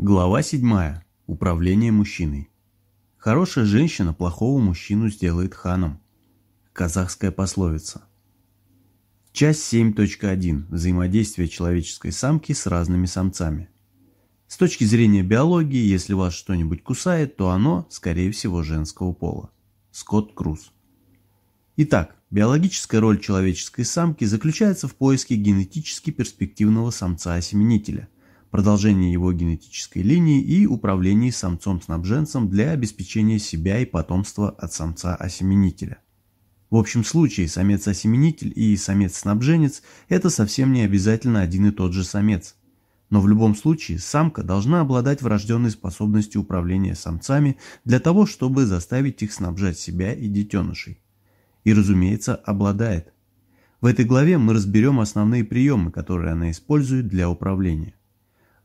Глава 7. Управление мужчиной. Хорошая женщина плохого мужчину сделает ханом. Казахская пословица. Часть 7.1. Взаимодействие человеческой самки с разными самцами. С точки зрения биологии, если вас что-нибудь кусает, то оно, скорее всего, женского пола. Скотт Круз. Итак, биологическая роль человеческой самки заключается в поиске генетически перспективного самца-осеменителя, продолжении его генетической линии и управлении самцом-снабженцем для обеспечения себя и потомства от самца-осеменителя. В общем случае самец-осеменитель и самец-снабженец – это совсем не обязательно один и тот же самец. Но в любом случае самка должна обладать врожденной способностью управления самцами для того, чтобы заставить их снабжать себя и детенышей и, разумеется, обладает. В этой главе мы разберем основные приемы, которые она использует для управления.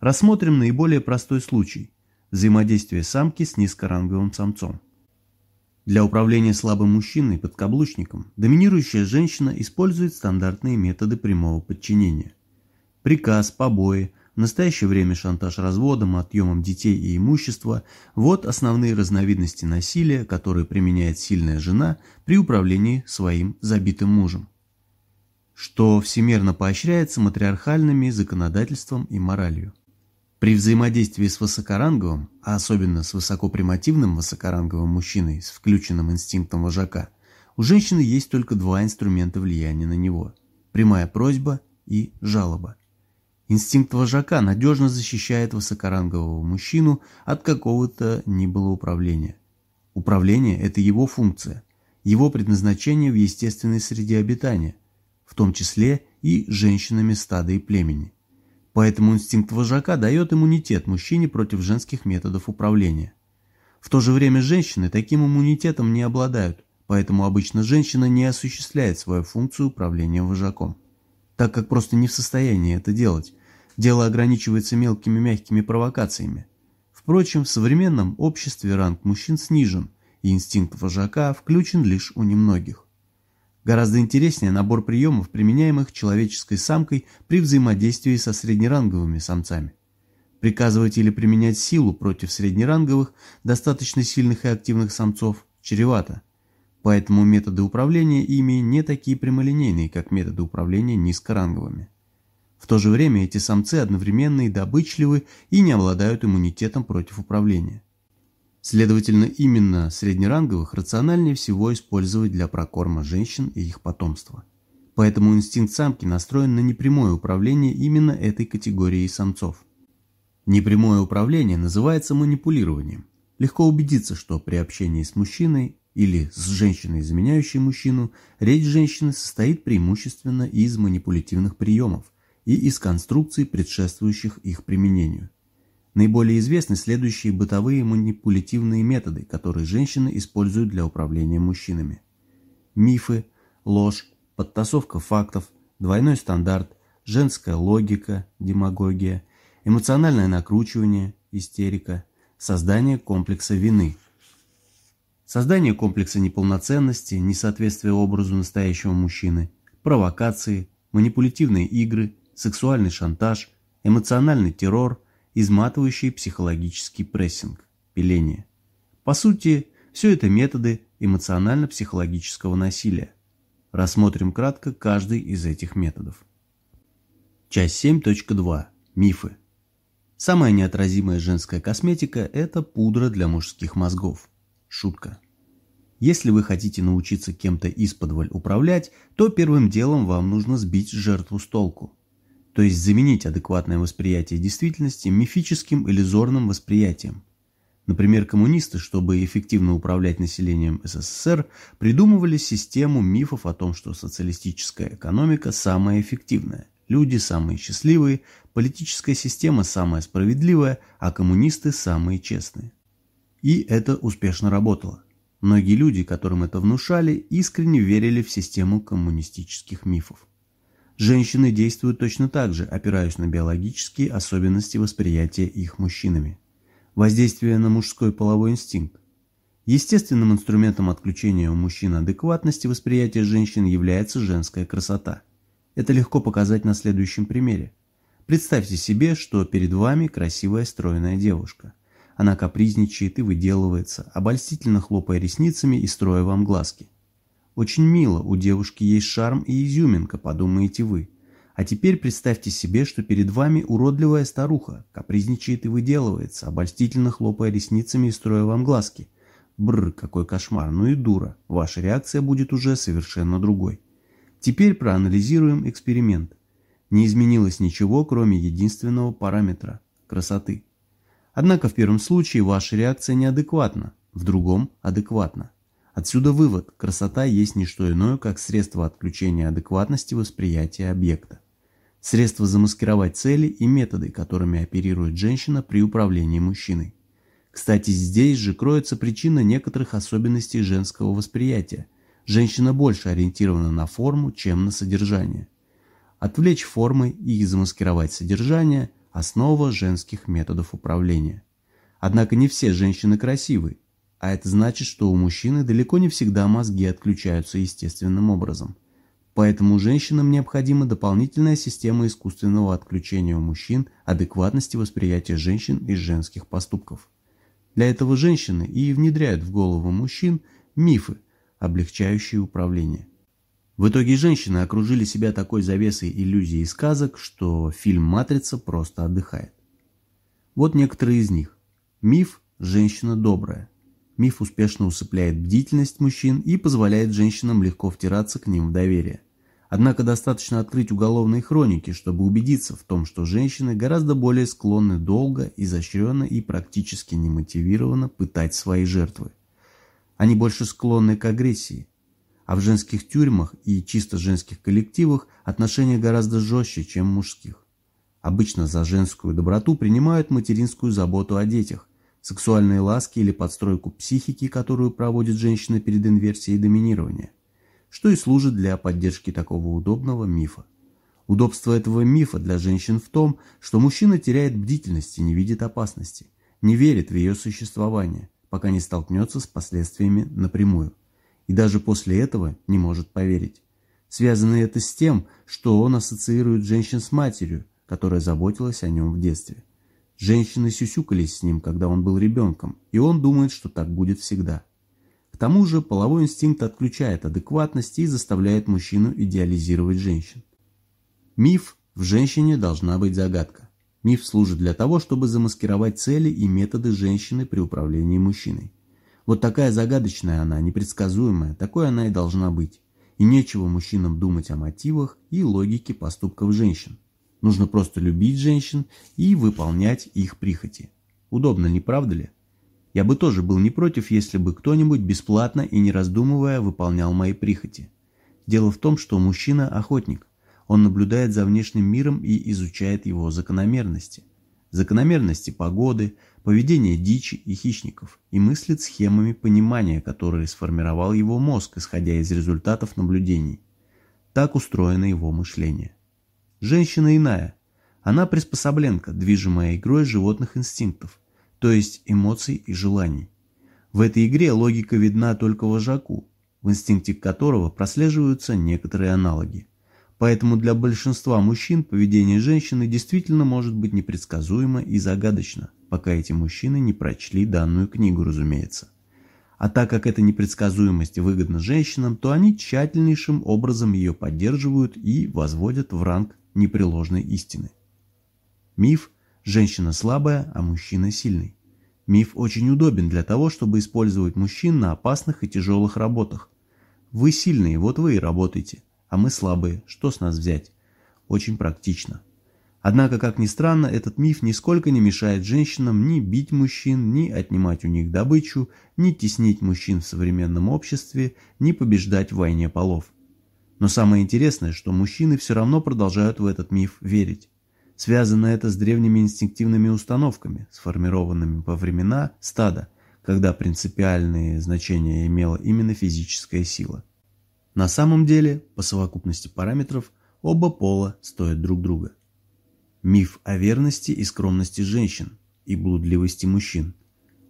Рассмотрим наиболее простой случай – взаимодействие самки с низкоранговым самцом. Для управления слабым мужчиной подкаблучником доминирующая женщина использует стандартные методы прямого подчинения. Приказ, побои, в настоящее время шантаж разводом, отъемом детей и имущества – вот основные разновидности насилия, которые применяет сильная жена при управлении своим забитым мужем. Что всемерно поощряется матриархальными законодательством и моралью. При взаимодействии с высокоранговым, а особенно с высокопримативным высокоранговым мужчиной с включенным инстинктом вожака, у женщины есть только два инструмента влияния на него – прямая просьба и жалоба. Инстинкт вожака надежно защищает высокорангового мужчину от какого-то ни было управления. Управление – это его функция, его предназначение в естественной среде обитания, в том числе и женщинами стада и племени. Поэтому инстинкт вожака дает иммунитет мужчине против женских методов управления. В то же время женщины таким иммунитетом не обладают, поэтому обычно женщина не осуществляет свою функцию управления вожаком так как просто не в состоянии это делать. Дело ограничивается мелкими мягкими провокациями. Впрочем, в современном обществе ранг мужчин снижен, и инстинкт вожака включен лишь у немногих. Гораздо интереснее набор приемов, применяемых человеческой самкой при взаимодействии со среднеранговыми самцами. Приказывать или применять силу против среднеранговых, достаточно сильных и активных самцов, чревато – Поэтому методы управления ими не такие прямолинейные, как методы управления низкоранговыми. В то же время эти самцы одновременно и добычливы и не обладают иммунитетом против управления. Следовательно, именно среднеранговых рациональнее всего использовать для прокорма женщин и их потомства. Поэтому инстинкт самки настроен на непрямое управление именно этой категорией самцов. Непрямое управление называется манипулированием. Легко убедиться, что при общении с мужчиной или с женщиной, заменяющей мужчину, речь женщины состоит преимущественно из манипулятивных приемов и из конструкций, предшествующих их применению. Наиболее известны следующие бытовые манипулятивные методы, которые женщины используют для управления мужчинами. Мифы, ложь, подтасовка фактов, двойной стандарт, женская логика, демагогия, эмоциональное накручивание, истерика, создание комплекса вины – создание комплекса неполноценности, несоответствия образу настоящего мужчины, провокации, манипулятивные игры, сексуальный шантаж, эмоциональный террор, изматывающий психологический прессинг, пиление. По сути, все это методы эмоционально-психологического насилия. Рассмотрим кратко каждый из этих методов. Часть 7.2. Мифы. Самая неотразимая женская косметика – это пудра для мужских мозгов. Шутка. Если вы хотите научиться кем-то исподволь управлять, то первым делом вам нужно сбить жертву с толку. То есть заменить адекватное восприятие действительности мифическим иллюзорным восприятием. Например, коммунисты, чтобы эффективно управлять населением СССР, придумывали систему мифов о том, что социалистическая экономика самая эффективная, люди самые счастливые, политическая система самая справедливая, а коммунисты самые честные. И это успешно работало. Многие люди, которым это внушали, искренне верили в систему коммунистических мифов. Женщины действуют точно так же, опираясь на биологические особенности восприятия их мужчинами. Воздействие на мужской половой инстинкт. Естественным инструментом отключения у мужчин адекватности восприятия женщин является женская красота. Это легко показать на следующем примере. Представьте себе, что перед вами красивая стройная девушка. Она капризничает и выделывается, обольстительно хлопая ресницами и строя вам глазки. Очень мило, у девушки есть шарм и изюминка, подумаете вы. А теперь представьте себе, что перед вами уродливая старуха, капризничает и выделывается, обольстительно хлопая ресницами и строя вам глазки. Бррр, какой кошмар, ну и дура. Ваша реакция будет уже совершенно другой. Теперь проанализируем эксперимент. Не изменилось ничего, кроме единственного параметра – красоты. Однако в первом случае ваша реакция неадекватна, в другом – адекватна. Отсюда вывод – красота есть не что иное, как средство отключения адекватности восприятия объекта. Средство замаскировать цели и методы, которыми оперирует женщина при управлении мужчиной. Кстати, здесь же кроется причина некоторых особенностей женского восприятия. Женщина больше ориентирована на форму, чем на содержание. Отвлечь формы и замаскировать содержание – основа женских методов управления. Однако не все женщины красивы, а это значит, что у мужчины далеко не всегда мозги отключаются естественным образом. Поэтому женщинам необходима дополнительная система искусственного отключения у мужчин адекватности восприятия женщин и женских поступков. Для этого женщины и внедряют в голову мужчин мифы, облегчающие управление. В итоге женщины окружили себя такой завесой иллюзий и сказок, что фильм «Матрица» просто отдыхает. Вот некоторые из них. Миф «Женщина добрая». Миф успешно усыпляет бдительность мужчин и позволяет женщинам легко втираться к ним в доверие. Однако достаточно открыть уголовные хроники, чтобы убедиться в том, что женщины гораздо более склонны долго, изощренно и практически немотивированно пытать свои жертвы. Они больше склонны к агрессии. А в женских тюрьмах и чисто женских коллективах отношения гораздо жестче, чем мужских. Обычно за женскую доброту принимают материнскую заботу о детях, сексуальные ласки или подстройку психики, которую проводит женщина перед инверсией доминирования, что и служит для поддержки такого удобного мифа. Удобство этого мифа для женщин в том, что мужчина теряет бдительность и не видит опасности, не верит в ее существование, пока не столкнется с последствиями напрямую. И даже после этого не может поверить. Связано это с тем, что он ассоциирует женщин с матерью, которая заботилась о нем в детстве. Женщины сюсюкались с ним, когда он был ребенком, и он думает, что так будет всегда. К тому же половой инстинкт отключает адекватность и заставляет мужчину идеализировать женщин. Миф в женщине должна быть загадка. Миф служит для того, чтобы замаскировать цели и методы женщины при управлении мужчиной. Вот такая загадочная она, непредсказуемая, такой она и должна быть. И нечего мужчинам думать о мотивах и логике поступков женщин. Нужно просто любить женщин и выполнять их прихоти. Удобно, не правда ли? Я бы тоже был не против, если бы кто-нибудь бесплатно и не раздумывая выполнял мои прихоти. Дело в том, что мужчина – охотник. Он наблюдает за внешним миром и изучает его закономерности. Закономерности погоды, поведения дичи и хищников и мыслит схемами понимания, которые сформировал его мозг, исходя из результатов наблюдений. Так устроено его мышление. Женщина иная. Она приспособленка, движимая игрой животных инстинктов, то есть эмоций и желаний. В этой игре логика видна только вожаку, в инстинкте которого прослеживаются некоторые аналоги. Поэтому для большинства мужчин поведение женщины действительно может быть непредсказуемо и загадочно, пока эти мужчины не прочли данную книгу, разумеется. А так как эта непредсказуемость выгодна женщинам, то они тщательнейшим образом ее поддерживают и возводят в ранг непреложной истины. Миф «женщина слабая, а мужчина сильный». Миф очень удобен для того, чтобы использовать мужчин на опасных и тяжелых работах. Вы сильные, вот вы и работаете, а мы слабые, что с нас взять? Очень практично. Однако, как ни странно, этот миф нисколько не мешает женщинам ни бить мужчин, ни отнимать у них добычу, ни теснить мужчин в современном обществе, ни побеждать в войне полов. Но самое интересное, что мужчины все равно продолжают в этот миф верить. Связано это с древними инстинктивными установками, сформированными во времена стада, когда принципиальные значения имела именно физическая сила. На самом деле, по совокупности параметров, оба пола стоят друг друга. Миф о верности и скромности женщин и блудливости мужчин.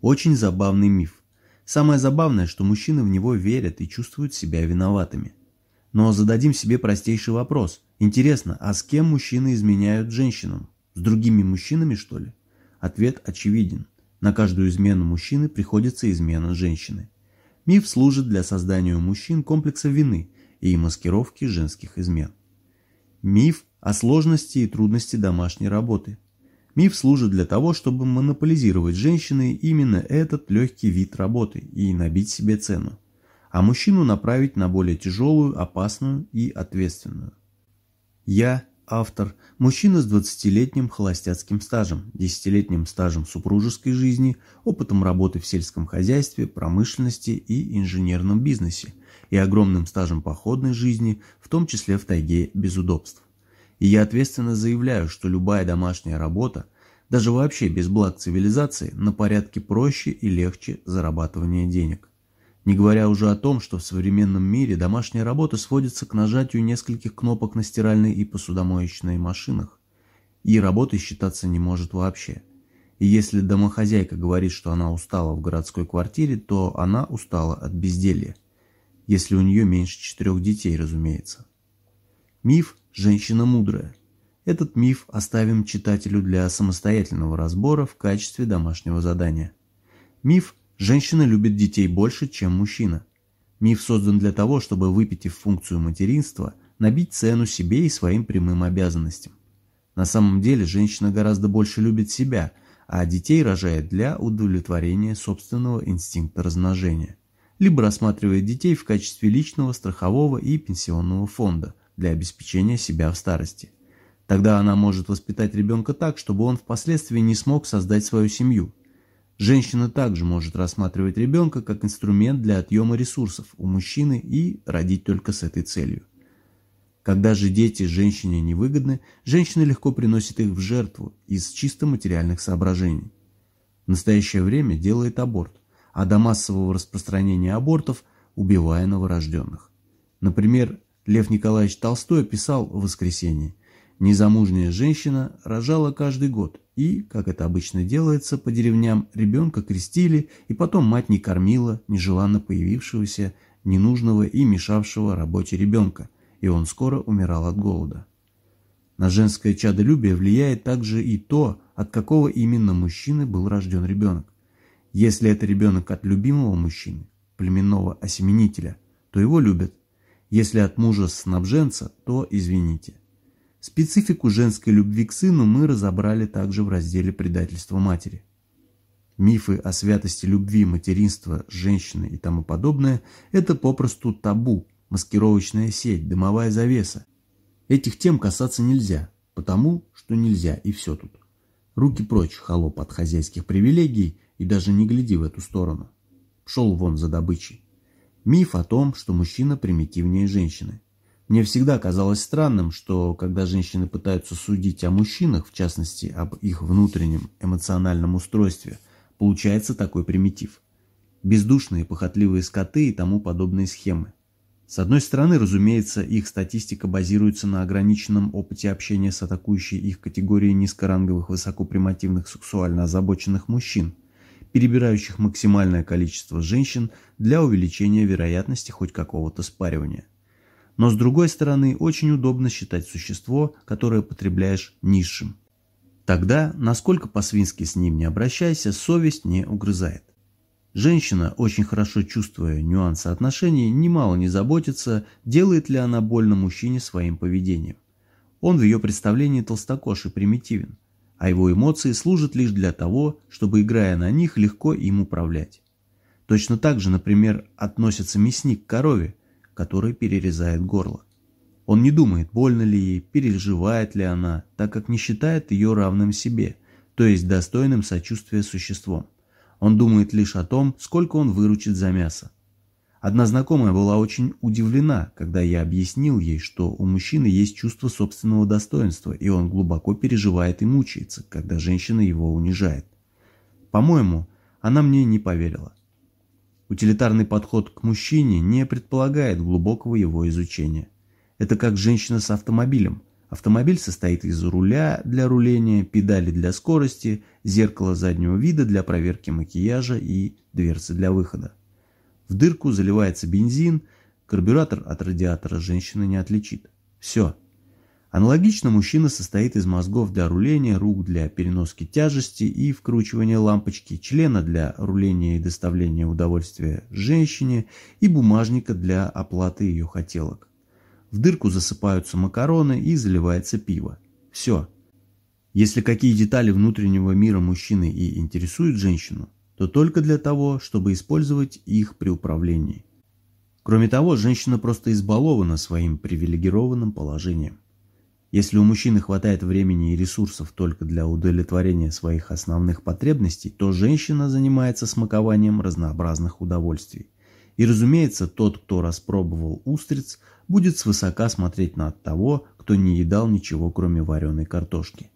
Очень забавный миф. Самое забавное, что мужчины в него верят и чувствуют себя виноватыми. Но зададим себе простейший вопрос. Интересно, а с кем мужчины изменяют женщинам? С другими мужчинами, что ли? Ответ очевиден. На каждую измену мужчины приходится измена женщины. Миф служит для создания у мужчин комплекса вины и маскировки женских измен. Миф о сложности и трудности домашней работы. Миф служит для того, чтобы монополизировать женщины именно этот легкий вид работы и набить себе цену, а мужчину направить на более тяжелую, опасную и ответственную. Я автор, мужчина с 20-летним холостяцким стажем, 10-летним стажем супружеской жизни, опытом работы в сельском хозяйстве, промышленности и инженерном бизнесе и огромным стажем походной жизни, в том числе в тайге без удобств. И я ответственно заявляю, что любая домашняя работа, даже вообще без благ цивилизации, на порядке проще и легче зарабатывания денег. Не говоря уже о том, что в современном мире домашняя работа сводится к нажатию нескольких кнопок на стиральной и посудомоечной машинах, и работой считаться не может вообще. И если домохозяйка говорит, что она устала в городской квартире, то она устала от безделья. Если у нее меньше четырех детей, разумеется. Миф «Женщина мудрая». Этот миф оставим читателю для самостоятельного разбора в качестве домашнего задания. Миф Женщина любит детей больше, чем мужчина. Миф создан для того, чтобы, выпитив функцию материнства, набить цену себе и своим прямым обязанностям. На самом деле женщина гораздо больше любит себя, а детей рожает для удовлетворения собственного инстинкта размножения. Либо рассматривает детей в качестве личного, страхового и пенсионного фонда для обеспечения себя в старости. Тогда она может воспитать ребенка так, чтобы он впоследствии не смог создать свою семью – Женщина также может рассматривать ребенка как инструмент для отъема ресурсов у мужчины и родить только с этой целью. Когда же дети женщине невыгодны, женщина легко приносит их в жертву из чисто материальных соображений. В настоящее время делает аборт, а до массового распространения абортов убивая новорожденных. Например, Лев Николаевич Толстой писал в «Воскресенье» Незамужняя женщина рожала каждый год, и, как это обычно делается по деревням, ребенка крестили, и потом мать не кормила нежеланно появившегося, ненужного и мешавшего работе ребенка, и он скоро умирал от голода. На женское чадолюбие влияет также и то, от какого именно мужчины был рожден ребенок. Если это ребенок от любимого мужчины, племенного осеменителя, то его любят. Если от мужа-снабженца, то извините. Специфику женской любви к сыну мы разобрали также в разделе «Предательство матери». Мифы о святости любви, материнства, женщины и тому подобное – это попросту табу, маскировочная сеть, дымовая завеса. Этих тем касаться нельзя, потому что нельзя, и все тут. Руки прочь, холоп от хозяйских привилегий, и даже не гляди в эту сторону. Пшел вон за добычей. Миф о том, что мужчина примитивнее женщины. Мне всегда казалось странным, что когда женщины пытаются судить о мужчинах, в частности об их внутреннем эмоциональном устройстве, получается такой примитив. Бездушные, похотливые скоты и тому подобные схемы. С одной стороны, разумеется, их статистика базируется на ограниченном опыте общения с атакующей их категорией низкоранговых высокопримативных сексуально озабоченных мужчин, перебирающих максимальное количество женщин для увеличения вероятности хоть какого-то спаривания. Но с другой стороны, очень удобно считать существо, которое потребляешь низшим. Тогда, насколько по-свински с ним не обращайся, совесть не угрызает. Женщина, очень хорошо чувствуя нюансы отношений, немало не заботится, делает ли она больно мужчине своим поведением. Он в ее представлении толстокож и примитивен, а его эмоции служат лишь для того, чтобы, играя на них, легко им управлять. Точно так же, например, относится мясник к корове, который перерезает горло. Он не думает, больно ли ей, переживает ли она, так как не считает ее равным себе, то есть достойным сочувствия существом. Он думает лишь о том, сколько он выручит за мясо. Одна знакомая была очень удивлена, когда я объяснил ей, что у мужчины есть чувство собственного достоинства, и он глубоко переживает и мучается, когда женщина его унижает. По-моему, она мне не поверила. Утилитарный подход к мужчине не предполагает глубокого его изучения. Это как женщина с автомобилем. Автомобиль состоит из руля для руления, педали для скорости, зеркала заднего вида для проверки макияжа и дверцы для выхода. В дырку заливается бензин, карбюратор от радиатора женщина не отличит. Все. Аналогично мужчина состоит из мозгов для руления, рук для переноски тяжести и вкручивания лампочки, члена для руления и доставления удовольствия женщине и бумажника для оплаты ее хотелок. В дырку засыпаются макароны и заливается пиво. Все. Если какие детали внутреннего мира мужчины и интересуют женщину, то только для того, чтобы использовать их при управлении. Кроме того, женщина просто избалована своим привилегированным положением. Если у мужчины хватает времени и ресурсов только для удовлетворения своих основных потребностей, то женщина занимается смакованием разнообразных удовольствий. И разумеется, тот, кто распробовал устриц, будет свысока смотреть на того, кто не едал ничего, кроме вареной картошки.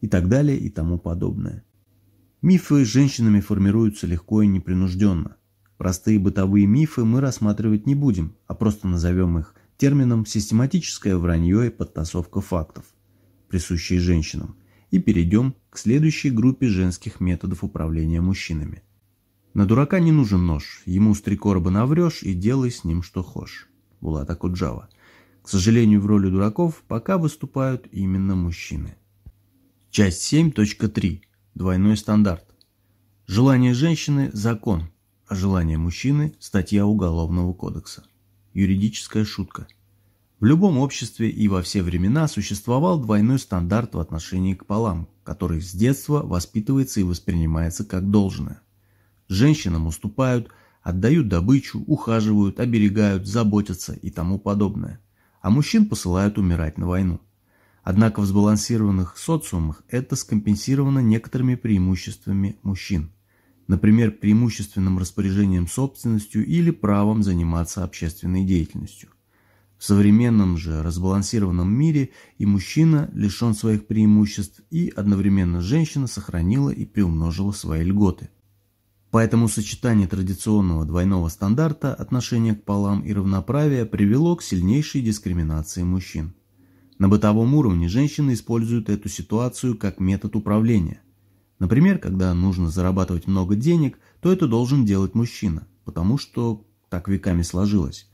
И так далее и тому подобное. Мифы с женщинами формируются легко и непринужденно. Простые бытовые мифы мы рассматривать не будем, а просто назовем их термином «систематическое вранье и подтасовка фактов», присущие женщинам, и перейдем к следующей группе женских методов управления мужчинами. На дурака не нужен нож, ему с три короба наврешь и делай с ним что хочешь. Булата Куджава. К сожалению, в роли дураков пока выступают именно мужчины. Часть 7.3. Двойной стандарт. Желание женщины – закон, а желание мужчины – статья Уголовного кодекса. Юридическая шутка. В любом обществе и во все времена существовал двойной стандарт в отношении к полам, который с детства воспитывается и воспринимается как должное. Женщинам уступают, отдают добычу, ухаживают, оберегают, заботятся и тому подобное. А мужчин посылают умирать на войну. Однако в сбалансированных социумах это скомпенсировано некоторыми преимуществами мужчин – например, преимущественным распоряжением собственностью или правом заниматься общественной деятельностью. В современном же разбалансированном мире и мужчина лишен своих преимуществ, и одновременно женщина сохранила и приумножила свои льготы. Поэтому сочетание традиционного двойного стандарта отношения к полам и равноправия привело к сильнейшей дискриминации мужчин. На бытовом уровне женщины используют эту ситуацию как метод управления – Например, когда нужно зарабатывать много денег, то это должен делать мужчина, потому что так веками сложилось.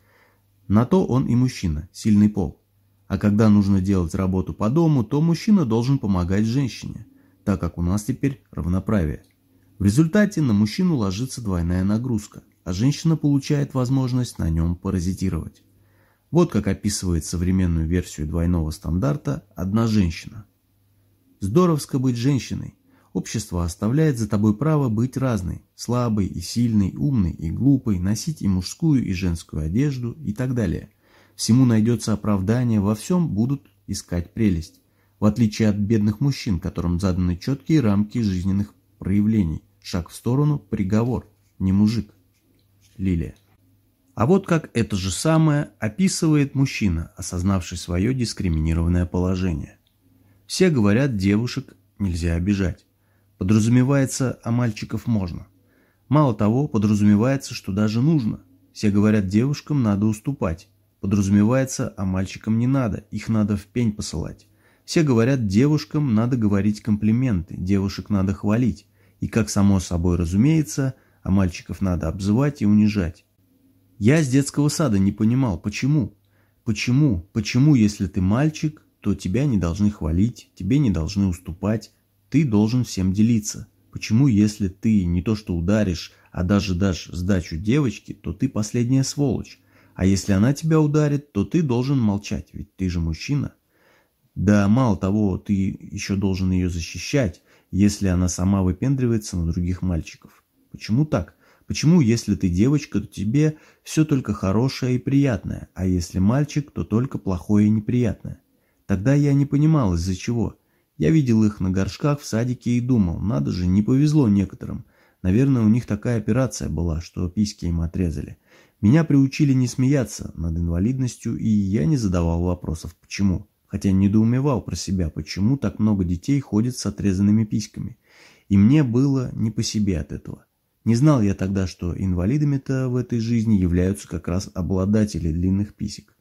На то он и мужчина, сильный пол. А когда нужно делать работу по дому, то мужчина должен помогать женщине, так как у нас теперь равноправие. В результате на мужчину ложится двойная нагрузка, а женщина получает возможность на нем паразитировать. Вот как описывает современную версию двойного стандарта одна женщина. Здоровско быть женщиной, Общество оставляет за тобой право быть разной, слабой и сильной, умной и глупой, носить и мужскую, и женскую одежду и так далее. Всему найдется оправдание, во всем будут искать прелесть. В отличие от бедных мужчин, которым заданы четкие рамки жизненных проявлений. Шаг в сторону – приговор, не мужик. Лилия. А вот как это же самое описывает мужчина, осознавший свое дискриминированное положение. Все говорят, девушек нельзя обижать. Подразумевается, а мальчиков можно. Мало того, подразумевается, что даже нужно. Все говорят, девушкам надо уступать. Подразумевается, а мальчикам не надо, их надо в пень посылать. Все говорят, девушкам надо говорить комплименты, девушек надо хвалить. И как само собой разумеется, а мальчиков надо обзывать и унижать. Я с детского сада не понимал, почему? Почему? Почему, если ты мальчик, то тебя не должны хвалить, тебе не должны уступать, ты должен всем делиться. Почему, если ты не то что ударишь, а даже дашь сдачу девочке, то ты последняя сволочь? А если она тебя ударит, то ты должен молчать, ведь ты же мужчина. Да мало того, ты еще должен ее защищать, если она сама выпендривается на других мальчиков. Почему так? Почему, если ты девочка, то тебе все только хорошее и приятное, а если мальчик, то только плохое и неприятное? Тогда я не понимал, из-за чего. Я видел их на горшках в садике и думал, надо же, не повезло некоторым. Наверное, у них такая операция была, что письки им отрезали. Меня приучили не смеяться над инвалидностью, и я не задавал вопросов, почему. Хотя недоумевал про себя, почему так много детей ходят с отрезанными письками. И мне было не по себе от этого. Не знал я тогда, что инвалидами-то в этой жизни являются как раз обладатели длинных писек.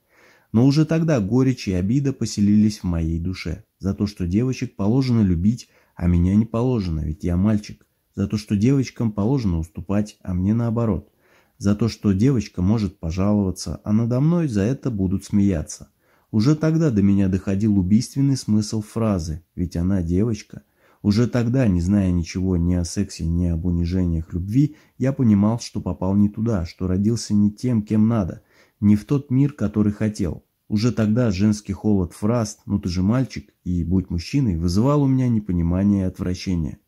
Но уже тогда горечь и обида поселились в моей душе. За то, что девочек положено любить, а меня не положено, ведь я мальчик. За то, что девочкам положено уступать, а мне наоборот. За то, что девочка может пожаловаться, а надо мной за это будут смеяться. Уже тогда до меня доходил убийственный смысл фразы, ведь она девочка. Уже тогда, не зная ничего ни о сексе, ни об унижениях любви, я понимал, что попал не туда, что родился не тем, кем надо, не в тот мир, который хотел. Уже тогда женский холод фраз «ну ты же мальчик» и «будь мужчиной» вызывал у меня непонимание и отвращение.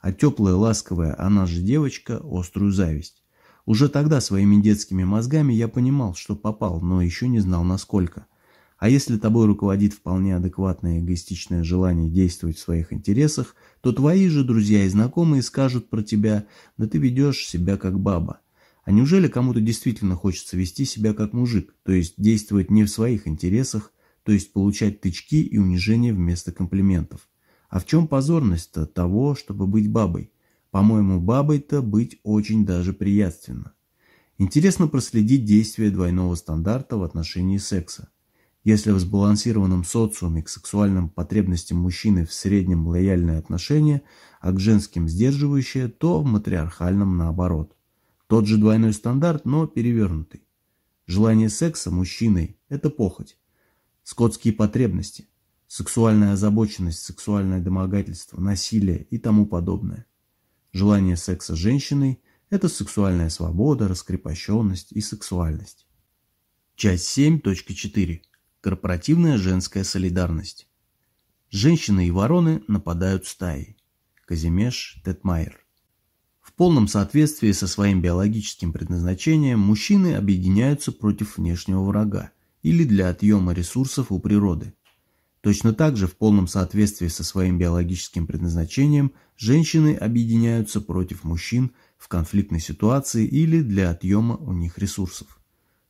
А теплая, ласковая «она же девочка» – острую зависть. Уже тогда своими детскими мозгами я понимал, что попал, но еще не знал насколько. А если тобой руководит вполне адекватное эгоистичное желание действовать в своих интересах, то твои же друзья и знакомые скажут про тебя «да ты ведешь себя как баба». А неужели кому-то действительно хочется вести себя как мужик, то есть действовать не в своих интересах, то есть получать тычки и унижения вместо комплиментов? А в чем позорность-то того, чтобы быть бабой? По-моему, бабой-то быть очень даже приятственно. Интересно проследить действие двойного стандарта в отношении секса. Если в сбалансированном социуме к сексуальным потребностям мужчины в среднем лояльное отношение, а к женским сдерживающее, то в матриархальном наоборот – тот же двойной стандарт, но перевернутый. Желание секса мужчиной – это похоть. Скотские потребности, сексуальная озабоченность, сексуальное домогательство, насилие и тому подобное. Желание секса женщиной – это сексуальная свобода, раскрепощенность и сексуальность. Часть 7.4. Корпоративная женская солидарность. Женщины и вороны нападают стаей. Казимеш Тетмайер. Полном соответствии со своим биологическим предназначением мужчины объединяются против внешнего врага или для отъема ресурсов у природы. Точно так же в полном соответствии со своим биологическим предназначением женщины объединяются против мужчин в конфликтной ситуации или для отъема у них ресурсов.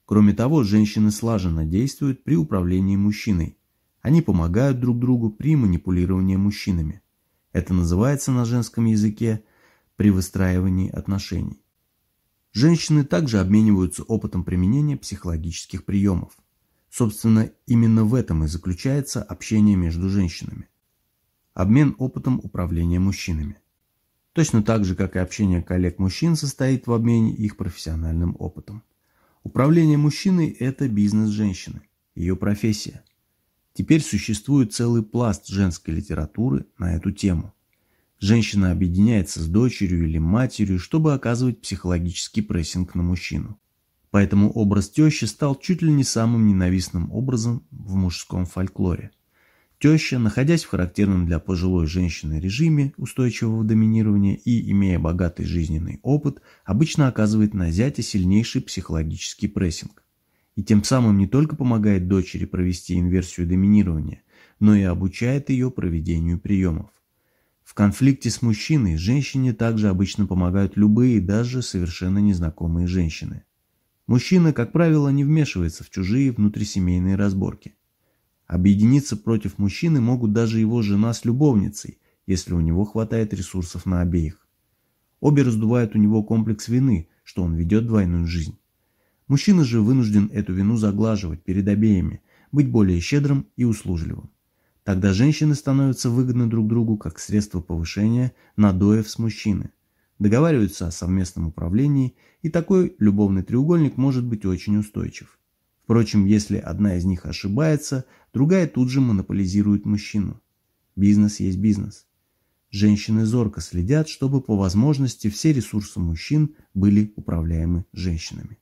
Кроме того, женщины слаженно действуют при управлении мужчиной. Они помогают друг другу при манипулировании мужчинами. Это называется на женском языке при выстраивании отношений. Женщины также обмениваются опытом применения психологических приемов. Собственно, именно в этом и заключается общение между женщинами. Обмен опытом управления мужчинами. Точно так же, как и общение коллег-мужчин состоит в обмене их профессиональным опытом. Управление мужчиной – это бизнес женщины, ее профессия. Теперь существует целый пласт женской литературы на эту тему – Женщина объединяется с дочерью или матерью, чтобы оказывать психологический прессинг на мужчину. Поэтому образ тещи стал чуть ли не самым ненавистным образом в мужском фольклоре. Теща, находясь в характерном для пожилой женщины режиме устойчивого доминирования и имея богатый жизненный опыт, обычно оказывает на зятя сильнейший психологический прессинг. И тем самым не только помогает дочери провести инверсию доминирования, но и обучает ее проведению приемов. В конфликте с мужчиной женщине также обычно помогают любые, даже совершенно незнакомые женщины. Мужчина, как правило, не вмешивается в чужие внутрисемейные разборки. Объединиться против мужчины могут даже его жена с любовницей, если у него хватает ресурсов на обеих. Обе раздувают у него комплекс вины, что он ведет двойную жизнь. Мужчина же вынужден эту вину заглаживать перед обеими, быть более щедрым и услужливым. Тогда женщины становятся выгодны друг другу как средство повышения надоев с мужчины. Договариваются о совместном управлении, и такой любовный треугольник может быть очень устойчив. Впрочем, если одна из них ошибается, другая тут же монополизирует мужчину. Бизнес есть бизнес. Женщины зорко следят, чтобы по возможности все ресурсы мужчин были управляемы женщинами.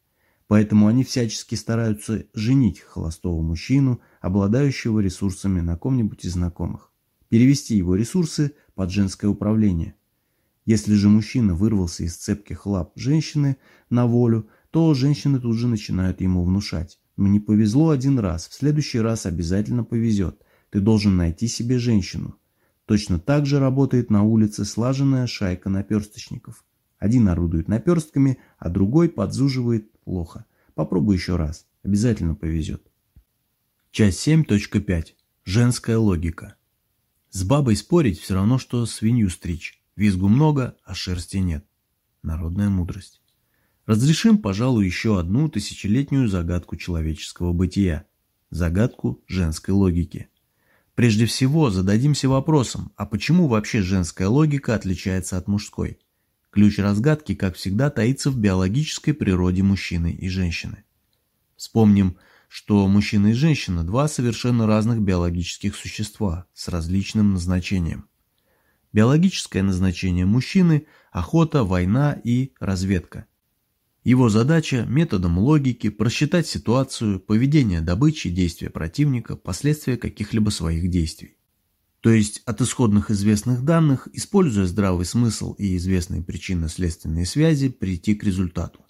Поэтому они всячески стараются женить холостого мужчину, обладающего ресурсами на ком-нибудь из знакомых, перевести его ресурсы под женское управление. Если же мужчина вырвался из цепких лап женщины на волю, то женщины тут же начинают ему внушать. «Ну не повезло один раз, в следующий раз обязательно повезет. Ты должен найти себе женщину». Точно так же работает на улице слаженная шайка наперсточников. Один орудует наперстками, а другой подзуживает плохо. Попробуй еще раз. Обязательно повезет. Часть 7.5. Женская логика. С бабой спорить все равно, что свинью стричь. Визгу много, а шерсти нет. Народная мудрость. Разрешим, пожалуй, еще одну тысячелетнюю загадку человеческого бытия. Загадку женской логики. Прежде всего зададимся вопросом, а почему вообще женская логика отличается от мужской? Ключ разгадки, как всегда, таится в биологической природе мужчины и женщины. Вспомним, что мужчина и женщина – два совершенно разных биологических существа с различным назначением. Биологическое назначение мужчины – охота, война и разведка. Его задача – методом логики просчитать ситуацию, поведение добычи, действия противника, последствия каких-либо своих действий. То есть от исходных известных данных, используя здравый смысл и известные причинно-следственные связи, прийти к результату.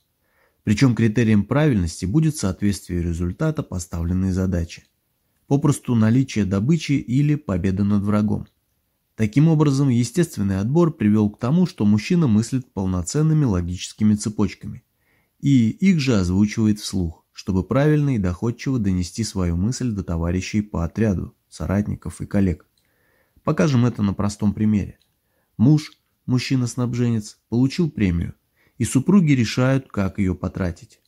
Причем критерием правильности будет соответствие результата поставленной задачи. Попросту наличие добычи или победа над врагом. Таким образом, естественный отбор привел к тому, что мужчина мыслит полноценными логическими цепочками. И их же озвучивает вслух, чтобы правильно и доходчиво донести свою мысль до товарищей по отряду, соратников и коллег. Покажем это на простом примере. Муж, мужчина-снабженец, получил премию, и супруги решают, как ее потратить.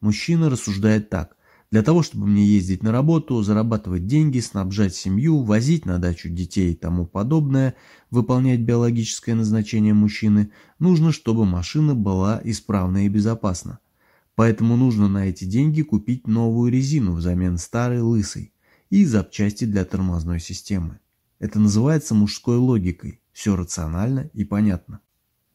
Мужчина рассуждает так. Для того, чтобы мне ездить на работу, зарабатывать деньги, снабжать семью, возить на дачу детей и тому подобное, выполнять биологическое назначение мужчины, нужно, чтобы машина была исправна и безопасна. Поэтому нужно на эти деньги купить новую резину взамен старой лысой и запчасти для тормозной системы. Это называется мужской логикой, все рационально и понятно.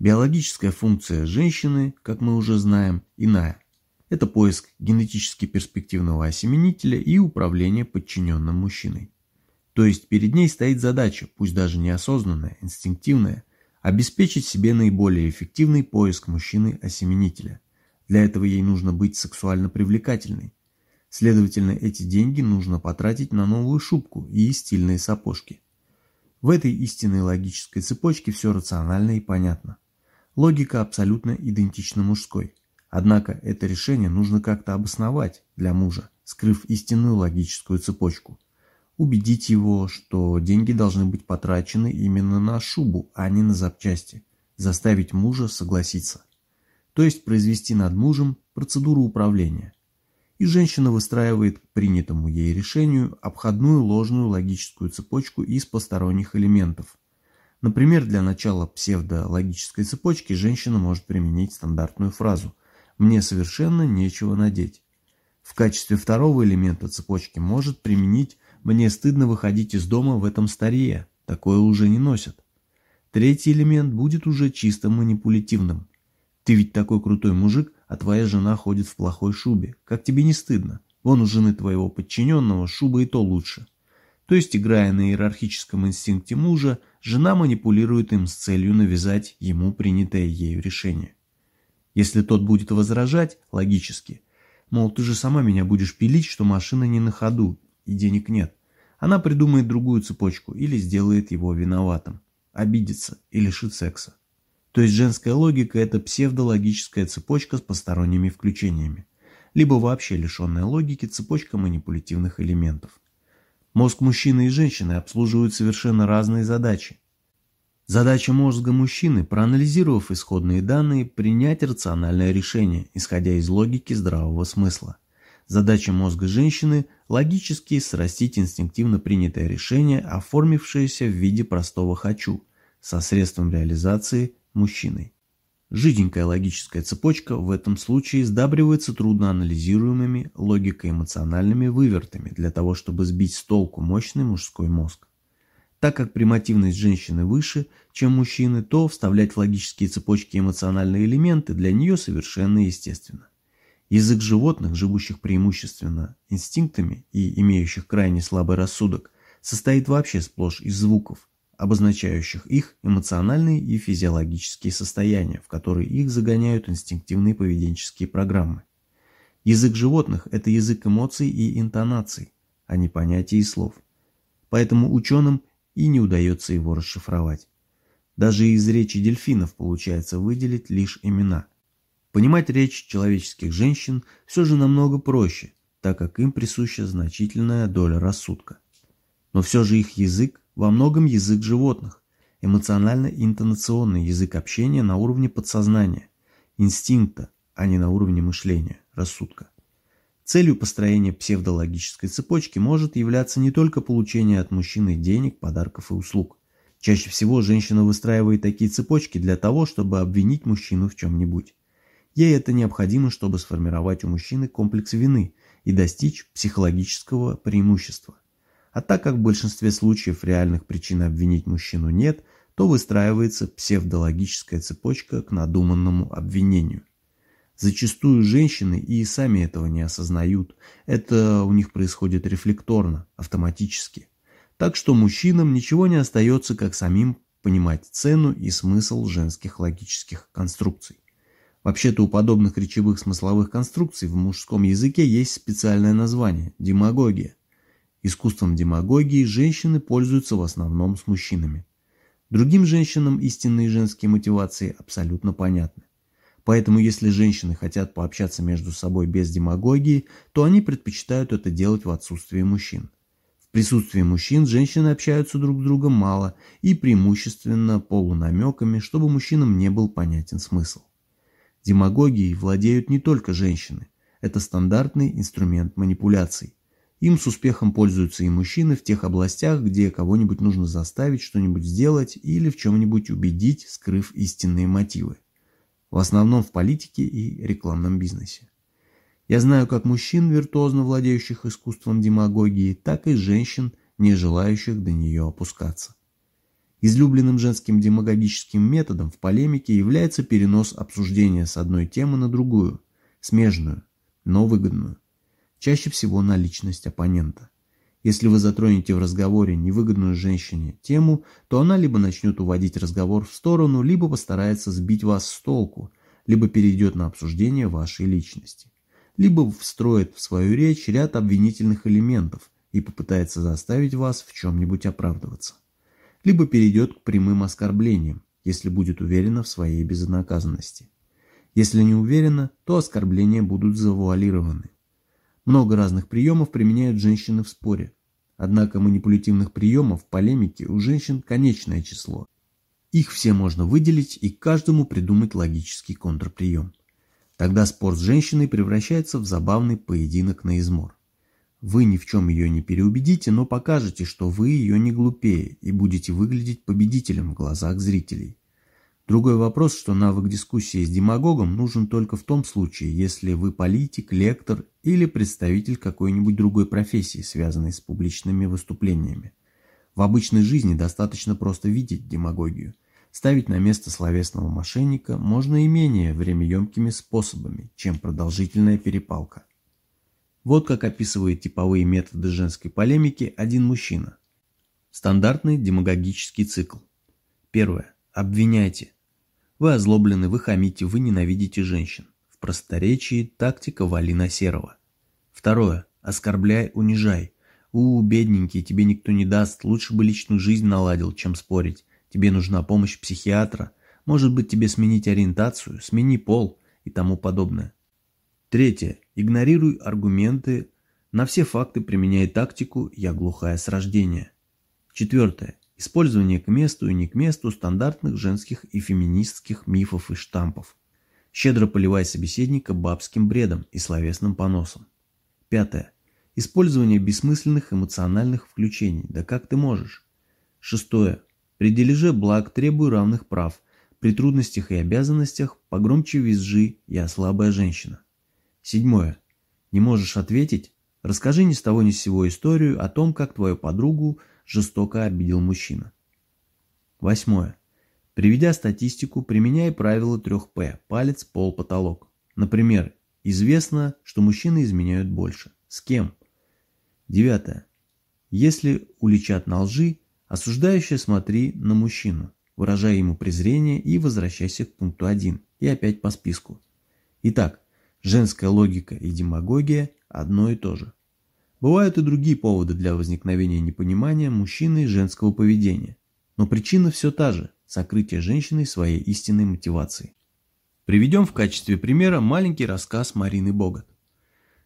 Биологическая функция женщины, как мы уже знаем, иная. Это поиск генетически перспективного осеменителя и управление подчиненным мужчиной. То есть перед ней стоит задача, пусть даже неосознанная, инстинктивная, обеспечить себе наиболее эффективный поиск мужчины-осеменителя. Для этого ей нужно быть сексуально привлекательной. Следовательно, эти деньги нужно потратить на новую шубку и стильные сапожки. В этой истинной логической цепочке все рационально и понятно. Логика абсолютно идентична мужской. Однако это решение нужно как-то обосновать для мужа, скрыв истинную логическую цепочку. Убедить его, что деньги должны быть потрачены именно на шубу, а не на запчасти. Заставить мужа согласиться. То есть произвести над мужем процедуру управления. И женщина выстраивает к принятому ей решению обходную ложную логическую цепочку из посторонних элементов – Например, для начала псевдологической цепочки женщина может применить стандартную фразу «мне совершенно нечего надеть». В качестве второго элемента цепочки может применить «мне стыдно выходить из дома в этом старье, такое уже не носят». Третий элемент будет уже чисто манипулятивным. Ты ведь такой крутой мужик, а твоя жена ходит в плохой шубе. Как тебе не стыдно? Вон у жены твоего подчиненного шуба и то лучше. То есть, играя на иерархическом инстинкте мужа, жена манипулирует им с целью навязать ему принятое ею решение. Если тот будет возражать, логически, мол, ты же сама меня будешь пилить, что машина не на ходу и денег нет, она придумает другую цепочку или сделает его виноватым, обидится и лишит секса. То есть женская логика – это псевдологическая цепочка с посторонними включениями, либо вообще лишенная логики цепочка манипулятивных элементов. Мозг мужчины и женщины обслуживают совершенно разные задачи. Задача мозга мужчины, проанализировав исходные данные, принять рациональное решение, исходя из логики здравого смысла. Задача мозга женщины – логически срастить инстинктивно принятое решение, оформившееся в виде простого «хочу», со средством реализации мужчиной. Жиденькая логическая цепочка в этом случае сдабривается трудноанализируемыми логико-эмоциональными вывертами для того, чтобы сбить с толку мощный мужской мозг. Так как примативность женщины выше, чем мужчины, то вставлять в логические цепочки эмоциональные элементы для нее совершенно естественно. Язык животных, живущих преимущественно инстинктами и имеющих крайне слабый рассудок, состоит вообще сплошь из звуков, обозначающих их эмоциональные и физиологические состояния, в которые их загоняют инстинктивные поведенческие программы. Язык животных – это язык эмоций и интонаций, а не понятий и слов. Поэтому ученым и не удается его расшифровать. Даже из речи дельфинов получается выделить лишь имена. Понимать речь человеческих женщин все же намного проще, так как им присуща значительная доля рассудка. Но все же их язык во многом язык животных, эмоционально-интонационный язык общения на уровне подсознания, инстинкта, а не на уровне мышления, рассудка. Целью построения псевдологической цепочки может являться не только получение от мужчины денег, подарков и услуг. Чаще всего женщина выстраивает такие цепочки для того, чтобы обвинить мужчину в чем-нибудь. Ей это необходимо, чтобы сформировать у мужчины комплекс вины и достичь психологического преимущества. А так как в большинстве случаев реальных причин обвинить мужчину нет, то выстраивается псевдологическая цепочка к надуманному обвинению. Зачастую женщины и сами этого не осознают, это у них происходит рефлекторно, автоматически. Так что мужчинам ничего не остается, как самим понимать цену и смысл женских логических конструкций. Вообще-то у подобных речевых смысловых конструкций в мужском языке есть специальное название – демагогия. Искусством демагогии женщины пользуются в основном с мужчинами. Другим женщинам истинные женские мотивации абсолютно понятны. Поэтому если женщины хотят пообщаться между собой без демагогии, то они предпочитают это делать в отсутствии мужчин. В присутствии мужчин женщины общаются друг с другом мало и преимущественно полунамеками, чтобы мужчинам не был понятен смысл. Демагогией владеют не только женщины. Это стандартный инструмент манипуляций. Им с успехом пользуются и мужчины в тех областях, где кого-нибудь нужно заставить что-нибудь сделать или в чем-нибудь убедить, скрыв истинные мотивы в основном в политике и рекламном бизнесе. Я знаю как мужчин, виртуозно владеющих искусством демагогии, так и женщин, не желающих до нее опускаться. Излюбленным женским демагогическим методом в полемике является перенос обсуждения с одной темы на другую, смежную, но выгодную, чаще всего на личность оппонента. Если вы затронете в разговоре невыгодную женщине тему, то она либо начнет уводить разговор в сторону, либо постарается сбить вас с толку, либо перейдет на обсуждение вашей личности, либо встроит в свою речь ряд обвинительных элементов и попытается заставить вас в чем-нибудь оправдываться, либо перейдет к прямым оскорблениям, если будет уверена в своей безнаказанности. Если не уверена, то оскорбления будут завуалированы. Много разных приемов применяют женщины в споре. Однако манипулятивных приемов в полемике у женщин конечное число. Их все можно выделить и каждому придумать логический контрприем. Тогда спор с женщиной превращается в забавный поединок на измор. Вы ни в чем ее не переубедите, но покажете, что вы ее не глупее и будете выглядеть победителем в глазах зрителей. Другой вопрос, что навык дискуссии с демагогом нужен только в том случае, если вы политик, лектор или представитель какой-нибудь другой профессии, связанной с публичными выступлениями. В обычной жизни достаточно просто видеть демагогию. Ставить на место словесного мошенника можно и менее времяемкими способами, чем продолжительная перепалка. Вот как описывает типовые методы женской полемики один мужчина. Стандартный демагогический цикл. Первое. Обвиняйте. Вы озлоблены, вы хамите, вы ненавидите женщин. В просторечии тактика Валина Серова. Второе. Оскорбляй, унижай. У, бедненький, тебе никто не даст, лучше бы личную жизнь наладил, чем спорить. Тебе нужна помощь психиатра. Может быть тебе сменить ориентацию, смени пол и тому подобное. Третье. Игнорируй аргументы. На все факты применяй тактику «я глухая с рождения». Четвертое. Использование к месту и не к месту стандартных женских и феминистских мифов и штампов. Щедро поливая собеседника бабским бредом и словесным поносом. Пятое. Использование бессмысленных эмоциональных включений. Да как ты можешь? Шестое. При дележе благ требуй равных прав. При трудностях и обязанностях погромче визжи «Я слабая женщина». Седьмое. Не можешь ответить? Расскажи ни с того ни с сего историю о том, как твою подругу – жестоко обидел мужчина. Восьмое. Приведя статистику, применяй правило 3П – палец, пол, потолок. Например, известно, что мужчины изменяют больше. С кем? Девятое. Если уличат на лжи, осуждающее смотри на мужчину, выражая ему презрение и возвращайся к пункту 1 и опять по списку. Итак, женская логика и демагогия одно и то же. Бывают и другие поводы для возникновения непонимания мужчины и женского поведения. Но причина все та же – сокрытие женщиной своей истинной мотивации. Приведем в качестве примера маленький рассказ Марины Богат.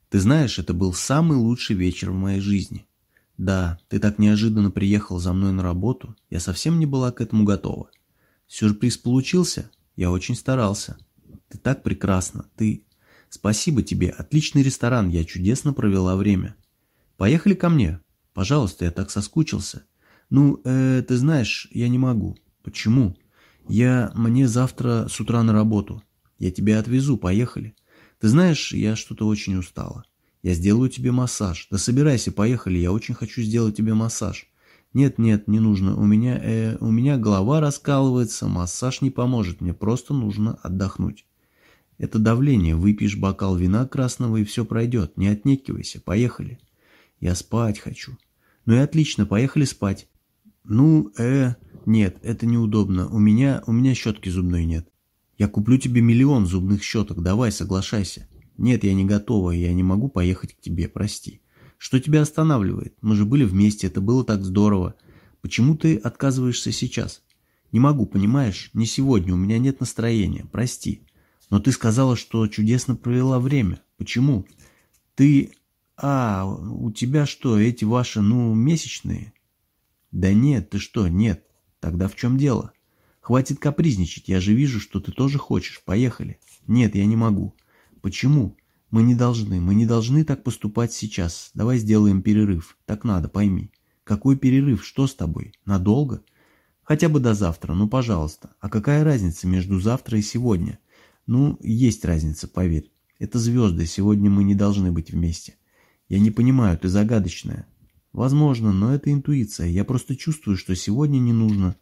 Ты знаешь, это был самый лучший вечер в моей жизни. Да, ты так неожиданно приехал за мной на работу, я совсем не была к этому готова. Сюрприз получился, я очень старался. Ты так прекрасна, ты... Спасибо тебе, отличный ресторан, я чудесно провела время. Поехали ко мне. Пожалуйста, я так соскучился. Ну, э, ты знаешь, я не могу. Почему? Я... Мне завтра с утра на работу. Я тебя отвезу, поехали. Ты знаешь, я что-то очень устала. Я сделаю тебе массаж. Да собирайся, поехали, я очень хочу сделать тебе массаж. Нет, нет, не нужно. У меня, э, у меня голова раскалывается, массаж не поможет, мне просто нужно отдохнуть. Это давление, выпьешь бокал вина красного и все пройдет. Не отнекивайся, поехали. Я спать хочу. Ну и отлично, поехали спать. Ну, э, нет, это неудобно. У меня, у меня щетки зубной нет. Я куплю тебе миллион зубных щеток, давай, соглашайся. Нет, я не готова, я не могу поехать к тебе, прости. Что тебя останавливает? Мы же были вместе, это было так здорово. Почему ты отказываешься сейчас? Не могу, понимаешь? Не сегодня, у меня нет настроения, прости. Но ты сказала, что чудесно провела время. Почему? Ты... А, у тебя что, эти ваши, ну, месячные? Да нет, ты что, нет. Тогда в чем дело? Хватит капризничать, я же вижу, что ты тоже хочешь. Поехали. Нет, я не могу. Почему? Мы не должны, мы не должны так поступать сейчас. Давай сделаем перерыв. Так надо, пойми. Какой перерыв? Что с тобой? Надолго? Хотя бы до завтра, ну пожалуйста. А какая разница между завтра и сегодня? Ну, есть разница, поверь. Это звезды, сегодня мы не должны быть вместе. Я не понимаю, ты загадочная. Возможно, но это интуиция. Я просто чувствую, что сегодня не нужно.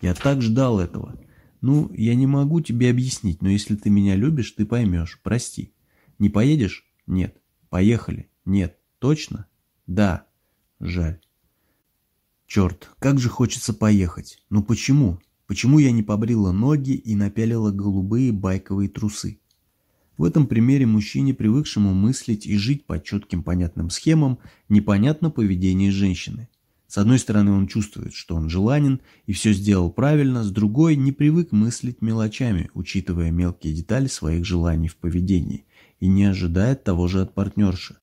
Я так ждал этого. Ну, я не могу тебе объяснить, но если ты меня любишь, ты поймешь. Прости. Не поедешь? Нет. Поехали? Нет. Точно? Да. Жаль. Черт, как же хочется поехать. Ну почему? Почему я не побрила ноги и напялила голубые байковые трусы? В этом примере мужчине, привыкшему мыслить и жить по четким понятным схемам, непонятно поведение женщины. С одной стороны, он чувствует, что он желанен и все сделал правильно, с другой, не привык мыслить мелочами, учитывая мелкие детали своих желаний в поведении, и не ожидает того же от партнерши.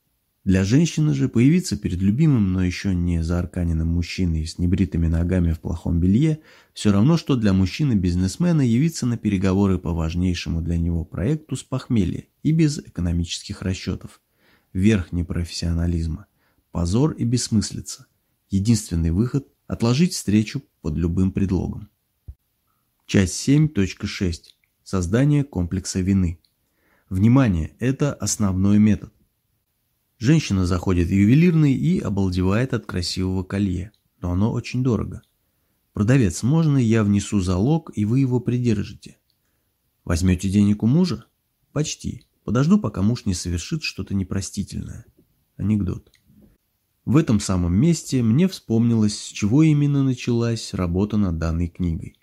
Для женщины же появиться перед любимым, но еще не заарканенным мужчиной с небритыми ногами в плохом белье, все равно, что для мужчины-бизнесмена явиться на переговоры по важнейшему для него проекту с похмелья и без экономических расчетов. Верх непрофессионализма. Позор и бессмыслица. Единственный выход – отложить встречу под любым предлогом. Часть 7.6. Создание комплекса вины. Внимание – это основной метод. Женщина заходит в ювелирный и обалдевает от красивого колье, но оно очень дорого. Продавец, можно я внесу залог, и вы его придержите? Возьмете денег у мужа? Почти. Подожду, пока муж не совершит что-то непростительное. Анекдот. В этом самом месте мне вспомнилось, с чего именно началась работа над данной книгой.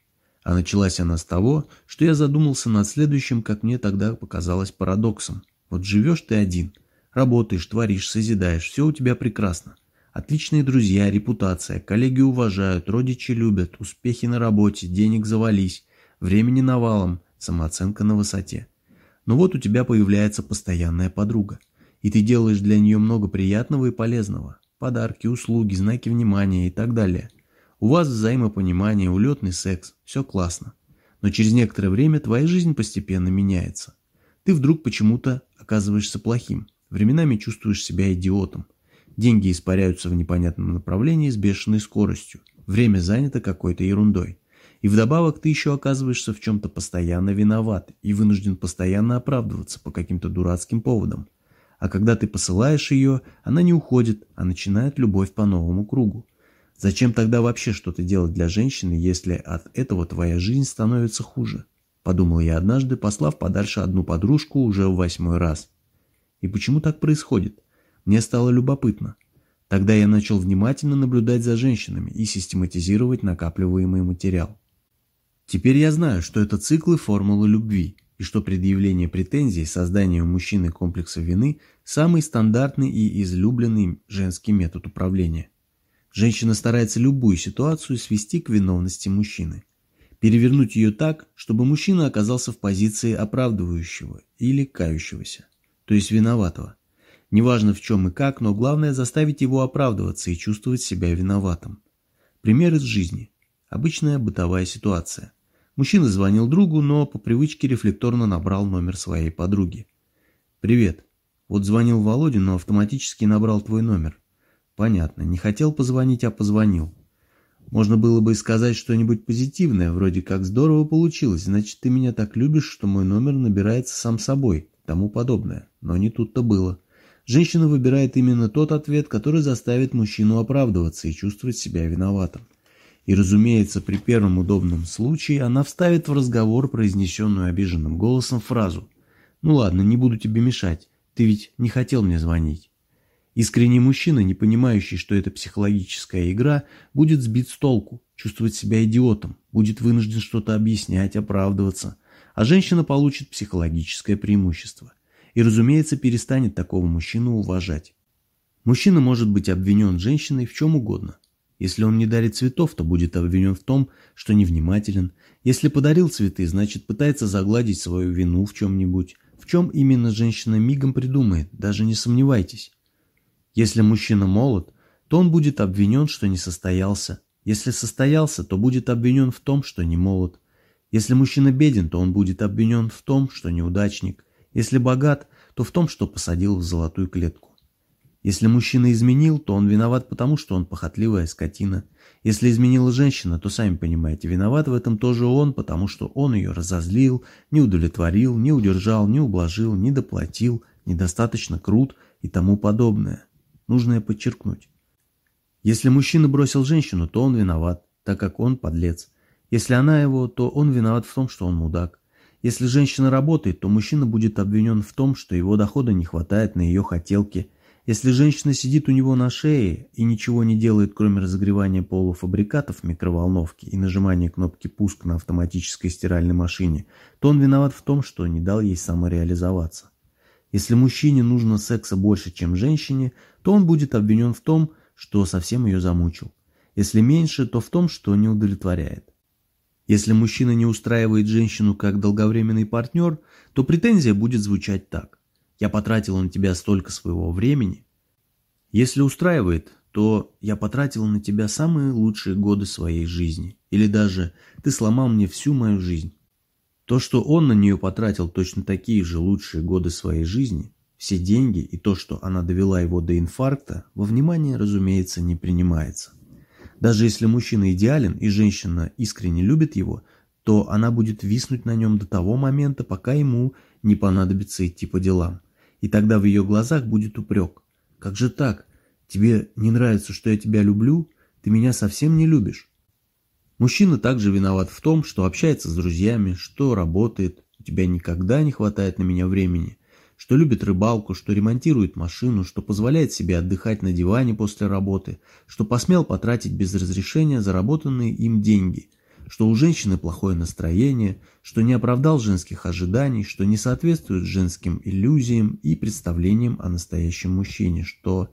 А началась она с того, что я задумался над следующим, как мне тогда показалось, парадоксом. Вот живешь ты один, работаешь, творишь, созидаешь, все у тебя прекрасно. Отличные друзья, репутация, коллеги уважают, родичи любят, успехи на работе, денег завались, времени навалом, самооценка на высоте. Но вот у тебя появляется постоянная подруга, и ты делаешь для нее много приятного и полезного подарки, услуги, знаки внимания и так далее. У вас взаимопонимание, улетный секс, все классно. Но через некоторое время твоя жизнь постепенно меняется. Ты вдруг почему-то оказываешься плохим, временами чувствуешь себя идиотом. Деньги испаряются в непонятном направлении с бешеной скоростью. Время занято какой-то ерундой. И вдобавок ты еще оказываешься в чем-то постоянно виноват и вынужден постоянно оправдываться по каким-то дурацким поводам. А когда ты посылаешь ее, она не уходит, а начинает любовь по новому кругу. Зачем тогда вообще что-то делать для женщины, если от этого твоя жизнь становится хуже? Подумал я однажды, послав подальше одну подружку уже в восьмой раз. И почему так происходит? Мне стало любопытно. Тогда я начал внимательно наблюдать за женщинами и систематизировать накапливаемый материал. Теперь я знаю, что это циклы формулы любви, и что предъявление претензий, создание у мужчины комплекса вины – самый стандартный и излюбленный женский метод управления. Женщина старается любую ситуацию свести к виновности мужчины. Перевернуть ее так, чтобы мужчина оказался в позиции оправдывающего или кающегося, то есть виноватого. Неважно в чем и как, но главное заставить его оправдываться и чувствовать себя виноватым. Пример из жизни. Обычная бытовая ситуация – Мужчина звонил другу, но по привычке рефлекторно набрал номер своей подруги. «Привет. Вот звонил Володя, но автоматически набрал твой номер. Понятно. Не хотел позвонить, а позвонил. Можно было бы и сказать что-нибудь позитивное, вроде как «здорово получилось, значит, ты меня так любишь, что мой номер набирается сам собой», тому подобное. Но не тут-то было. Женщина выбирает именно тот ответ, который заставит мужчину оправдываться и чувствовать себя виноватым. И, разумеется, при первом удобном случае она вставит в разговор произнесенную обиженным голосом фразу «Ну ладно, не буду тебе мешать, ты ведь не хотел мне звонить». Искренний мужчина, не понимающий, что это психологическая игра, будет сбит с толку, чувствовать себя идиотом, будет вынужден что-то объяснять, оправдываться, а женщина получит психологическое преимущество. И, разумеется, перестанет такого мужчину уважать. Мужчина может быть обвинен женщиной в чем угодно. Если он не дарит цветов, то будет обвинен в том, что невнимателен. Если подарил цветы, значит пытается загладить свою вину в чем-нибудь. В чем именно женщина мигом придумает, даже не сомневайтесь. Если мужчина молод, то он будет обвинен, что не состоялся. Если состоялся, то будет обвинен в том, что не молод. Если мужчина беден, то он будет обвинен в том, что неудачник. Если богат, то в том, что посадил в золотую клетку. Если мужчина изменил, то он виноват потому, что он похотливая скотина. Если изменила женщина, то, сами понимаете, виноват в этом тоже он, потому что он ее разозлил, не удовлетворил, не удержал, не ублажил, не доплатил, недостаточно крут и тому подобное нужное подчеркнуть. Если мужчина бросил женщину, то он виноват, так как он подлец. Если она его, то он виноват в том, что он мудак. Если женщина работает, то мужчина будет обвинен в том, что его дохода не хватает на ее хотелки. Если женщина сидит у него на шее и ничего не делает, кроме разогревания полуфабрикатов в микроволновке и нажимания кнопки «Пуск» на автоматической стиральной машине, то он виноват в том, что не дал ей самореализоваться. Если мужчине нужно секса больше, чем женщине, то он будет обвинен в том, что совсем ее замучил. Если меньше, то в том, что не удовлетворяет. Если мужчина не устраивает женщину как долговременный партнер, то претензия будет звучать так. «Я потратил на тебя столько своего времени». Если устраивает, то «я потратил на тебя самые лучшие годы своей жизни». Или даже «ты сломал мне всю мою жизнь». То, что он на нее потратил точно такие же лучшие годы своей жизни, все деньги и то, что она довела его до инфаркта, во внимание, разумеется, не принимается. Даже если мужчина идеален и женщина искренне любит его, то она будет виснуть на нем до того момента, пока ему не понадобится идти по делам. И тогда в ее глазах будет упрек. «Как же так? Тебе не нравится, что я тебя люблю? Ты меня совсем не любишь?» Мужчина также виноват в том, что общается с друзьями, что работает, у тебя никогда не хватает на меня времени, что любит рыбалку, что ремонтирует машину, что позволяет себе отдыхать на диване после работы, что посмел потратить без разрешения заработанные им деньги, что у женщины плохое настроение, что не оправдал женских ожиданий, что не соответствует женским иллюзиям и представлениям о настоящем мужчине, что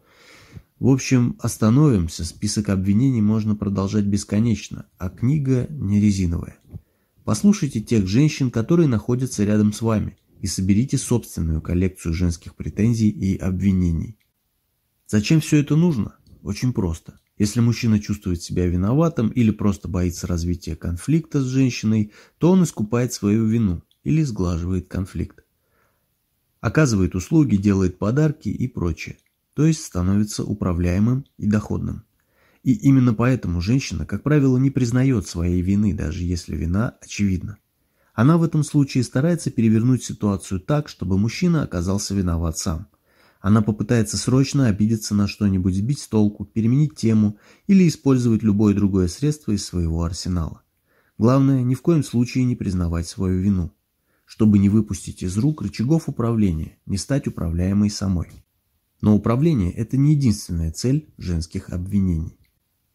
в общем, остановимся, список обвинений можно продолжать бесконечно, а книга не резиновая. Послушайте тех женщин, которые находятся рядом с вами, и соберите собственную коллекцию женских претензий и обвинений. Зачем все это нужно? Очень просто. Если мужчина чувствует себя виноватым или просто боится развития конфликта с женщиной, то он искупает свою вину или сглаживает конфликт. Оказывает услуги, делает подарки и прочее то есть становится управляемым и доходным. И именно поэтому женщина, как правило, не признает своей вины, даже если вина очевидна. Она в этом случае старается перевернуть ситуацию так, чтобы мужчина оказался виноват сам. Она попытается срочно обидеться на что-нибудь, сбить с толку, переменить тему или использовать любое другое средство из своего арсенала. Главное, ни в коем случае не признавать свою вину, чтобы не выпустить из рук рычагов управления, не стать управляемой самой. Но управление – это не единственная цель женских обвинений.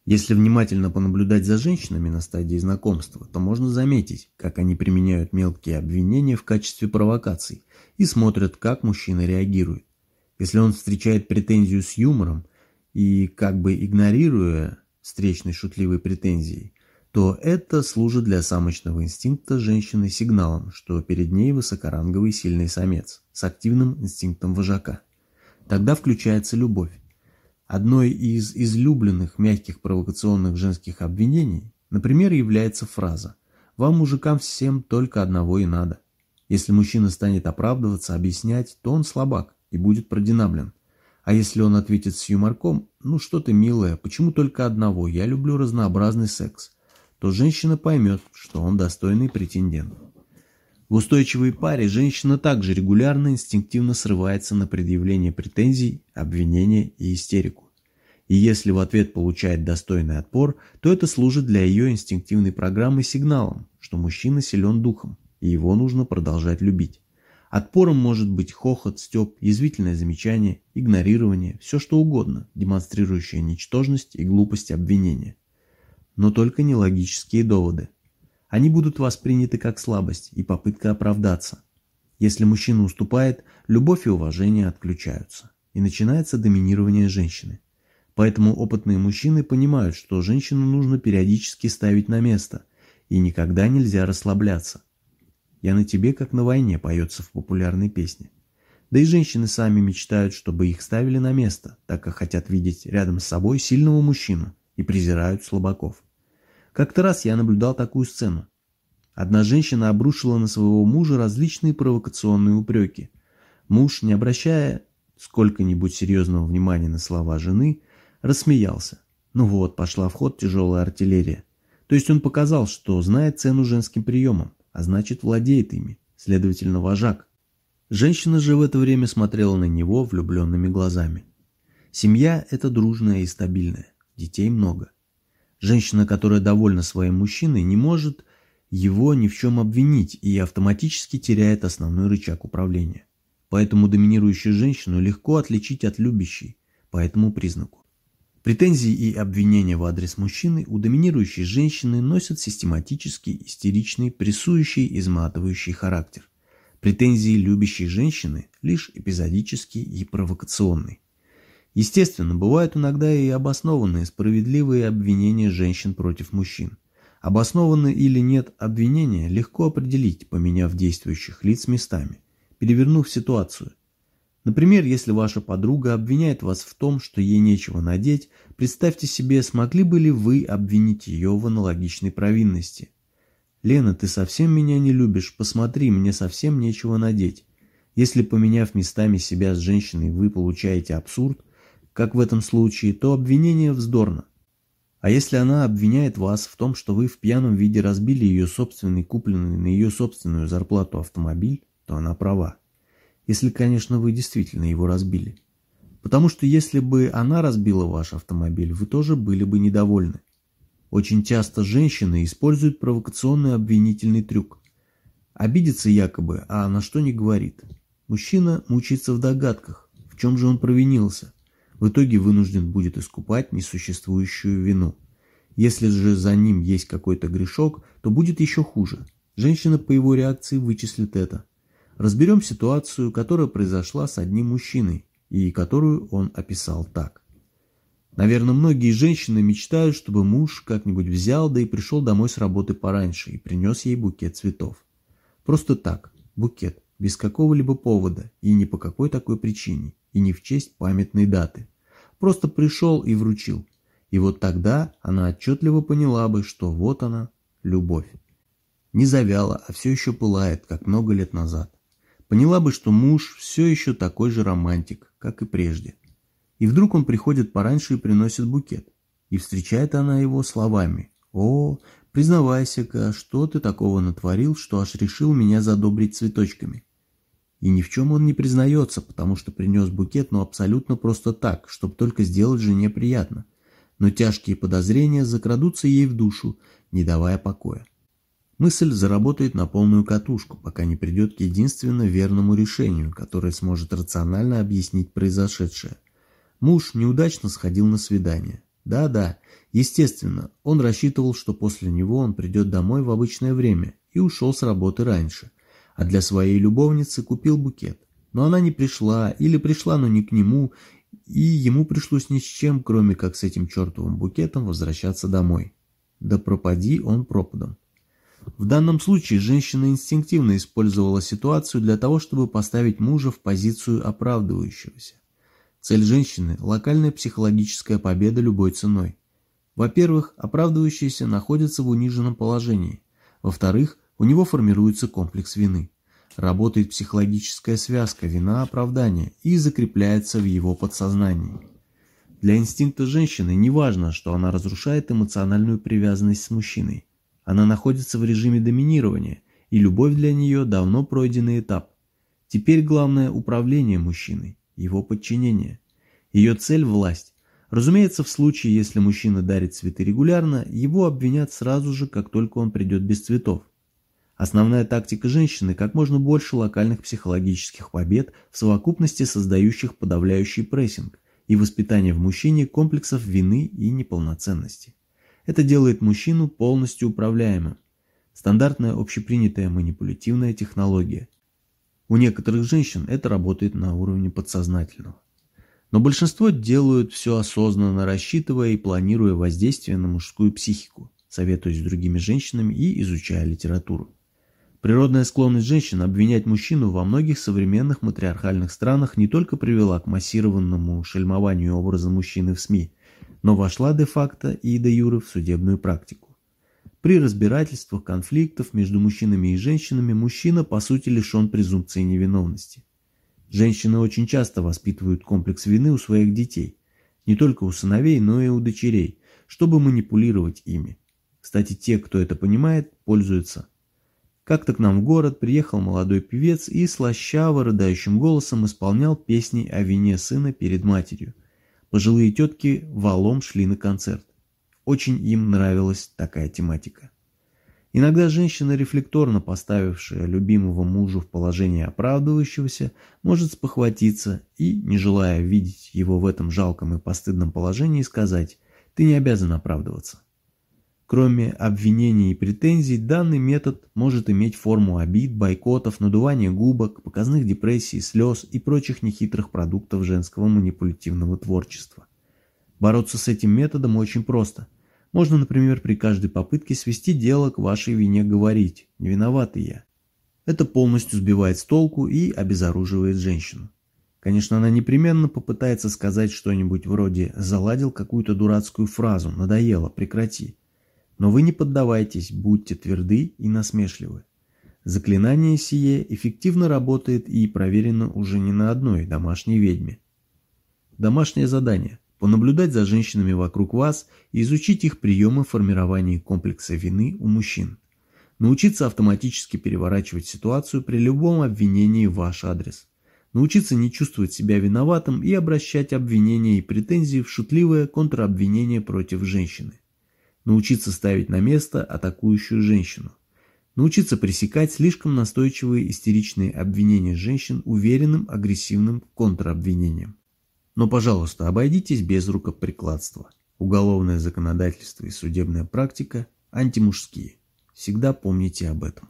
Если внимательно понаблюдать за женщинами на стадии знакомства, то можно заметить, как они применяют мелкие обвинения в качестве провокаций и смотрят, как мужчина реагирует. Если он встречает претензию с юмором и как бы игнорируя встречной шутливой претензией, то это служит для самочного инстинкта женщины сигналом, что перед ней высокоранговый сильный самец с активным инстинктом вожака. Тогда включается любовь. Одной из излюбленных мягких провокационных женских обвинений, например, является фраза «Вам, мужикам, всем только одного и надо». Если мужчина станет оправдываться, объяснять, то он слабак и будет продинаблен. А если он ответит с юморком «Ну что ты, милая, почему только одного? Я люблю разнообразный секс», то женщина поймет, что он достойный претендент. В устойчивой паре женщина также регулярно инстинктивно срывается на предъявление претензий, обвинения и истерику. И если в ответ получает достойный отпор, то это служит для ее инстинктивной программы сигналом, что мужчина силен духом, и его нужно продолжать любить. Отпором может быть хохот, стёб, язвительное замечание, игнорирование, все что угодно, демонстрирующее ничтожность и глупость обвинения. Но только не логические доводы. Они будут восприняты как слабость и попытка оправдаться. Если мужчина уступает, любовь и уважение отключаются, и начинается доминирование женщины. Поэтому опытные мужчины понимают, что женщину нужно периодически ставить на место, и никогда нельзя расслабляться. «Я на тебе, как на войне» поется в популярной песне. Да и женщины сами мечтают, чтобы их ставили на место, так как хотят видеть рядом с собой сильного мужчину и презирают слабаков. Как-то раз я наблюдал такую сцену. Одна женщина обрушила на своего мужа различные провокационные упреки. Муж, не обращая сколько-нибудь серьезного внимания на слова жены, рассмеялся. Ну вот, пошла в ход тяжелая артиллерия. То есть он показал, что знает цену женским приемам, а значит владеет ими, следовательно вожак. Женщина же в это время смотрела на него влюбленными глазами. Семья – это дружная и стабильная, детей много. Женщина, которая довольна своим мужчиной, не может его ни в чем обвинить и автоматически теряет основной рычаг управления. Поэтому доминирующую женщину легко отличить от любящей по этому признаку. Претензии и обвинения в адрес мужчины у доминирующей женщины носят систематический, истеричный, прессующий, изматывающий характер. Претензии любящей женщины лишь эпизодический и провокационный. Естественно, бывают иногда и обоснованные, справедливые обвинения женщин против мужчин. Обоснованны или нет обвинения легко определить, поменяв действующих лиц местами, перевернув ситуацию – Например, если ваша подруга обвиняет вас в том, что ей нечего надеть, представьте себе, смогли бы ли вы обвинить ее в аналогичной провинности. «Лена, ты совсем меня не любишь, посмотри, мне совсем нечего надеть». Если, поменяв местами себя с женщиной, вы получаете абсурд, как в этом случае, то обвинение вздорно. А если она обвиняет вас в том, что вы в пьяном виде разбили ее собственный, купленный на ее собственную зарплату автомобиль, то она права. Если, конечно, вы действительно его разбили. Потому что если бы она разбила ваш автомобиль, вы тоже были бы недовольны. Очень часто женщины используют провокационный обвинительный трюк. Обидится якобы, а на что не говорит. Мужчина мучается в догадках, в чем же он провинился. В итоге вынужден будет искупать несуществующую вину. Если же за ним есть какой-то грешок, то будет еще хуже. Женщина по его реакции вычислит это. Разберем ситуацию, которая произошла с одним мужчиной и которую он описал так. Наверное, многие женщины мечтают, чтобы муж как-нибудь взял, да и пришел домой с работы пораньше и принес ей букет цветов. Просто так, букет, без какого-либо повода и ни по какой такой причине, и не в честь памятной даты. Просто пришел и вручил. И вот тогда она отчетливо поняла бы, что вот она, любовь. Не завяла, а все еще пылает, как много лет назад поняла бы, что муж все еще такой же романтик, как и прежде. И вдруг он приходит пораньше и приносит букет. И встречает она его словами. «О, признавайся-ка, что ты такого натворил, что аж решил меня задобрить цветочками?» И ни в чем он не признается, потому что принес букет, но абсолютно просто так, чтобы только сделать жене приятно. Но тяжкие подозрения закрадутся ей в душу, не давая покоя. Мысль заработает на полную катушку, пока не придет к единственно верному решению, которое сможет рационально объяснить произошедшее. Муж неудачно сходил на свидание. Да-да, естественно, он рассчитывал, что после него он придет домой в обычное время и ушел с работы раньше, а для своей любовницы купил букет. Но она не пришла, или пришла, но не к нему, и ему пришлось ни с чем, кроме как с этим чертовым букетом возвращаться домой. Да пропади он пропадом. В данном случае женщина инстинктивно использовала ситуацию для того, чтобы поставить мужа в позицию оправдывающегося. Цель женщины – локальная психологическая победа любой ценой. Во-первых, оправдывающийся находится в униженном положении. Во-вторых, у него формируется комплекс вины. работает психологическая связка вина-оправдания и закрепляется в его подсознании. Для инстинкта женщины не важно, что она разрушает эмоциональную привязанность с мужчиной. Она находится в режиме доминирования, и любовь для нее давно пройденный этап. Теперь главное управление мужчиной, его подчинение. Ее цель – власть. Разумеется, в случае, если мужчина дарит цветы регулярно, его обвинят сразу же, как только он придет без цветов. Основная тактика женщины – как можно больше локальных психологических побед в совокупности создающих подавляющий прессинг и воспитание в мужчине комплексов вины и неполноценности. Это делает мужчину полностью управляемым. Стандартная общепринятая манипулятивная технология. У некоторых женщин это работает на уровне подсознательного. Но большинство делают все осознанно, рассчитывая и планируя воздействие на мужскую психику, советуясь с другими женщинами и изучая литературу. Природная склонность женщин обвинять мужчину во многих современных матриархальных странах не только привела к массированному шельмованию образа мужчины в СМИ, но вошла де-факто и де юре в судебную практику. При разбирательствах конфликтов между мужчинами и женщинами мужчина по сути лишен презумпции невиновности. Женщины очень часто воспитывают комплекс вины у своих детей, не только у сыновей, но и у дочерей, чтобы манипулировать ими. Кстати, те, кто это понимает, пользуются как-то к нам в город приехал молодой певец и слащаво рыдающим голосом исполнял песни о вине сына перед матерью. Пожилые тетки валом шли на концерт. Очень им нравилась такая тематика. Иногда женщина, рефлекторно поставившая любимого мужа в положение оправдывающегося, может спохватиться и, не желая видеть его в этом жалком и постыдном положении, сказать «ты не обязан оправдываться». Кроме обвинений и претензий, данный метод может иметь форму обид, бойкотов, надувания губок, показных депрессий, слез и прочих нехитрых продуктов женского манипулятивного творчества. Бороться с этим методом очень просто. Можно, например, при каждой попытке свести дело к вашей вине говорить «не виноватый я». Это полностью сбивает с толку и обезоруживает женщину. Конечно, она непременно попытается сказать что-нибудь вроде «заладил какую-то дурацкую фразу, надоело, прекрати». Но вы не поддавайтесь, будьте тверды и насмешливы. Заклинание сие эффективно работает и проверено уже не на одной домашней ведьме. Домашнее задание – понаблюдать за женщинами вокруг вас и изучить их приемы формирования комплекса вины у мужчин. Научиться автоматически переворачивать ситуацию при любом обвинении в ваш адрес. Научиться не чувствовать себя виноватым и обращать обвинения и претензии в шутливое контробвинение против женщины научиться ставить на место атакующую женщину, научиться пресекать слишком настойчивые истеричные обвинения женщин уверенным агрессивным контробвинением. Но, пожалуйста, обойдитесь без рукоприкладства. Уголовное законодательство и судебная практика антимужские. Всегда помните об этом.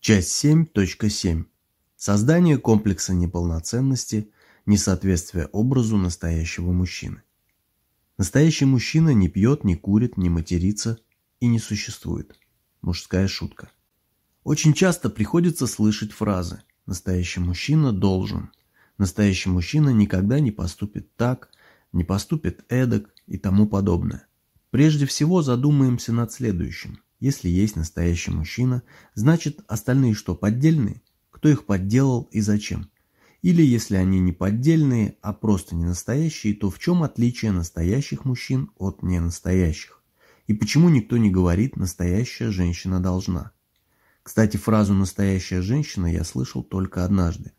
Часть 7.7. Создание комплекса неполноценности, несоответствие образу настоящего мужчины. Настоящий мужчина не пьет, не курит, не матерится и не существует. Мужская шутка. Очень часто приходится слышать фразы «настоящий мужчина должен», «настоящий мужчина никогда не поступит так», «не поступит эдак» и тому подобное. Прежде всего задумаемся над следующим. Если есть настоящий мужчина, значит остальные что, поддельные? Кто их подделал и зачем? Или если они не поддельные, а просто не настоящие, то в чем отличие настоящих мужчин от ненастоящих? И почему никто не говорит «настоящая женщина должна»? Кстати, фразу «настоящая женщина» я слышал только однажды.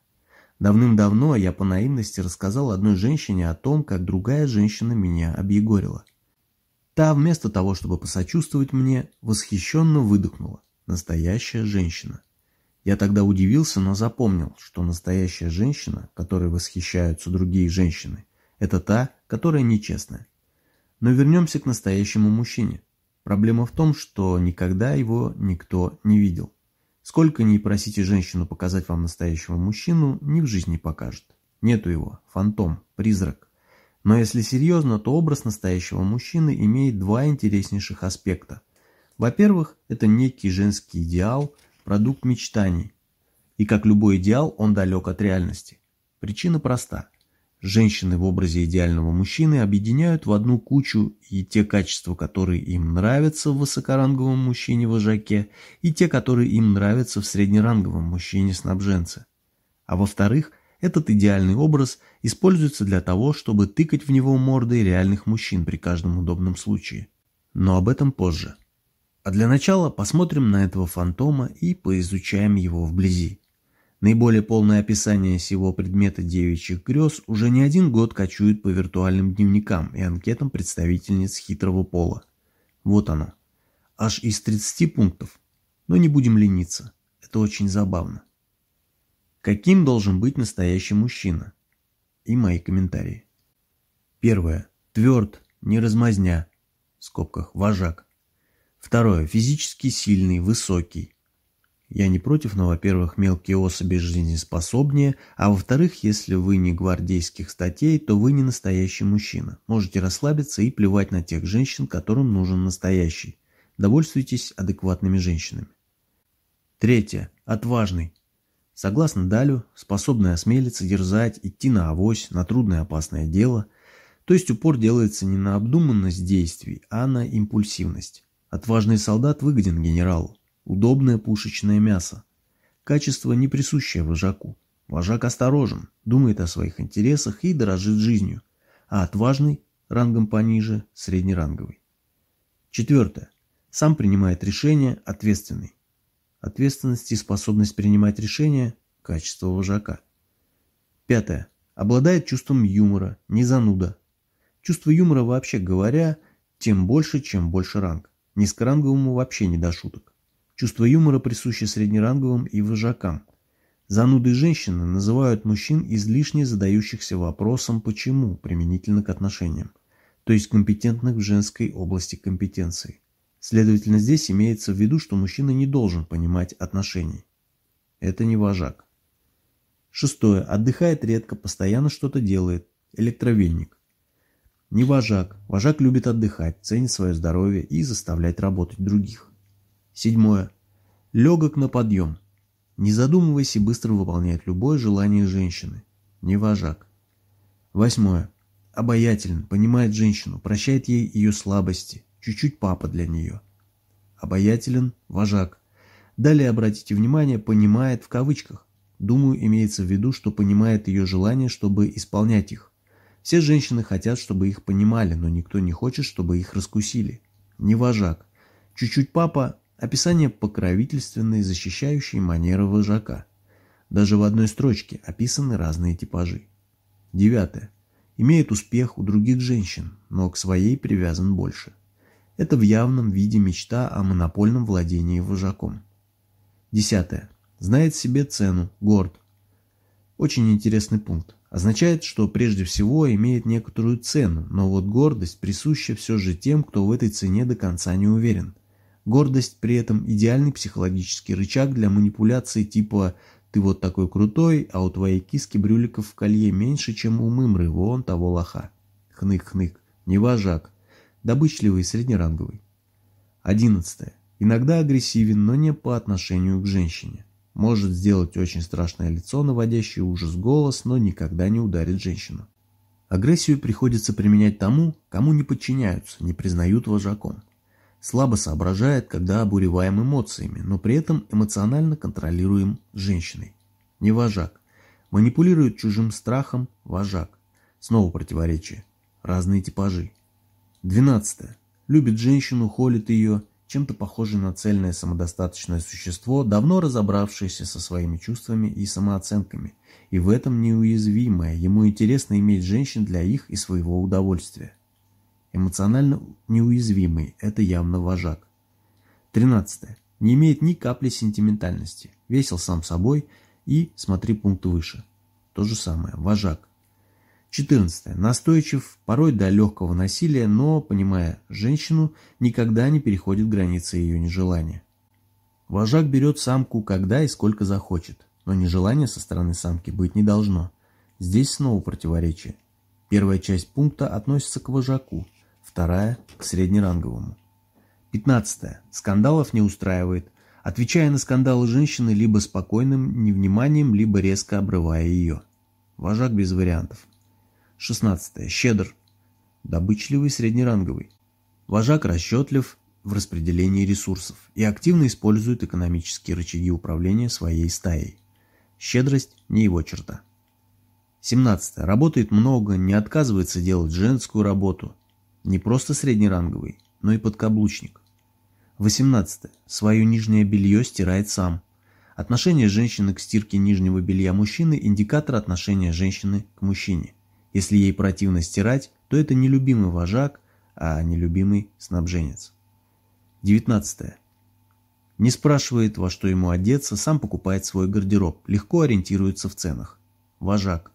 Давным-давно я по наивности рассказал одной женщине о том, как другая женщина меня объегорила. Та, вместо того, чтобы посочувствовать мне, восхищенно выдохнула. Настоящая женщина. Я тогда удивился, но запомнил, что настоящая женщина, которой восхищаются другие женщины, это та, которая нечестная. Но вернемся к настоящему мужчине. Проблема в том, что никогда его никто не видел. Сколько ни просите женщину показать вам настоящего мужчину, ни в жизни покажет. Нету его, фантом, призрак. Но если серьезно, то образ настоящего мужчины имеет два интереснейших аспекта. Во-первых, это некий женский идеал – продукт мечтаний. И как любой идеал, он далек от реальности. Причина проста. Женщины в образе идеального мужчины объединяют в одну кучу и те качества, которые им нравятся в высокоранговом мужчине-вожаке, и те, которые им нравятся в среднеранговом мужчине-снабженце. А во-вторых, этот идеальный образ используется для того, чтобы тыкать в него мордой реальных мужчин при каждом удобном случае. Но об этом позже. А для начала посмотрим на этого фантома и поизучаем его вблизи. Наиболее полное описание всего предмета девичьих грез уже не один год кочует по виртуальным дневникам и анкетам представительниц хитрого пола. Вот оно. Аж из 30 пунктов. Но не будем лениться. Это очень забавно. Каким должен быть настоящий мужчина? И мои комментарии. Первое. Тверд, не размазня. В скобках. Вожак. Второе. Физически сильный, высокий. Я не против, но, во-первых, мелкие особи жизнеспособнее, а во-вторых, если вы не гвардейских статей, то вы не настоящий мужчина. Можете расслабиться и плевать на тех женщин, которым нужен настоящий. Довольствуйтесь адекватными женщинами. Третье. Отважный. Согласно Далю, способный осмелиться, дерзать, идти на авось, на трудное опасное дело, то есть упор делается не на обдуманность действий, а на импульсивность. Отважный солдат выгоден генералу. Удобное пушечное мясо. Качество, не присущее вожаку. Вожак осторожен, думает о своих интересах и дорожит жизнью, а отважный, рангом пониже, среднеранговый. Четвертое. Сам принимает решения, ответственный. Ответственность и способность принимать решения – качество вожака. Пятое. Обладает чувством юмора, не зануда. Чувство юмора, вообще говоря, тем больше, чем больше ранг. Низкоранговому вообще не до шуток. Чувство юмора присуще среднеранговым и вожакам. Зануды женщины называют мужчин излишне задающихся вопросом «почему» применительно к отношениям, то есть компетентных в женской области компетенции. Следовательно, здесь имеется в виду, что мужчина не должен понимать отношений. Это не вожак. Шестое. Отдыхает редко, постоянно что-то делает. Электровильник. Не вожак. Вожак любит отдыхать, ценит свое здоровье и заставлять работать других. Седьмое. Легок на подъем. Не задумываясь и быстро выполняет любое желание женщины. Не вожак. Восьмое. Обаятелен, понимает женщину, прощает ей ее слабости, чуть-чуть папа для нее. Обаятелен, вожак. Далее обратите внимание, понимает в кавычках. Думаю, имеется в виду, что понимает ее желание, чтобы исполнять их. Все женщины хотят, чтобы их понимали, но никто не хочет, чтобы их раскусили. Не вожак. Чуть-чуть папа – описание покровительственной, защищающей манеры вожака. Даже в одной строчке описаны разные типажи. Девятое. Имеет успех у других женщин, но к своей привязан больше. Это в явном виде мечта о монопольном владении вожаком. Десятое. Знает себе цену, горд. Очень интересный пункт. Означает, что прежде всего имеет некоторую цену, но вот гордость присуща все же тем, кто в этой цене до конца не уверен. Гордость при этом идеальный психологический рычаг для манипуляции типа «ты вот такой крутой, а у твоей киски брюликов в колье меньше, чем у мымры вон того лоха». Хнык-хнык. Не вожак добычливый и среднеранговый. 11. Иногда агрессивен, но не по отношению к женщине. Может сделать очень страшное лицо, наводящий ужас голос, но никогда не ударит женщину. Агрессию приходится применять тому, кому не подчиняются, не признают вожаком. Слабо соображает, когда обуреваем эмоциями, но при этом эмоционально контролируем женщиной. Не вожак. Манипулирует чужим страхом вожак. Снова противоречие. Разные типажи. 12. Любит женщину, холит ее, чем-то похожий на цельное самодостаточное существо, давно разобравшееся со своими чувствами и самооценками, и в этом неуязвимое, ему интересно иметь женщин для их и своего удовольствия. Эмоционально неуязвимый – это явно вожак. 13. Не имеет ни капли сентиментальности, весел сам собой и, смотри пункт выше. То же самое, вожак. 14. Настойчив, порой до легкого насилия, но, понимая женщину, никогда не переходит границы ее нежелания. Вожак берет самку когда и сколько захочет, но нежелания со стороны самки быть не должно. Здесь снова противоречие. Первая часть пункта относится к вожаку, вторая – к среднеранговому. 15. Скандалов не устраивает, отвечая на скандалы женщины либо спокойным невниманием, либо резко обрывая ее. Вожак без вариантов. 16. Щедр. Добычливый среднеранговый. Вожак расчетлив в распределении ресурсов и активно использует экономические рычаги управления своей стаей. Щедрость не его черта. 17. Работает много, не отказывается делать женскую работу. Не просто среднеранговый, но и подкаблучник. 18. Свое нижнее белье стирает сам. Отношение женщины к стирке нижнего белья мужчины – индикатор отношения женщины к мужчине. Если ей противно стирать, то это не любимый вожак, а нелюбимый снабженец. 19. Не спрашивает, во что ему одеться, сам покупает свой гардероб, легко ориентируется в ценах. Вожак.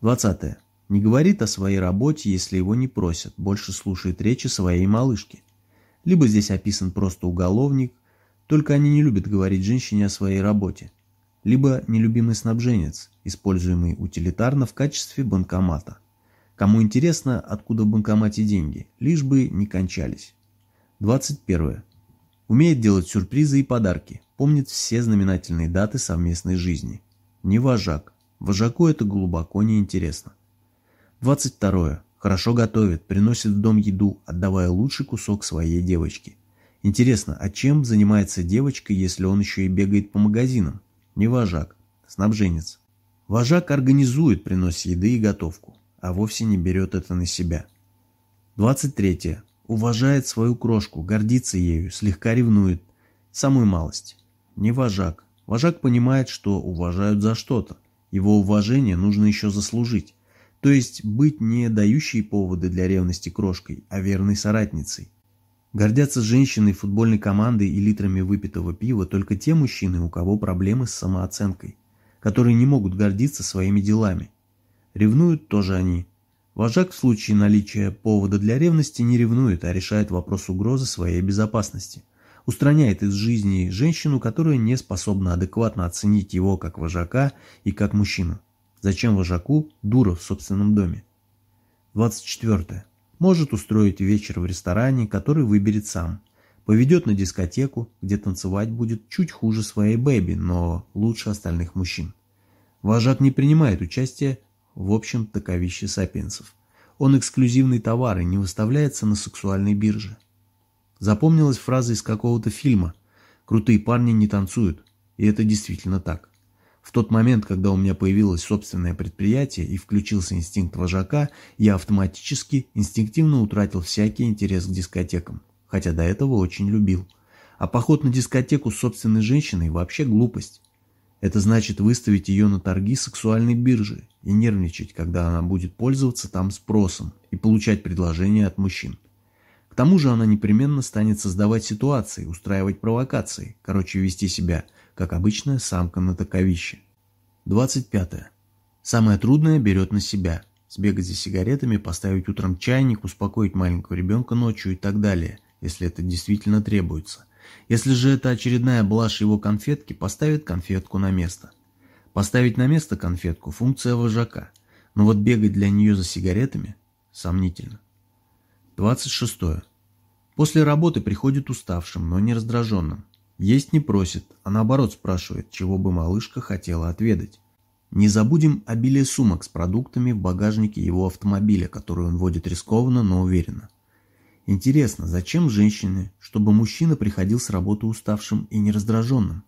20. Не говорит о своей работе, если его не просят, больше слушает речи своей малышки. Либо здесь описан просто уголовник, только они не любят говорить женщине о своей работе. Либо нелюбимый снабженец, используемый утилитарно в качестве банкомата. Кому интересно, откуда в банкомате деньги, лишь бы не кончались. 21. Умеет делать сюрпризы и подарки, помнит все знаменательные даты совместной жизни. Не вожак. Вожаку это глубоко не интересно. 22. Хорошо готовит, приносит в дом еду, отдавая лучший кусок своей девочке. Интересно, а чем занимается девочка, если он еще и бегает по магазинам? Не вожак, снабженец. Вожак организует принос еды и готовку, а вовсе не берет это на себя. 23. Уважает свою крошку, гордится ею, слегка ревнует. Самую малость. Не вожак. Вожак понимает, что уважают за что-то. Его уважение нужно еще заслужить. То есть быть не дающей поводы для ревности крошкой, а верной соратницей. Гордятся женщиной футбольной командой и литрами выпитого пива только те мужчины, у кого проблемы с самооценкой, которые не могут гордиться своими делами. Ревнуют тоже они. Вожак в случае наличия повода для ревности не ревнует, а решает вопрос угрозы своей безопасности. Устраняет из жизни женщину, которая не способна адекватно оценить его как вожака и как мужчину. Зачем вожаку дура в собственном доме? 24. Может устроить вечер в ресторане, который выберет сам. Поведет на дискотеку, где танцевать будет чуть хуже своей бэби, но лучше остальных мужчин. Вожак не принимает участия в общем таковище сапиенсов. Он эксклюзивный товар и не выставляется на сексуальной бирже. Запомнилась фраза из какого-то фильма «Крутые парни не танцуют», и это действительно так. В тот момент, когда у меня появилось собственное предприятие и включился инстинкт вожака, я автоматически, инстинктивно утратил всякий интерес к дискотекам, хотя до этого очень любил. А поход на дискотеку с собственной женщиной вообще глупость. Это значит выставить ее на торги сексуальной биржи и нервничать, когда она будет пользоваться там спросом и получать предложения от мужчин. К тому же она непременно станет создавать ситуации, устраивать провокации, короче вести себя – как обычная самка на таковище. 25. Самое трудное берет на себя. Сбегать за сигаретами, поставить утром чайник, успокоить маленького ребенка ночью и так далее, если это действительно требуется. Если же это очередная блажь его конфетки, поставит конфетку на место. Поставить на место конфетку – функция вожака, но вот бегать для нее за сигаретами – сомнительно. 26. После работы приходит уставшим, но не раздраженным. Есть не просит, а наоборот спрашивает, чего бы малышка хотела отведать. Не забудем обилие сумок с продуктами в багажнике его автомобиля, который он водит рискованно, но уверенно. Интересно, зачем женщине, чтобы мужчина приходил с работы уставшим и нераздраженным?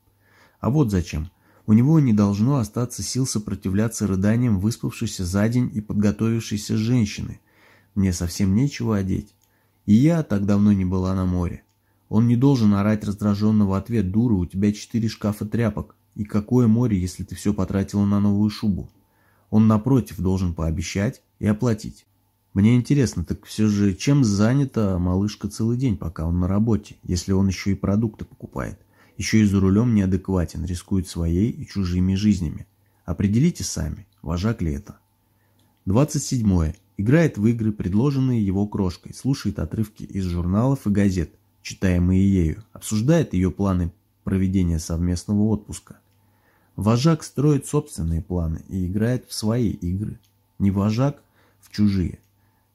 А вот зачем. У него не должно остаться сил сопротивляться рыданиям выспавшейся за день и подготовившейся женщины. Мне совсем нечего одеть. И я так давно не была на море. Он не должен орать раздраженно в ответ «Дура, у тебя четыре шкафа тряпок, и какое море, если ты все потратила на новую шубу?» Он, напротив, должен пообещать и оплатить. Мне интересно, так все же, чем занята малышка целый день, пока он на работе, если он еще и продукты покупает? Еще и за рулем неадекватен, рискует своей и чужими жизнями. Определите сами, вожак ли это. 27. Играет в игры, предложенные его крошкой, слушает отрывки из журналов и газет, читаемые ею, обсуждает ее планы проведения совместного отпуска. Вожак строит собственные планы и играет в свои игры. Не вожак, в чужие.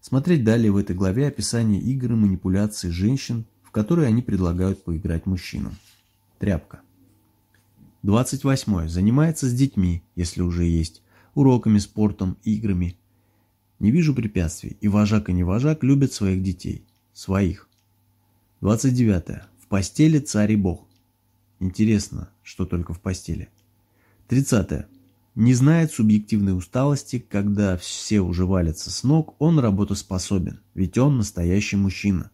Смотреть далее в этой главе описание игр и манипуляций женщин, в которые они предлагают поиграть мужчинам. Тряпка. 28. Занимается с детьми, если уже есть, уроками, спортом, играми. Не вижу препятствий, и вожак и не вожак любят своих детей. Своих. 29. В постели царь и бог. Интересно, что только в постели. 30. Не знает субъективной усталости, когда все уже валятся с ног, он работоспособен, ведь он настоящий мужчина.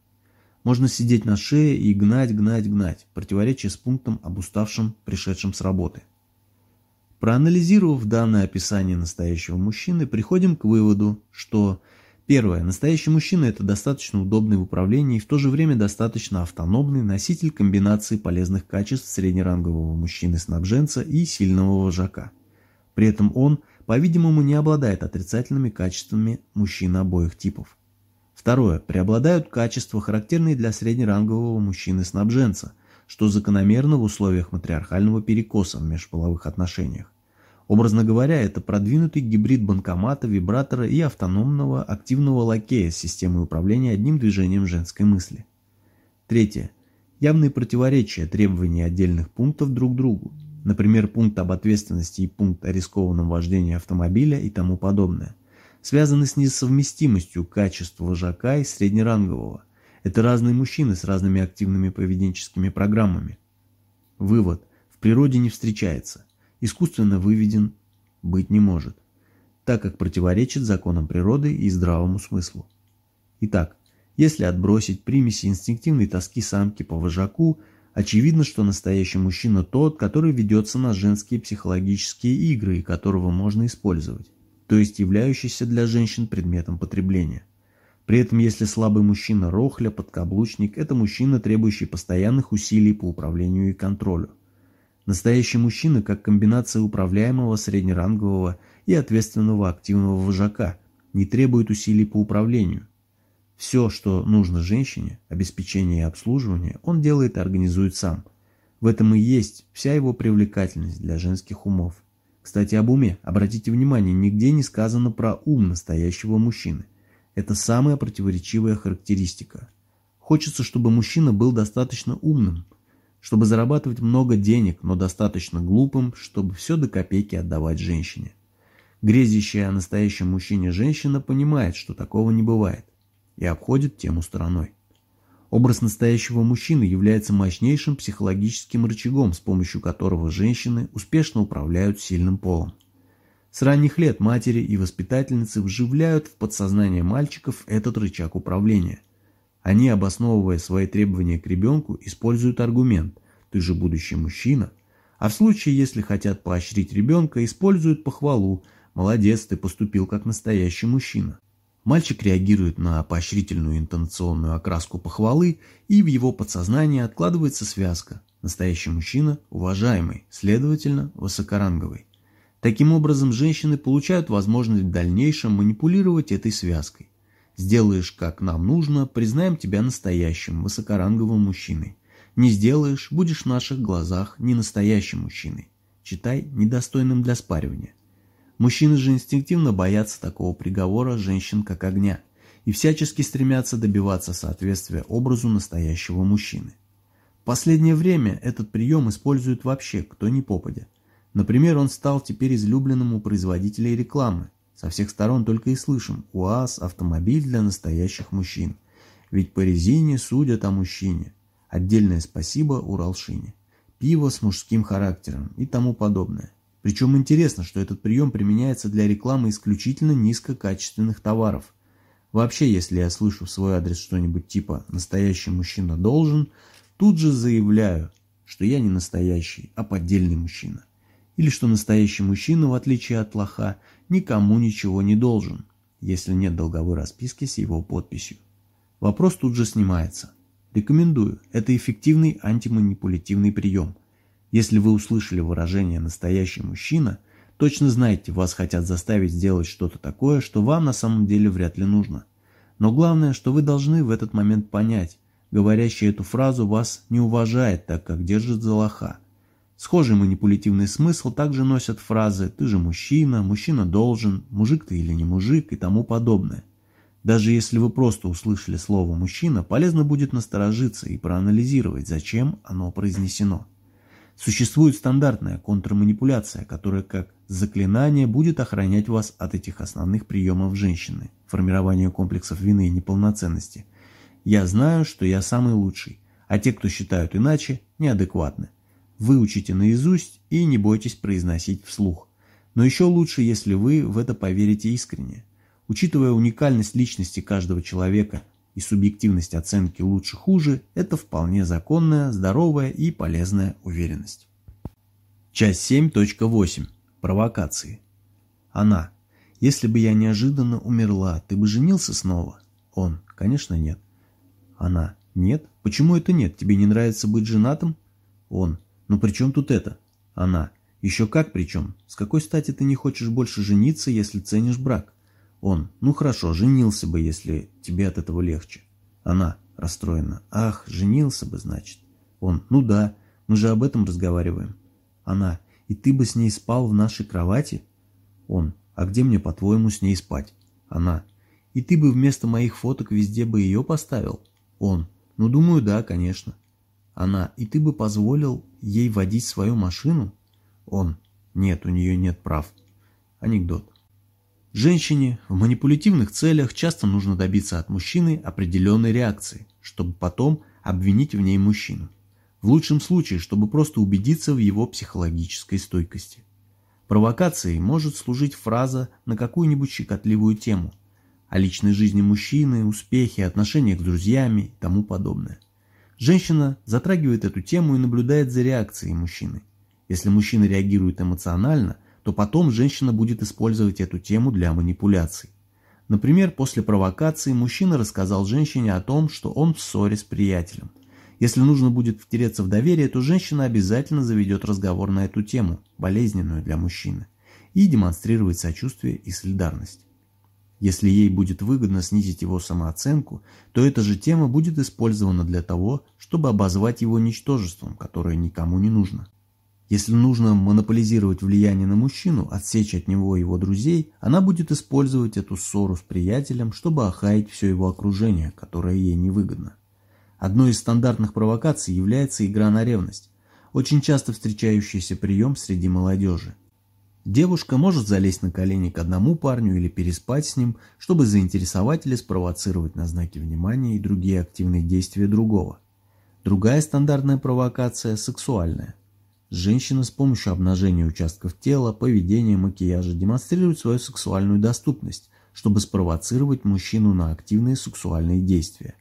Можно сидеть на шее и гнать, гнать, гнать, противоречие с пунктом об уставшем, пришедшем с работы. Проанализировав данное описание настоящего мужчины, приходим к выводу, что первое, настоящий мужчина – это достаточно удобный в управлении и в то же время достаточно автономный носитель комбинации полезных качеств среднерангового мужчины-снабженца и сильного вожака. При этом он, по-видимому, не обладает отрицательными качествами мужчин обоих типов. Второе. Преобладают качества, характерные для среднерангового мужчины-снабженца, что закономерно в условиях матриархального перекоса в межполовых отношениях. Образно говоря, это продвинутый гибрид банкомата, вибратора и автономного активного лакея с системой управления одним движением женской мысли. Третье. Явные противоречия требований отдельных пунктов друг другу, например, пункт об ответственности и пункт о рискованном вождении автомобиля и тому подобное связаны с несовместимостью качеств вожака и среднерангового. Это разные мужчины с разными активными поведенческими программами. Вывод. В природе не встречается. Искусственно выведен быть не может, так как противоречит законам природы и здравому смыслу. Итак, если отбросить примеси инстинктивной тоски самки по вожаку, очевидно, что настоящий мужчина тот, который ведется на женские психологические игры и которого можно использовать то есть являющийся для женщин предметом потребления. При этом, если слабый мужчина рохля, подкаблучник, это мужчина, требующий постоянных усилий по управлению и контролю. Настоящий мужчина как комбинация управляемого среднерангового и ответственного активного вожака, не требует усилий по управлению. Все, что нужно женщине, обеспечение и обслуживание, он делает и организует сам. В этом и есть вся его привлекательность для женских умов. Кстати, об уме. Обратите внимание, нигде не сказано про ум настоящего мужчины. Это самая противоречивая характеристика. Хочется, чтобы мужчина был достаточно умным, чтобы зарабатывать много денег, но достаточно глупым, чтобы все до копейки отдавать женщине. Грезящая о настоящем мужчине женщина понимает, что такого не бывает, и обходит тему стороной. Образ настоящего мужчины является мощнейшим психологическим рычагом, с помощью которого женщины успешно управляют сильным полом. С ранних лет матери и воспитательницы вживляют в подсознание мальчиков этот рычаг управления. Они, обосновывая свои требования к ребенку, используют аргумент «ты же будущий мужчина», а в случае, если хотят поощрить ребенка, используют похвалу «молодец, ты поступил как настоящий мужчина». Мальчик реагирует на поощрительную интонационную окраску похвалы, и в его подсознании откладывается связка «настоящий мужчина, уважаемый, следовательно, высокоранговый». Таким образом, женщины получают возможность в дальнейшем манипулировать этой связкой. Сделаешь, как нам нужно, признаем тебя настоящим, высокоранговым мужчиной. Не сделаешь, будешь в наших глазах не настоящим мужчиной. Читай, недостойным для спаривания. Мужчины же инстинктивно боятся такого приговора женщин как огня и всячески стремятся добиваться соответствия образу настоящего мужчины. В последнее время этот прием используют вообще кто ни попадя. Например, он стал теперь излюбленным у производителей рекламы. Со всех сторон только и слышим «УАЗ – автомобиль для настоящих мужчин». Ведь по резине судят о мужчине. Отдельное спасибо Уралшине. Пиво с мужским характером и тому подобное. Причем интересно, что этот прием применяется для рекламы исключительно низкокачественных товаров. Вообще, если я слышу в свой адрес что-нибудь типа «настоящий мужчина должен», тут же заявляю, что я не настоящий, а поддельный мужчина. Или что настоящий мужчина, в отличие от лоха, никому ничего не должен, если нет долговой расписки с его подписью. Вопрос тут же снимается. Рекомендую, это эффективный антиманипулятивный прием. Если вы услышали выражение «настоящий мужчина», точно знаете, вас хотят заставить сделать что-то такое, что вам на самом деле вряд ли нужно. Но главное, что вы должны в этот момент понять, говорящий эту фразу вас не уважает, так как держит за лоха. Схожий манипулятивный смысл также носят фразы «ты же мужчина», «мужчина должен», «мужик ты или не мужик» и тому подобное. Даже если вы просто услышали слово «мужчина», полезно будет насторожиться и проанализировать, зачем оно произнесено. Существует стандартная контрманипуляция, которая как Заклинание будет охранять вас от этих основных приемов женщины, формирования комплексов вины и неполноценности. Я знаю, что я самый лучший, а те, кто считают иначе, неадекватны. Выучите наизусть и не бойтесь произносить вслух. Но еще лучше, если вы в это поверите искренне. Учитывая уникальность личности каждого человека и субъективность оценки лучше-хуже, это вполне законная, здоровая и полезная уверенность. Часть 7.8. Провокации. Она. Если бы я неожиданно умерла, ты бы женился снова? Он. Конечно, нет. Она. Нет? Почему это нет? Тебе не нравится быть женатым? Он. Ну при чем тут это? Она. Еще как при чем? С какой стати ты не хочешь больше жениться, если ценишь брак? Он. Ну хорошо, женился бы, если тебе от этого легче. Она. Расстроена. Ах, женился бы, значит. Он. Ну да, мы же об этом разговариваем. Она. И ты бы с ней спал в нашей кровати? Он. А где мне, по-твоему, с ней спать? Она. И ты бы вместо моих фоток везде бы ее поставил? Он. Ну, думаю, да, конечно. Она. И ты бы позволил ей водить свою машину? Он. Нет, у нее нет прав. Анекдот. Женщине в манипулятивных целях часто нужно добиться от мужчины определенной реакции, чтобы потом обвинить в ней мужчину. В лучшем случае, чтобы просто убедиться в его психологической стойкости. Провокацией может служить фраза на какую-нибудь щекотливую тему о личной жизни мужчины, успехе, отношениях с друзьями и тому подобное. Женщина затрагивает эту тему и наблюдает за реакцией мужчины. Если мужчина реагирует эмоционально, то потом женщина будет использовать эту тему для манипуляций. Например, после провокации мужчина рассказал женщине о том, что он в ссоре с приятелем. Если нужно будет втереться в доверие, то женщина обязательно заведет разговор на эту тему, болезненную для мужчины, и демонстрировать сочувствие и солидарность. Если ей будет выгодно снизить его самооценку, то эта же тема будет использована для того, чтобы обозвать его ничтожеством, которое никому не нужно. Если нужно монополизировать влияние на мужчину, отсечь от него его друзей, она будет использовать эту ссору с приятелем, чтобы охаять все его окружение, которое ей невыгодно. Одной из стандартных провокаций является игра на ревность, очень часто встречающийся прием среди молодежи. Девушка может залезть на колени к одному парню или переспать с ним, чтобы заинтересовать или спровоцировать на знаки внимания и другие активные действия другого. Другая стандартная провокация – сексуальная. Женщина с помощью обнажения участков тела, поведения, макияжа демонстрирует свою сексуальную доступность, чтобы спровоцировать мужчину на активные сексуальные действия.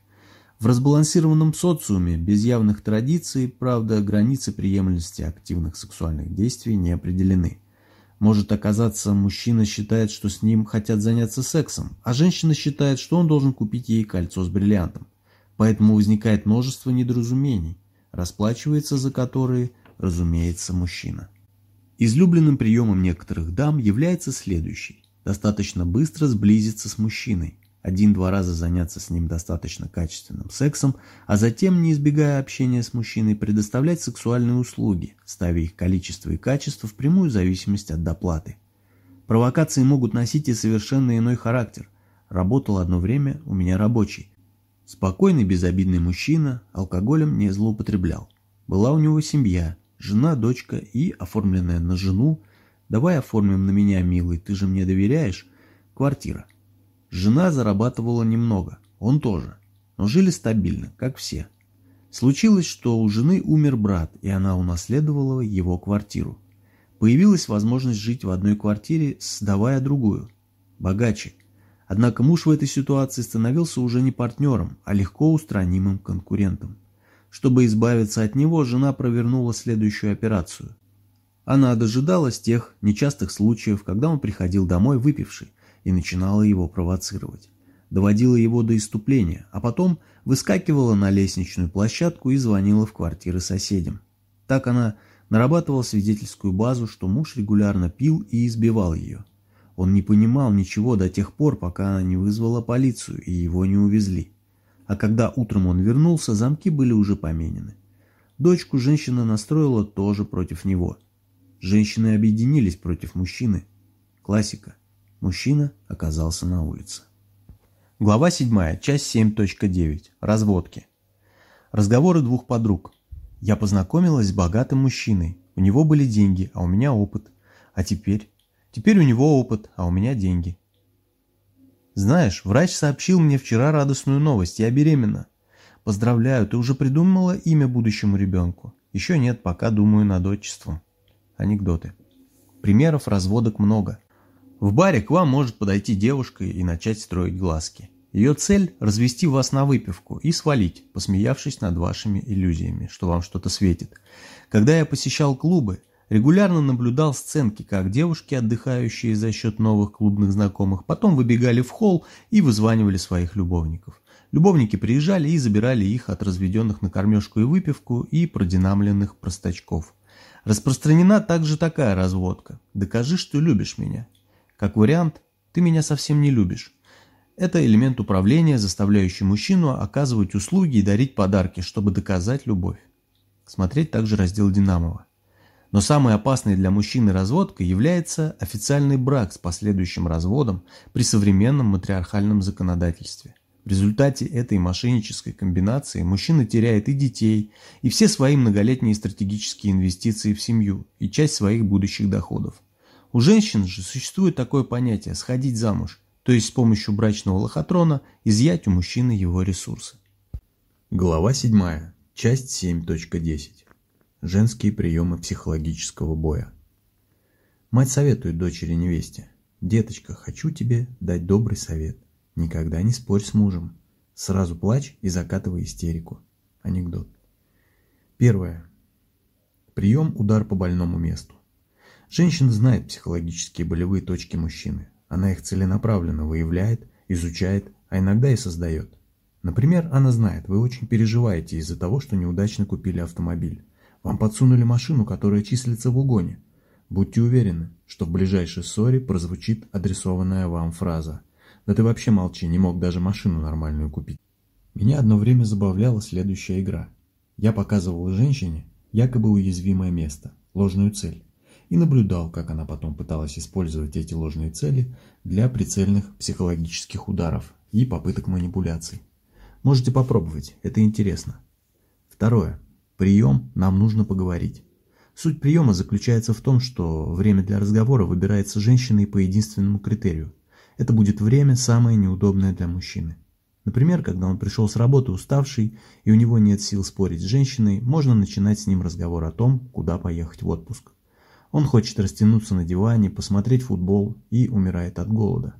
В разбалансированном социуме, без явных традиций, правда, границы приемлемости активных сексуальных действий не определены. Может оказаться, мужчина считает, что с ним хотят заняться сексом, а женщина считает, что он должен купить ей кольцо с бриллиантом. Поэтому возникает множество недоразумений, расплачивается за которые, разумеется, мужчина. Излюбленным приемом некоторых дам является следующий. Достаточно быстро сблизиться с мужчиной, один-два раза заняться с ним достаточно качественным сексом, а затем, не избегая общения с мужчиной, предоставлять сексуальные услуги, ставя их количество и качество в прямую зависимость от доплаты. Провокации могут носить и совершенно иной характер. Работал одно время у меня рабочий. Спокойный, безобидный мужчина, алкоголем не злоупотреблял. Была у него семья, жена, дочка и, оформленная на жену, «давай оформим на меня, милый, ты же мне доверяешь», квартира. Жена зарабатывала немного, он тоже, но жили стабильно, как все. Случилось, что у жены умер брат, и она унаследовала его квартиру. Появилась возможность жить в одной квартире, сдавая другую, богаче. Однако муж в этой ситуации становился уже не партнером, а легко устранимым конкурентом. Чтобы избавиться от него, жена провернула следующую операцию. Она дожидалась тех нечастых случаев, когда он приходил домой выпивший, и начинала его провоцировать. Доводила его до иступления, а потом выскакивала на лестничную площадку и звонила в квартиры соседям. Так она нарабатывала свидетельскую базу, что муж регулярно пил и избивал ее. Он не понимал ничего до тех пор, пока она не вызвала полицию и его не увезли. А когда утром он вернулся, замки были уже поменены. Дочку женщина настроила тоже против него. Женщины объединились против мужчины. Классика. Мужчина оказался на улице. Глава 7, часть 7.9. Разводки. Разговоры двух подруг. Я познакомилась с богатым мужчиной. У него были деньги, а у меня опыт. А теперь Теперь у него опыт, а у меня деньги. Знаешь, врач сообщил мне вчера радостную новость. Я беременна. Поздравляю, ты уже придумала имя будущему ребенку? Еще нет, пока думаю над отчеством. Анекдоты. Примеров разводок много. В баре к вам может подойти девушка и начать строить глазки. Ее цель – развести вас на выпивку и свалить, посмеявшись над вашими иллюзиями, что вам что-то светит. Когда я посещал клубы, регулярно наблюдал сценки, как девушки, отдыхающие за счет новых клубных знакомых, потом выбегали в холл и вызванивали своих любовников. Любовники приезжали и забирали их от разведенных на кормежку и выпивку и продинамленных простачков. Распространена также такая разводка. «Докажи, что любишь меня». Как вариант, ты меня совсем не любишь. Это элемент управления, заставляющий мужчину оказывать услуги и дарить подарки, чтобы доказать любовь. Смотреть также раздел Динамова. Но самой опасной для мужчины разводкой является официальный брак с последующим разводом при современном матриархальном законодательстве. В результате этой мошеннической комбинации мужчина теряет и детей, и все свои многолетние стратегические инвестиции в семью, и часть своих будущих доходов. У женщин же существует такое понятие «сходить замуж», то есть с помощью брачного лохотрона изъять у мужчины его ресурсы. Глава 7. Часть 7.10. Женские приемы психологического боя. Мать советует дочери невесте. «Деточка, хочу тебе дать добрый совет. Никогда не спорь с мужем. Сразу плачь и закатывай истерику». Анекдот. Первое. Прием «Удар по больному месту». Женщина знает психологические болевые точки мужчины. Она их целенаправленно выявляет, изучает, а иногда и создает. Например, она знает, вы очень переживаете из-за того, что неудачно купили автомобиль. Вам подсунули машину, которая числится в угоне. Будьте уверены, что в ближайшей ссоре прозвучит адресованная вам фраза. Да ты вообще молчи, не мог даже машину нормальную купить. Меня одно время забавляла следующая игра. Я показывал женщине якобы уязвимое место, ложную цель и наблюдал, как она потом пыталась использовать эти ложные цели для прицельных психологических ударов и попыток манипуляций. Можете попробовать, это интересно. Второе. Прием «нам нужно поговорить». Суть приема заключается в том, что время для разговора выбирается женщиной по единственному критерию. Это будет время самое неудобное для мужчины. Например, когда он пришел с работы уставший и у него нет сил спорить с женщиной, можно начинать с ним разговор о том, куда поехать в отпуск. Он хочет растянуться на диване, посмотреть футбол и умирает от голода.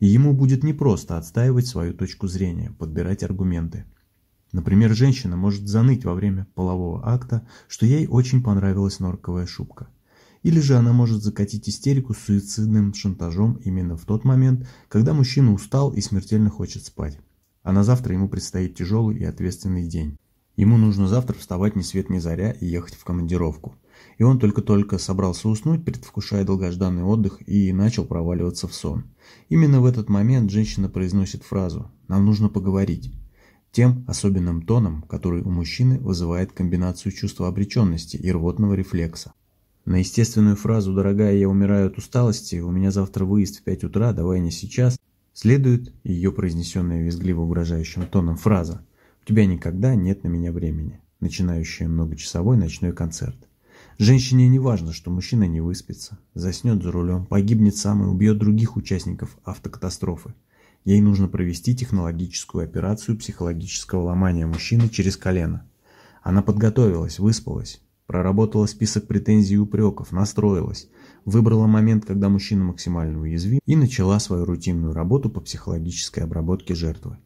И ему будет непросто отстаивать свою точку зрения, подбирать аргументы. Например, женщина может заныть во время полового акта, что ей очень понравилась норковая шубка. Или же она может закатить истерику с суицидным шантажом именно в тот момент, когда мужчина устал и смертельно хочет спать. А на завтра ему предстоит тяжелый и ответственный день. Ему нужно завтра вставать ни свет ни заря и ехать в командировку и он только-только собрался уснуть, предвкушая долгожданный отдых, и начал проваливаться в сон. Именно в этот момент женщина произносит фразу «нам нужно поговорить», тем особенным тоном, который у мужчины вызывает комбинацию чувства обреченности и рвотного рефлекса. На естественную фразу «дорогая, я умираю от усталости, у меня завтра выезд в 5 утра, давай не сейчас», следует ее произнесенная визгливо угрожающим тоном фраза «у тебя никогда нет на меня времени», начинающая многочасовой ночной концерт. Женщине не важно, что мужчина не выспится, заснет за рулем, погибнет сам и убьет других участников автокатастрофы. Ей нужно провести технологическую операцию психологического ломания мужчины через колено. Она подготовилась, выспалась, проработала список претензий и упреков, настроилась, выбрала момент, когда мужчина максимально уязвим и начала свою рутинную работу по психологической обработке жертвы.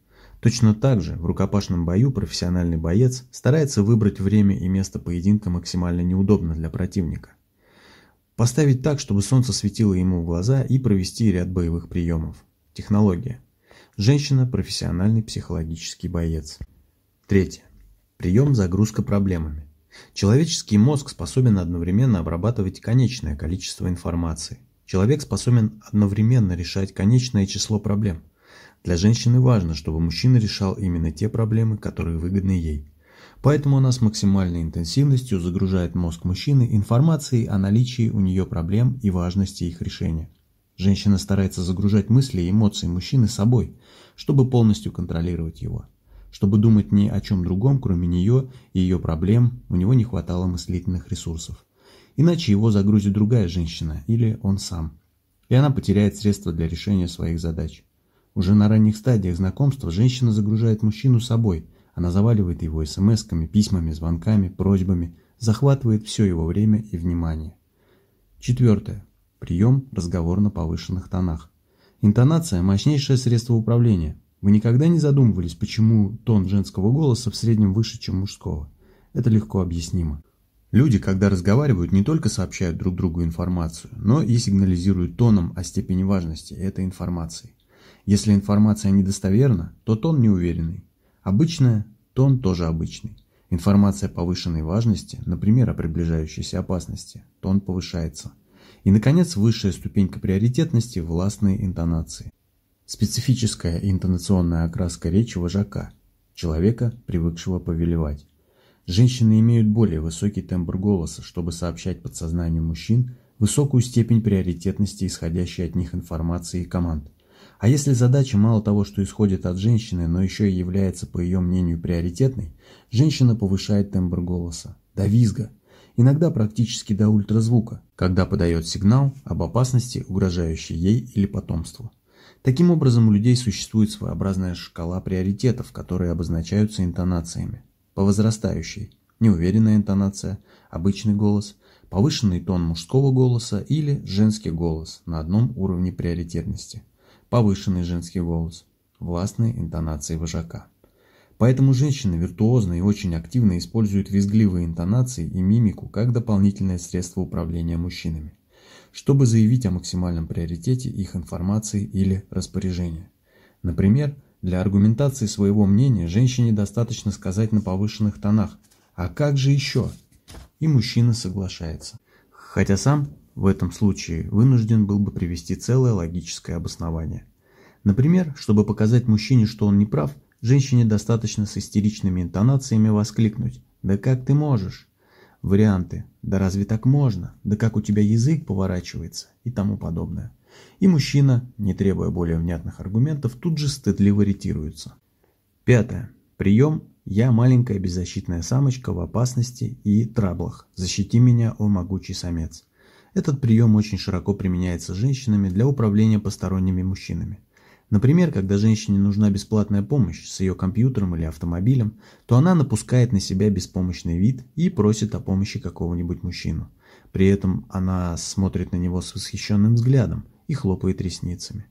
Точно так же в рукопашном бою профессиональный боец старается выбрать время и место поединка максимально неудобно для противника. Поставить так, чтобы солнце светило ему в глаза и провести ряд боевых приемов. Технология. Женщина – профессиональный психологический боец. Третье. Прием загрузка проблемами. Человеческий мозг способен одновременно обрабатывать конечное количество информации. Человек способен одновременно решать конечное число проблем. Для женщины важно, чтобы мужчина решал именно те проблемы, которые выгодны ей. Поэтому она с максимальной интенсивностью загружает мозг мужчины информацией о наличии у нее проблем и важности их решения. Женщина старается загружать мысли и эмоции мужчины собой, чтобы полностью контролировать его. Чтобы думать ни о чем другом, кроме нее и ее проблем, у него не хватало мыслительных ресурсов. Иначе его загрузит другая женщина или он сам. и она потеряет средства для решения своих задач. Уже на ранних стадиях знакомства женщина загружает мужчину собой, она заваливает его смс-ками, письмами, звонками, просьбами, захватывает все его время и внимание. Четвертое. Прием разговор на повышенных тонах. Интонация – мощнейшее средство управления. Вы никогда не задумывались, почему тон женского голоса в среднем выше, чем мужского? Это легко объяснимо. Люди, когда разговаривают, не только сообщают друг другу информацию, но и сигнализируют тоном о степени важности этой информации. Если информация недостоверна, то тон неуверенный. Обычная – тон тоже обычный. Информация повышенной важности, например, о приближающейся опасности, тон повышается. И, наконец, высшая ступенька приоритетности – властные интонации. Специфическая интонационная окраска речи вожака, человека, привыкшего повелевать. Женщины имеют более высокий тембр голоса, чтобы сообщать подсознанию мужчин высокую степень приоритетности исходящей от них информации и команд. А если задача мало того, что исходит от женщины, но еще и является, по ее мнению, приоритетной, женщина повышает тембр голоса, до визга, иногда практически до ультразвука, когда подает сигнал об опасности, угрожающей ей или потомству. Таким образом, у людей существует своеобразная шкала приоритетов, которые обозначаются интонациями по возрастающей, неуверенная интонация, обычный голос, повышенный тон мужского голоса или женский голос на одном уровне приоритетности, повышенный женский голос, властные интонации вожака. Поэтому женщины виртуозно и очень активно используют визгливые интонации и мимику как дополнительное средство управления мужчинами, чтобы заявить о максимальном приоритете их информации или распоряжения. Например, для аргументации своего мнения женщине достаточно сказать на повышенных тонах «А как же еще?» И мужчина соглашается. Хотя сам в этом случае вынужден был бы привести целое логическое обоснование. Например, чтобы показать мужчине, что он не прав, женщине достаточно с истеричными интонациями воскликнуть «Да как ты можешь?» Варианты «Да разве так можно?» «Да как у тебя язык поворачивается?» и тому подобное. И мужчина, не требуя более внятных аргументов, тут же стыдливо ретируется. Пятое. Прием «Я маленькая беззащитная самочка в опасности и траблах. Защити меня, о могучий самец». Этот прием очень широко применяется женщинами для управления посторонними мужчинами. Например, когда женщине нужна бесплатная помощь с ее компьютером или автомобилем, то она напускает на себя беспомощный вид и просит о помощи какого-нибудь мужчину. При этом она смотрит на него с восхищенным взглядом, и хлопает ресницами.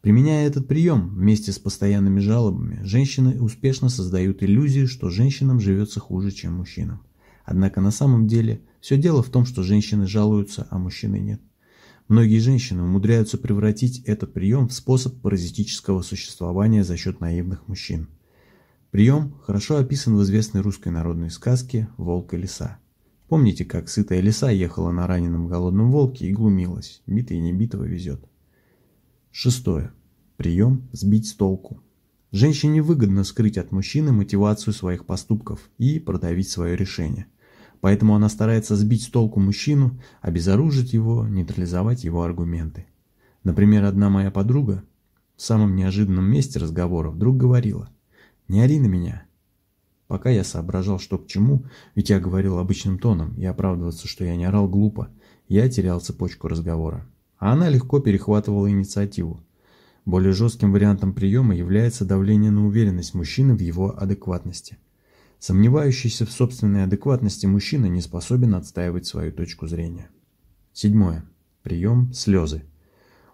Применяя этот прием вместе с постоянными жалобами, женщины успешно создают иллюзию, что женщинам живется хуже, чем мужчинам. Однако на самом деле все дело в том, что женщины жалуются, а мужчины нет. Многие женщины умудряются превратить этот прием в способ паразитического существования за счет наивных мужчин. Прием хорошо описан в известной русской народной сказке «Волк и лиса». Помните, как сытая лиса ехала на раненом голодном волке и глумилась, битый и небитого везет. Шестое. Прием сбить с толку. Женщине выгодно скрыть от мужчины мотивацию своих поступков и продавить свое решение. Поэтому она старается сбить с толку мужчину, обезоружить его, нейтрализовать его аргументы. Например, одна моя подруга в самом неожиданном месте разговора вдруг говорила «Не ори на меня, Пока я соображал, что к чему, ведь я говорил обычным тоном, и оправдываться, что я не орал глупо, я терял цепочку разговора. А она легко перехватывала инициативу. Более жестким вариантом приема является давление на уверенность мужчины в его адекватности. Сомневающийся в собственной адекватности мужчина не способен отстаивать свою точку зрения. Седьмое. Прием слезы.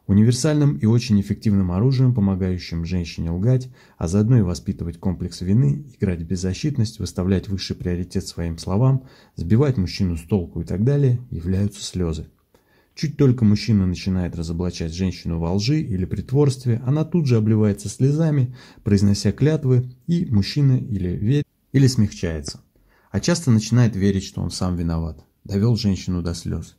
Универсальным и очень эффективным оружием, помогающим женщине лгать, а заодно и воспитывать комплекс вины, играть в беззащитность, выставлять высший приоритет своим словам, сбивать мужчину с толку и так далее, являются слезы. Чуть только мужчина начинает разоблачать женщину во лжи или притворстве, она тут же обливается слезами, произнося клятвы, и мужчина или верит, или смягчается. А часто начинает верить, что он сам виноват, довел женщину до слез.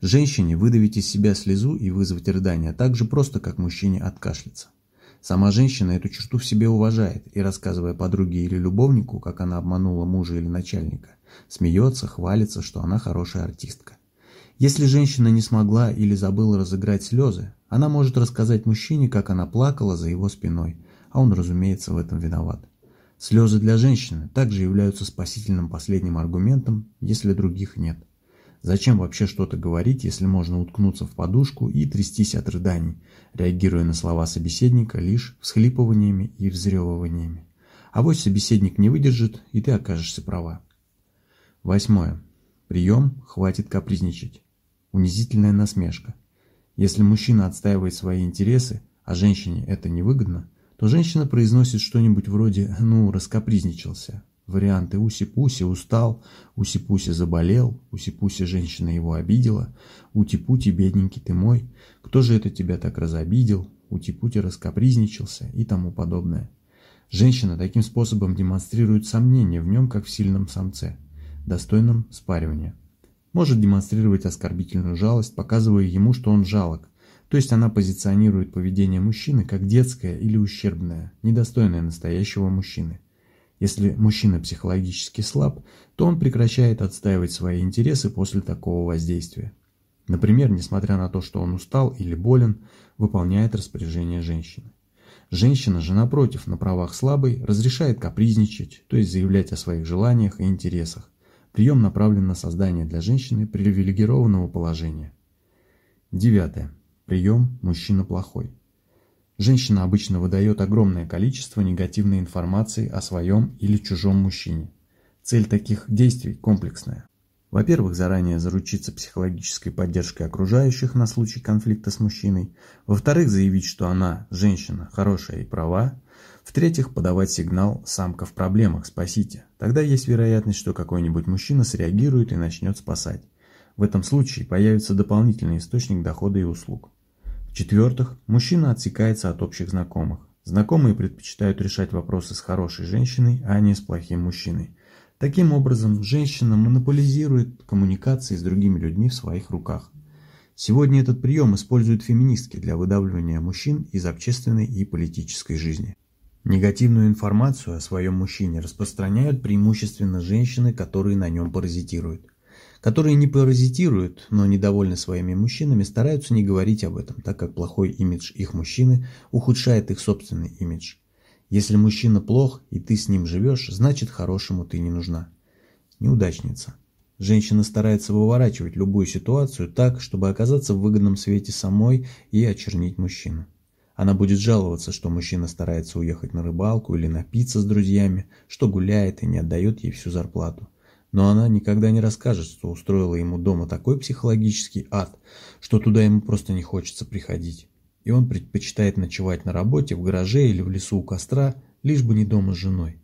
Женщине выдавить из себя слезу и вызвать рыдание так же просто, как мужчине откашляться. Сама женщина эту черту в себе уважает и, рассказывая подруге или любовнику, как она обманула мужа или начальника, смеется, хвалится, что она хорошая артистка. Если женщина не смогла или забыла разыграть слезы, она может рассказать мужчине, как она плакала за его спиной, а он, разумеется, в этом виноват. Слезы для женщины также являются спасительным последним аргументом, если других нет. Зачем вообще что-то говорить, если можно уткнуться в подушку и трястись от рыданий, реагируя на слова собеседника лишь всхлипываниями и взрёвываниями? А вот собеседник не выдержит, и ты окажешься права. Восьмое. Прием «хватит капризничать». Унизительная насмешка. Если мужчина отстаивает свои интересы, а женщине это невыгодно, то женщина произносит что-нибудь вроде «ну, раскапризничался». Варианты «уси-пуси» устал, «уси-пуси» заболел, «уси-пуси» женщина его обидела, «ути-пути, бедненький ты мой», «кто же это тебя так разобидел», «ути-пути раскапризничался» и тому подобное. Женщина таким способом демонстрирует сомнение в нем, как в сильном самце, достойном спаривания. Может демонстрировать оскорбительную жалость, показывая ему, что он жалок, то есть она позиционирует поведение мужчины как детское или ущербное, недостойное настоящего мужчины. Если мужчина психологически слаб, то он прекращает отстаивать свои интересы после такого воздействия. Например, несмотря на то, что он устал или болен, выполняет распоряжение женщины. Женщина же, напротив, на правах слабой, разрешает капризничать, то есть заявлять о своих желаниях и интересах. Прием направлен на создание для женщины привилегированного положения. Девятое. Прием «мужчина плохой». Женщина обычно выдает огромное количество негативной информации о своем или чужом мужчине. Цель таких действий комплексная. Во-первых, заранее заручиться психологической поддержкой окружающих на случай конфликта с мужчиной. Во-вторых, заявить, что она, женщина, хорошая и права. В-третьих, подавать сигнал «самка в проблемах, спасите». Тогда есть вероятность, что какой-нибудь мужчина среагирует и начнет спасать. В этом случае появится дополнительный источник дохода и услуг. В-четвертых, мужчина отсекается от общих знакомых. Знакомые предпочитают решать вопросы с хорошей женщиной, а не с плохим мужчиной. Таким образом, женщина монополизирует коммуникации с другими людьми в своих руках. Сегодня этот прием используют феминистки для выдавливания мужчин из общественной и политической жизни. Негативную информацию о своем мужчине распространяют преимущественно женщины, которые на нем паразитируют которые не паразитируют, но недовольны своими мужчинами, стараются не говорить об этом, так как плохой имидж их мужчины ухудшает их собственный имидж. Если мужчина плох, и ты с ним живешь, значит хорошему ты не нужна. Неудачница. Женщина старается выворачивать любую ситуацию так, чтобы оказаться в выгодном свете самой и очернить мужчину. Она будет жаловаться, что мужчина старается уехать на рыбалку или напиться с друзьями, что гуляет и не отдает ей всю зарплату. Но она никогда не расскажет, что устроила ему дома такой психологический ад, что туда ему просто не хочется приходить. И он предпочитает ночевать на работе, в гараже или в лесу у костра, лишь бы не дома с женой.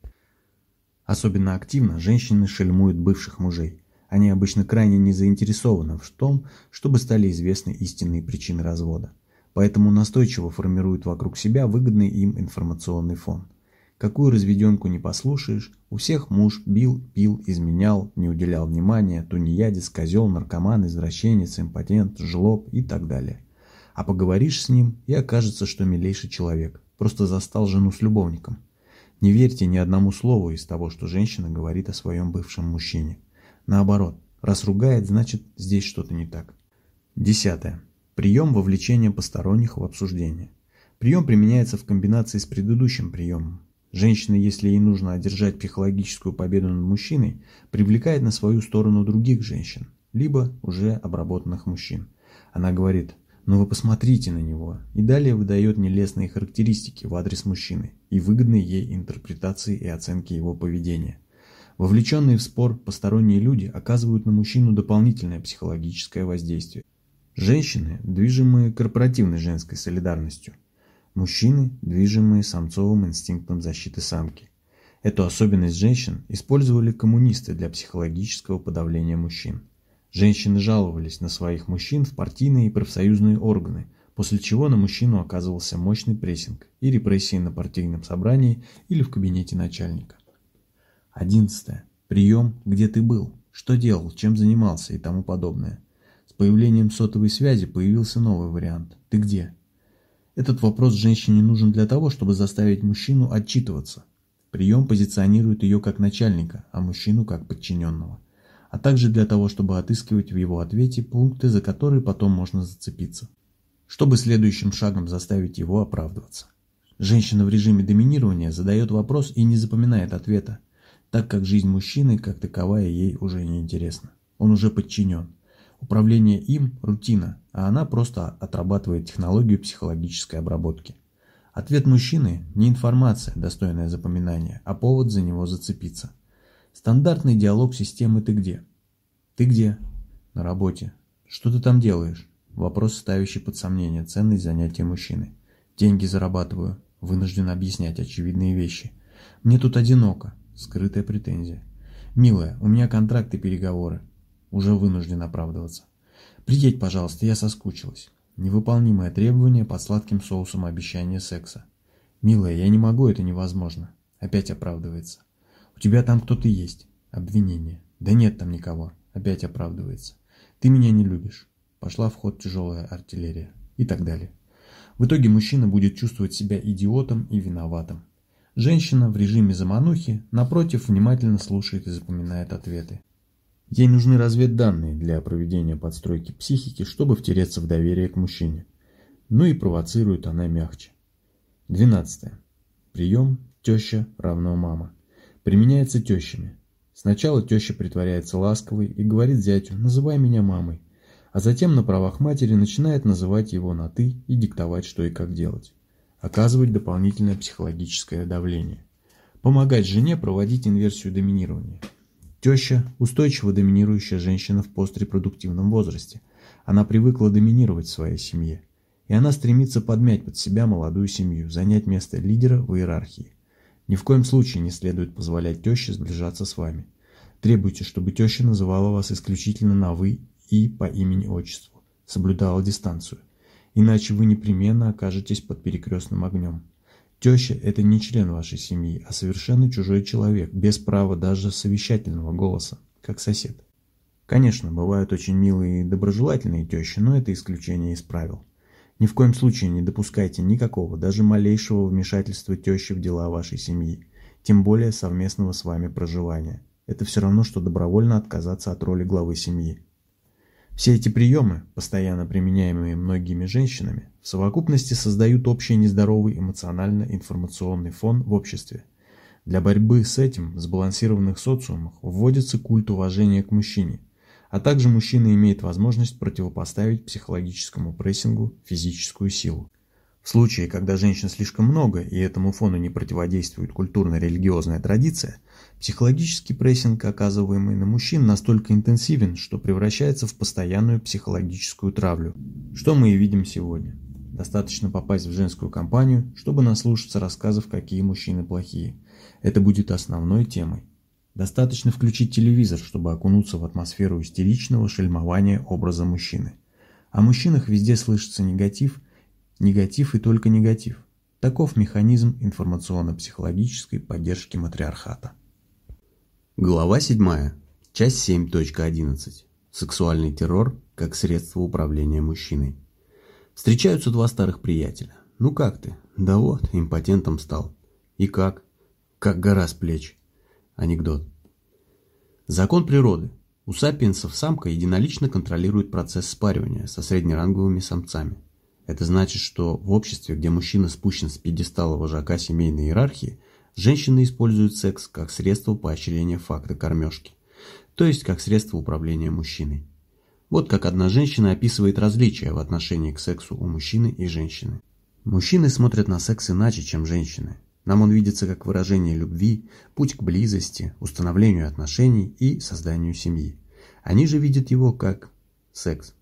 Особенно активно женщины шельмуют бывших мужей. Они обычно крайне не заинтересованы в том, чтобы стали известны истинные причины развода. Поэтому настойчиво формируют вокруг себя выгодный им информационный фон. Какую разведенку не послушаешь, у всех муж бил, пил, изменял, не уделял внимания, тунеядец, козел, наркоман, извращенец, импотент, жлоб и так далее. А поговоришь с ним, и окажется, что милейший человек, просто застал жену с любовником. Не верьте ни одному слову из того, что женщина говорит о своем бывшем мужчине. Наоборот, раз ругает, значит здесь что-то не так. Десятое. Прием вовлечения посторонних в обсуждение. Прием применяется в комбинации с предыдущим приемом. Женщина, если ей нужно одержать психологическую победу над мужчиной, привлекает на свою сторону других женщин, либо уже обработанных мужчин. Она говорит «ну вы посмотрите на него» и далее выдает нелестные характеристики в адрес мужчины и выгодные ей интерпретации и оценки его поведения. Вовлеченные в спор посторонние люди оказывают на мужчину дополнительное психологическое воздействие. Женщины, движимые корпоративной женской солидарностью, Мужчины, движимые самцовым инстинктом защиты самки. Эту особенность женщин использовали коммунисты для психологического подавления мужчин. Женщины жаловались на своих мужчин в партийные и профсоюзные органы, после чего на мужчину оказывался мощный прессинг и репрессии на партийном собрании или в кабинете начальника. 11. Прием «Где ты был?», «Что делал?», «Чем занимался?» и тому подобное. С появлением сотовой связи появился новый вариант «Ты где?». Этот вопрос женщине нужен для того, чтобы заставить мужчину отчитываться. Прием позиционирует ее как начальника, а мужчину как подчиненного. А также для того, чтобы отыскивать в его ответе пункты, за которые потом можно зацепиться. Чтобы следующим шагом заставить его оправдываться. Женщина в режиме доминирования задает вопрос и не запоминает ответа, так как жизнь мужчины как таковая ей уже не интересна. Он уже подчинен. Управление им – рутина, а она просто отрабатывает технологию психологической обработки. Ответ мужчины – не информация, достойная запоминания, а повод за него зацепиться. Стандартный диалог системы «ты где?». «Ты где?» «На работе». «Что ты там делаешь?» Вопрос, ставящий под сомнение ценность занятия мужчины. «Деньги зарабатываю». Вынужден объяснять очевидные вещи. «Мне тут одиноко». Скрытая претензия. «Милая, у меня контракт и переговоры уже вынужден оправдываться. «Приедь, пожалуйста, я соскучилась». Невыполнимое требование под сладким соусом обещания секса. «Милая, я не могу, это невозможно». Опять оправдывается. «У тебя там кто-то есть». Обвинение. «Да нет там никого». Опять оправдывается. «Ты меня не любишь». Пошла в ход тяжелая артиллерия. И так далее. В итоге мужчина будет чувствовать себя идиотом и виноватым. Женщина в режиме заманухи, напротив, внимательно слушает и запоминает ответы. Ей нужны разведданные для проведения подстройки психики, чтобы втереться в доверие к мужчине. Ну и провоцирует она мягче. 12. Прием теща равно мама. Применяется тещами. Сначала теща притворяется ласковой и говорит зятю «называй меня мамой», а затем на правах матери начинает называть его на «ты» и диктовать, что и как делать. Оказывать дополнительное психологическое давление. Помогать жене проводить инверсию доминирования. Теща – устойчиво доминирующая женщина в пострепродуктивном возрасте. Она привыкла доминировать в своей семье. И она стремится подмять под себя молодую семью, занять место лидера в иерархии. Ни в коем случае не следует позволять теще сближаться с вами. Требуйте, чтобы теща называла вас исключительно на «вы» и по имени-отчеству, соблюдала дистанцию. Иначе вы непременно окажетесь под перекрестным огнем. Теща – это не член вашей семьи, а совершенно чужой человек, без права даже совещательного голоса, как сосед. Конечно, бывают очень милые и доброжелательные тещи, но это исключение из правил. Ни в коем случае не допускайте никакого, даже малейшего вмешательства тещи в дела вашей семьи, тем более совместного с вами проживания. Это все равно, что добровольно отказаться от роли главы семьи. Все эти приемы, постоянно применяемые многими женщинами, в совокупности создают общий нездоровый эмоционально-информационный фон в обществе. Для борьбы с этим в сбалансированных социумах вводится культ уважения к мужчине, а также мужчина имеет возможность противопоставить психологическому прессингу физическую силу. В случае, когда женщин слишком много и этому фону не противодействует культурно-религиозная традиция, психологический прессинг, оказываемый на мужчин, настолько интенсивен, что превращается в постоянную психологическую травлю, что мы и видим сегодня. Достаточно попасть в женскую компанию, чтобы наслушаться рассказов, какие мужчины плохие. Это будет основной темой. Достаточно включить телевизор, чтобы окунуться в атмосферу истеричного шельмования образа мужчины. О мужчинах везде слышится негатив – Негатив и только негатив. Таков механизм информационно-психологической поддержки матриархата. Глава 7. Часть 7.11. Сексуальный террор как средство управления мужчиной. Встречаются два старых приятеля. Ну как ты? Да вот, импотентом стал. И как? Как гора с плеч. Анекдот. Закон природы. У сапиенсов самка единолично контролирует процесс спаривания со среднеранговыми самцами. Это значит, что в обществе, где мужчина спущен с пьедестала вожака семейной иерархии, женщины используют секс как средство поощрения факта кормежки, то есть как средство управления мужчиной. Вот как одна женщина описывает различия в отношении к сексу у мужчины и женщины. Мужчины смотрят на секс иначе, чем женщины. Нам он видится как выражение любви, путь к близости, установлению отношений и созданию семьи. Они же видят его как секс.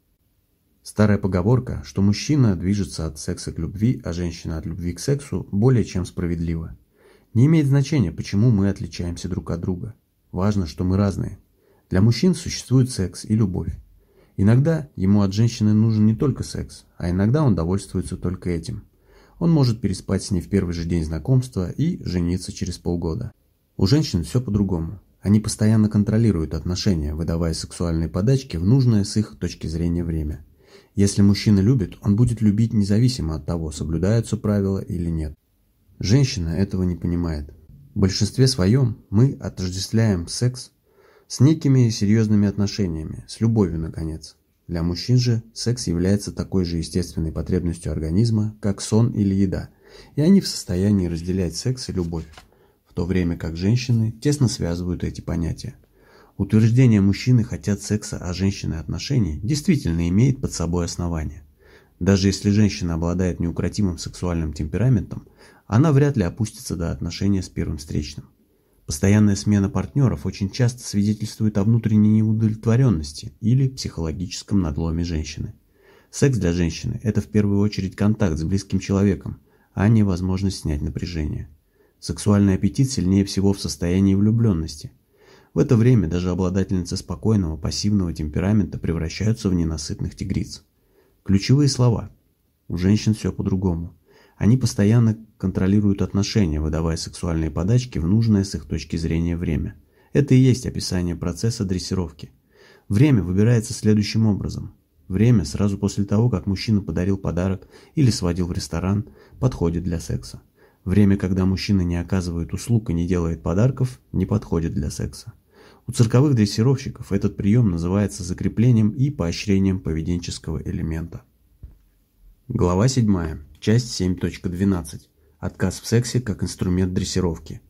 Старая поговорка, что мужчина движется от секса к любви, а женщина от любви к сексу, более чем справедлива. Не имеет значения, почему мы отличаемся друг от друга. Важно, что мы разные. Для мужчин существует секс и любовь. Иногда ему от женщины нужен не только секс, а иногда он довольствуется только этим. Он может переспать с ней в первый же день знакомства и жениться через полгода. У женщин все по-другому. Они постоянно контролируют отношения, выдавая сексуальные подачки в нужное с их точки зрения время. Если мужчина любит, он будет любить независимо от того, соблюдаются правила или нет. Женщина этого не понимает. В большинстве своем мы отождествляем секс с некими серьезными отношениями, с любовью, наконец. Для мужчин же секс является такой же естественной потребностью организма, как сон или еда, и они в состоянии разделять секс и любовь, в то время как женщины тесно связывают эти понятия. Утверждение мужчины хотят секса, а женщины отношений действительно имеет под собой основание. Даже если женщина обладает неукротимым сексуальным темпераментом, она вряд ли опустится до отношения с первым встречным. Постоянная смена партнеров очень часто свидетельствует о внутренней неудовлетворенности или психологическом надломе женщины. Секс для женщины – это в первую очередь контакт с близким человеком, а не возможность снять напряжение. Сексуальный аппетит сильнее всего в состоянии влюбленности. В это время даже обладательницы спокойного пассивного темперамента превращаются в ненасытных тигриц. Ключевые слова. У женщин все по-другому. Они постоянно контролируют отношения, выдавая сексуальные подачки в нужное с их точки зрения время. Это и есть описание процесса дрессировки. Время выбирается следующим образом. Время сразу после того, как мужчина подарил подарок или сводил в ресторан, подходит для секса. Время, когда мужчина не оказывает услуг и не делает подарков, не подходит для секса. У цирковых дрессировщиков этот прием называется закреплением и поощрением поведенческого элемента. Глава 7. Часть 7.12. Отказ в сексе как инструмент дрессировки.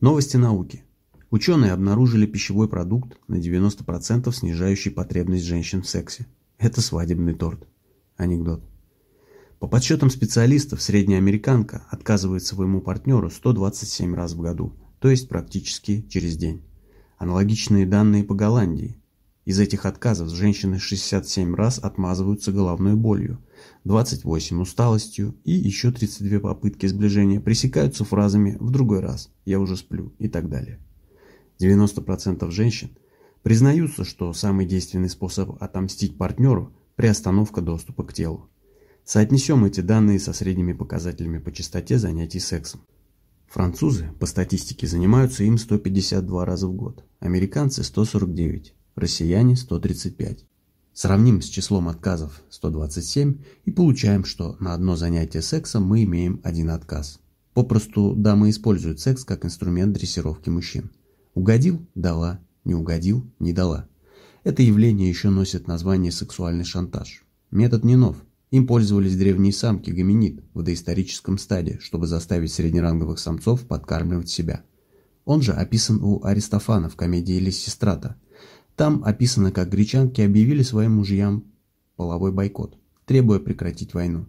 Новости науки. Ученые обнаружили пищевой продукт на 90% снижающий потребность женщин в сексе. Это свадебный торт. Анекдот. По подсчетам специалистов, средняя американка отказывает своему партнеру 127 раз в году, то есть практически через день. Аналогичные данные по Голландии. Из этих отказов женщины 67 раз отмазываются головной болью, 28 усталостью и еще 32 попытки сближения пресекаются фразами «в другой раз», «я уже сплю» и так далее. 90% женщин признаются, что самый действенный способ отомстить партнеру – приостановка доступа к телу. Соотнесем эти данные со средними показателями по частоте занятий сексом. Французы, по статистике, занимаются им 152 раза в год, американцы 149, россияне 135. Сравним с числом отказов 127 и получаем, что на одно занятие сексом мы имеем один отказ. Попросту дамы используют секс как инструмент дрессировки мужчин. Угодил – дала, не угодил – не дала. Это явление еще носит название сексуальный шантаж. Метод не нов, им пользовались древние самки гоминид в доисторическом стадии, чтобы заставить среднеранговых самцов подкармливать себя. Он же описан у Аристофана в комедии Лиссистрата. Там описано, как гречанки объявили своим мужьям половой бойкот, требуя прекратить войну.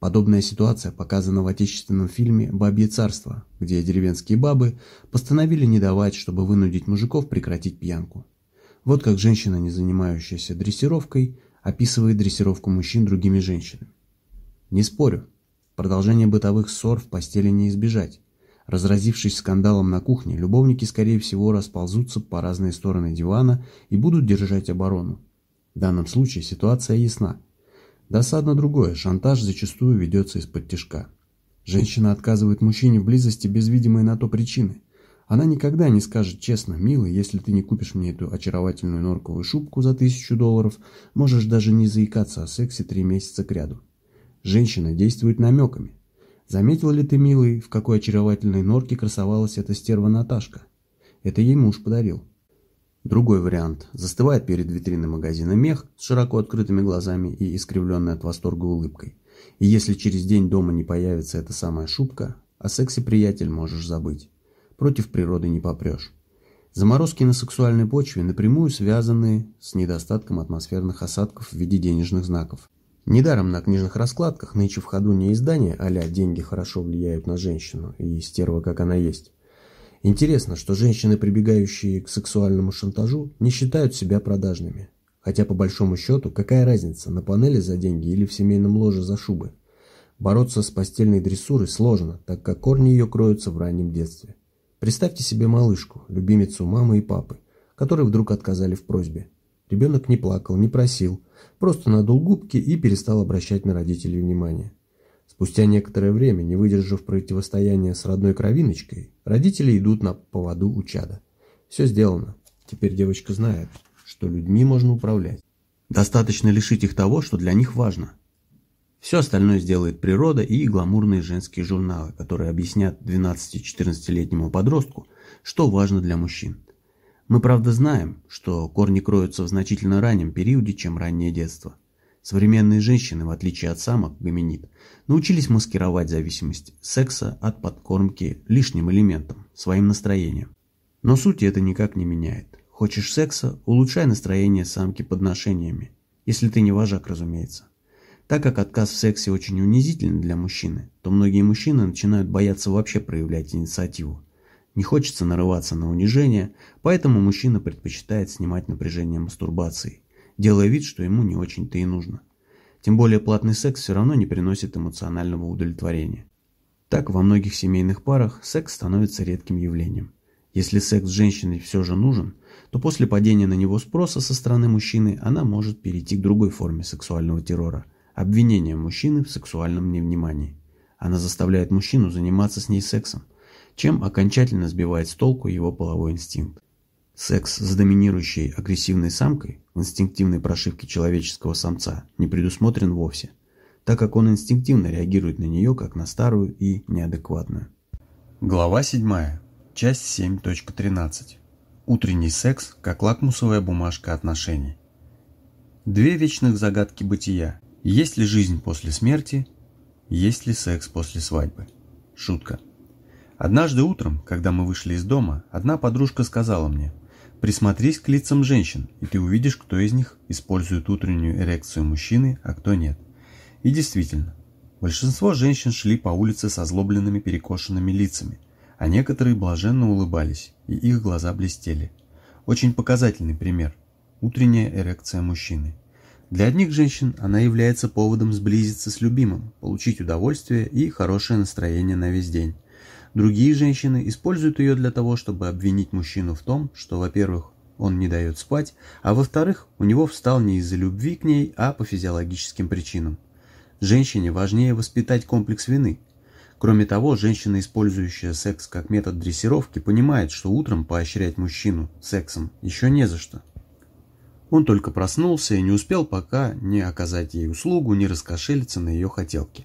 Подобная ситуация показана в отечественном фильме «Бабье царство», где деревенские бабы постановили не давать, чтобы вынудить мужиков прекратить пьянку. Вот как женщина, не занимающаяся дрессировкой, описывает дрессировку мужчин другими женщинами. Не спорю, продолжение бытовых ссор в постели не избежать. Разразившись скандалом на кухне, любовники, скорее всего, расползутся по разные стороны дивана и будут держать оборону. В данном случае ситуация ясна. Досадно другое, шантаж зачастую ведется из-под тяжка. Женщина отказывает мужчине в близости без видимой на то причины. Она никогда не скажет честно, милый, если ты не купишь мне эту очаровательную норковую шубку за тысячу долларов, можешь даже не заикаться о сексе три месяца кряду. Женщина действует намеками. Заметил ли ты, милый, в какой очаровательной норке красовалась эта стерва Наташка? Это ей муж подарил. Другой вариант. Застывает перед витриной магазина мех с широко открытыми глазами и искривленной от восторга улыбкой. И если через день дома не появится эта самая шубка, о сексе, приятель, можешь забыть против природы не попрешь. Заморозки на сексуальной почве напрямую связаны с недостатком атмосферных осадков в виде денежных знаков. Недаром на книжных раскладках нынче в ходу не издание а «деньги хорошо влияют на женщину» и «стерва, как она есть». Интересно, что женщины, прибегающие к сексуальному шантажу, не считают себя продажными. Хотя по большому счету, какая разница, на панели за деньги или в семейном ложе за шубы? Бороться с постельной дрессурой сложно, так как корни ее кроются в раннем детстве. Представьте себе малышку, любимицу мамы и папы, которые вдруг отказали в просьбе. Ребенок не плакал, не просил, просто надул губки и перестал обращать на родителей внимание. Спустя некоторое время, не выдержав противостояния с родной кровиночкой, родители идут на поводу у чада. Все сделано. Теперь девочка знает, что людьми можно управлять. Достаточно лишить их того, что для них важно – все остальное сделает природа и гламурные женские журналы, которые объяснят 12-14-летнему подростку, что важно для мужчин. Мы, правда, знаем, что корни кроются в значительно раннем периоде, чем раннее детство. Современные женщины, в отличие от самок, гоминид, научились маскировать зависимость секса от подкормки лишним элементом, своим настроением. Но сути это никак не меняет. Хочешь секса – улучшай настроение самки подношениями. Если ты не вожак, разумеется. Так как отказ в сексе очень унизителен для мужчины, то многие мужчины начинают бояться вообще проявлять инициативу. Не хочется нарываться на унижение, поэтому мужчина предпочитает снимать напряжение мастурбацией, делая вид, что ему не очень-то и нужно. Тем более платный секс все равно не приносит эмоционального удовлетворения. Так во многих семейных парах секс становится редким явлением. Если секс с женщиной все же нужен, то после падения на него спроса со стороны мужчины она может перейти к другой форме сексуального террора – обвинение мужчины в сексуальном невнимании. Она заставляет мужчину заниматься с ней сексом, чем окончательно сбивает с толку его половой инстинкт. Секс с доминирующей агрессивной самкой в инстинктивной прошивке человеческого самца не предусмотрен вовсе, так как он инстинктивно реагирует на нее как на старую и неадекватную. Глава 7. Часть 7.13. Утренний секс как лакмусовая бумажка отношений. Две вечных загадки бытия. Есть ли жизнь после смерти? Есть ли секс после свадьбы? Шутка. Однажды утром, когда мы вышли из дома, одна подружка сказала мне, присмотрись к лицам женщин, и ты увидишь, кто из них использует утреннюю эрекцию мужчины, а кто нет. И действительно, большинство женщин шли по улице со злобленными перекошенными лицами, а некоторые блаженно улыбались, и их глаза блестели. Очень показательный пример – утренняя эрекция мужчины – для одних женщин она является поводом сблизиться с любимым, получить удовольствие и хорошее настроение на весь день. Другие женщины используют ее для того, чтобы обвинить мужчину в том, что, во-первых, он не дает спать, а во-вторых, у него встал не из-за любви к ней, а по физиологическим причинам. Женщине важнее воспитать комплекс вины. Кроме того, женщина, использующая секс как метод дрессировки, понимает, что утром поощрять мужчину сексом еще не за что. Он только проснулся и не успел пока не оказать ей услугу, не раскошелиться на ее хотелки.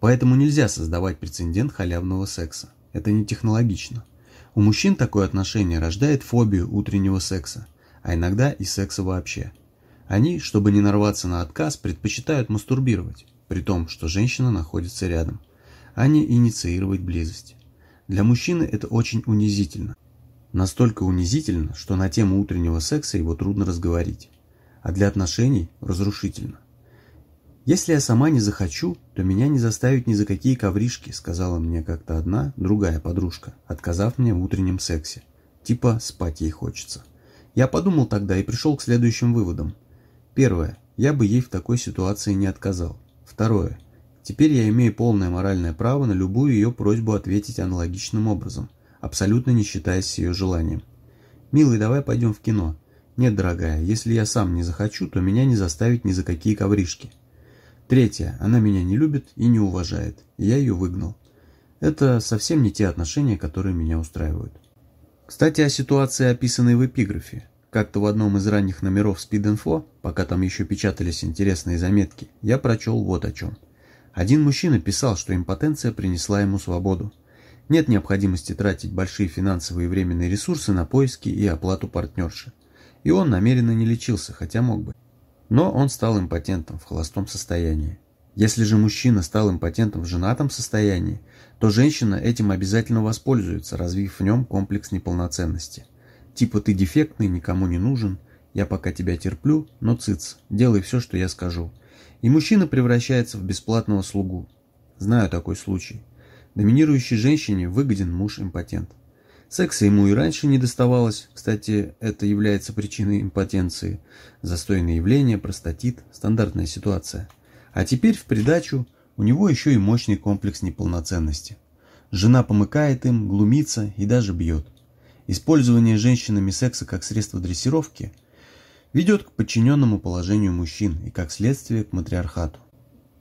Поэтому нельзя создавать прецедент халявного секса. Это не технологично. У мужчин такое отношение рождает фобию утреннего секса, а иногда и секса вообще. Они, чтобы не нарваться на отказ, предпочитают мастурбировать, при том, что женщина находится рядом, а не инициировать близость. Для мужчины это очень унизительно – Настолько унизительно, что на тему утреннего секса его трудно разговорить. А для отношений разрушительно. «Если я сама не захочу, то меня не заставить ни за какие ковришки», сказала мне как-то одна, другая подружка, отказав мне в утреннем сексе. Типа спать ей хочется. Я подумал тогда и пришел к следующим выводам. Первое. Я бы ей в такой ситуации не отказал. Второе. Теперь я имею полное моральное право на любую ее просьбу ответить аналогичным образом абсолютно не считаясь ее желанием. «Милый, давай пойдем в кино». «Нет, дорогая, если я сам не захочу, то меня не заставить ни за какие ковришки». Третье. Она меня не любит и не уважает. И я ее выгнал. Это совсем не те отношения, которые меня устраивают. Кстати, о ситуации, описанной в эпиграфе. Как-то в одном из ранних номеров Speed пока там еще печатались интересные заметки, я прочел вот о чем. Один мужчина писал, что импотенция принесла ему свободу. Нет необходимости тратить большие финансовые и временные ресурсы на поиски и оплату партнерши. И он намеренно не лечился, хотя мог бы. Но он стал импотентом в холостом состоянии. Если же мужчина стал импотентом в женатом состоянии, то женщина этим обязательно воспользуется, развив в нем комплекс неполноценности. Типа ты дефектный, никому не нужен, я пока тебя терплю, но цыц, делай все, что я скажу. И мужчина превращается в бесплатного слугу. Знаю такой случай. Доминирующей женщине выгоден муж-импотент. Секса ему и раньше не доставалось, кстати, это является причиной импотенции. Застойное явление, простатит, стандартная ситуация. А теперь в придачу у него еще и мощный комплекс неполноценности. Жена помыкает им, глумится и даже бьет. Использование женщинами секса как средство дрессировки ведет к подчиненному положению мужчин и как следствие к матриархату.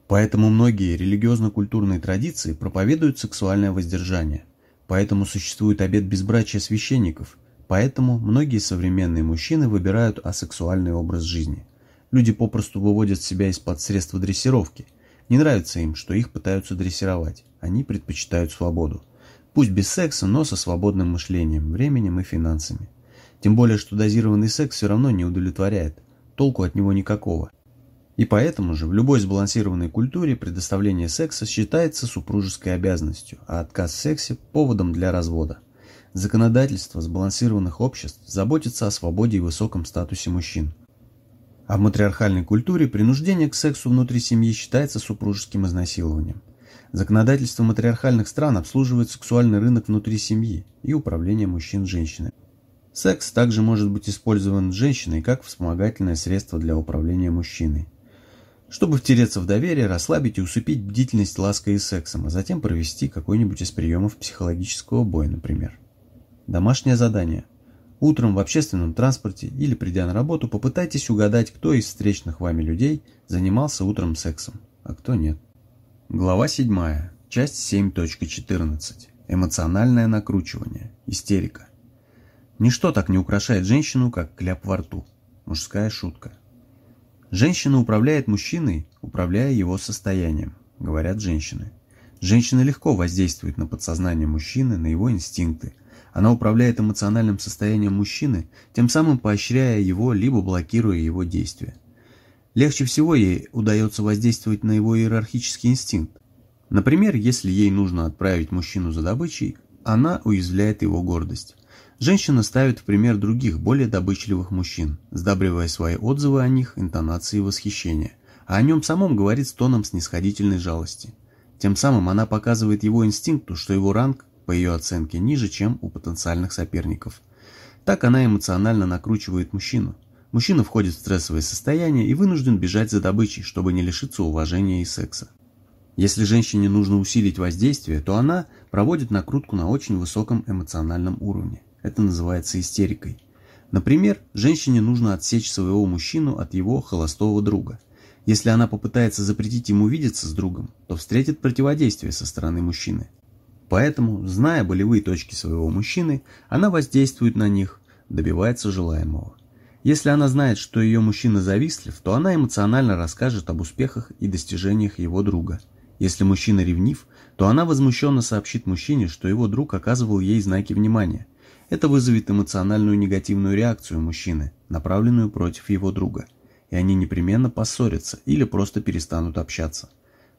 Поэтому многие религиозно-культурные традиции проповедуют сексуальное воздержание. Поэтому существует обет безбрачия священников. Поэтому многие современные мужчины выбирают асексуальный образ жизни. Люди попросту выводят себя из-под средства дрессировки. Не нравится им, что их пытаются дрессировать. Они предпочитают свободу. Пусть без секса, но со свободным мышлением, временем и финансами. Тем более, что дозированный секс все равно не удовлетворяет. Толку от него никакого. И поэтому же в любой сбалансированной культуре предоставление секса считается супружеской обязанностью, а отказ в сексе – поводом для развода. Законодательство сбалансированных обществ заботится о свободе и высоком статусе мужчин. А в матриархальной культуре принуждение к сексу внутри семьи считается супружеским изнасилованием. Законодательство матриархальных стран обслуживает сексуальный рынок внутри семьи и управление мужчин женщинами. Секс также может быть использован женщиной как вспомогательное средство для управления мужчиной. Чтобы втереться в доверие, расслабить и усыпить бдительность лаской и сексом, а затем провести какой-нибудь из приемов психологического боя, например. Домашнее задание. Утром в общественном транспорте или придя на работу попытайтесь угадать, кто из встречных вами людей занимался утром сексом, а кто нет. Глава 7. Часть 7.14. Эмоциональное накручивание. Истерика. Ничто так не украшает женщину, как кляп во рту. Мужская шутка. Женщина управляет мужчиной, управляя его состоянием, говорят женщины. Женщина легко воздействует на подсознание мужчины, на его инстинкты – она управляет эмоциональным состоянием мужчины, тем самым поощряя его, либо блокируя его действия. Легче всего ей удается воздействовать на его иерархический инстинкт. Например, если ей нужно отправить мужчину за добычей, она уязвляет его гордость. Женщина ставит в пример других, более добычливых мужчин, сдабривая свои отзывы о них интонацией восхищения, а о нем самом говорит с тоном снисходительной жалости. Тем самым она показывает его инстинкту, что его ранг по ее оценке, ниже, чем у потенциальных соперников. Так она эмоционально накручивает мужчину. Мужчина входит в стрессовое состояние и вынужден бежать за добычей, чтобы не лишиться уважения и секса. Если женщине нужно усилить воздействие, то она проводит накрутку на очень высоком эмоциональном уровне. Это называется истерикой. Например, женщине нужно отсечь своего мужчину от его холостого друга. Если она попытается запретить ему видеться с другом, то встретит противодействие со стороны мужчины. Поэтому, зная болевые точки своего мужчины, она воздействует на них, добивается желаемого. Если она знает, что ее мужчина завистлив, то она эмоционально расскажет об успехах и достижениях его друга. Если мужчина ревнив, то она возмущенно сообщит мужчине, что его друг оказывал ей знаки внимания. Это вызовет эмоциональную негативную реакцию мужчины, направленную против его друга. И они непременно поссорятся или просто перестанут общаться.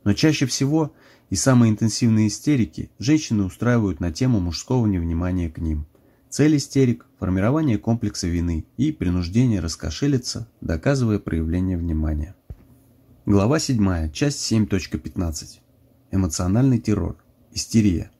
Но чаще всего и самые интенсивные истерики женщины устраивают на тему мужского невнимания к ним. Цель истерик – формирование комплекса вины и принуждение раскошелиться, доказывая проявление внимания. Глава 7, часть 7.15. Эмоциональный террор. Истерия.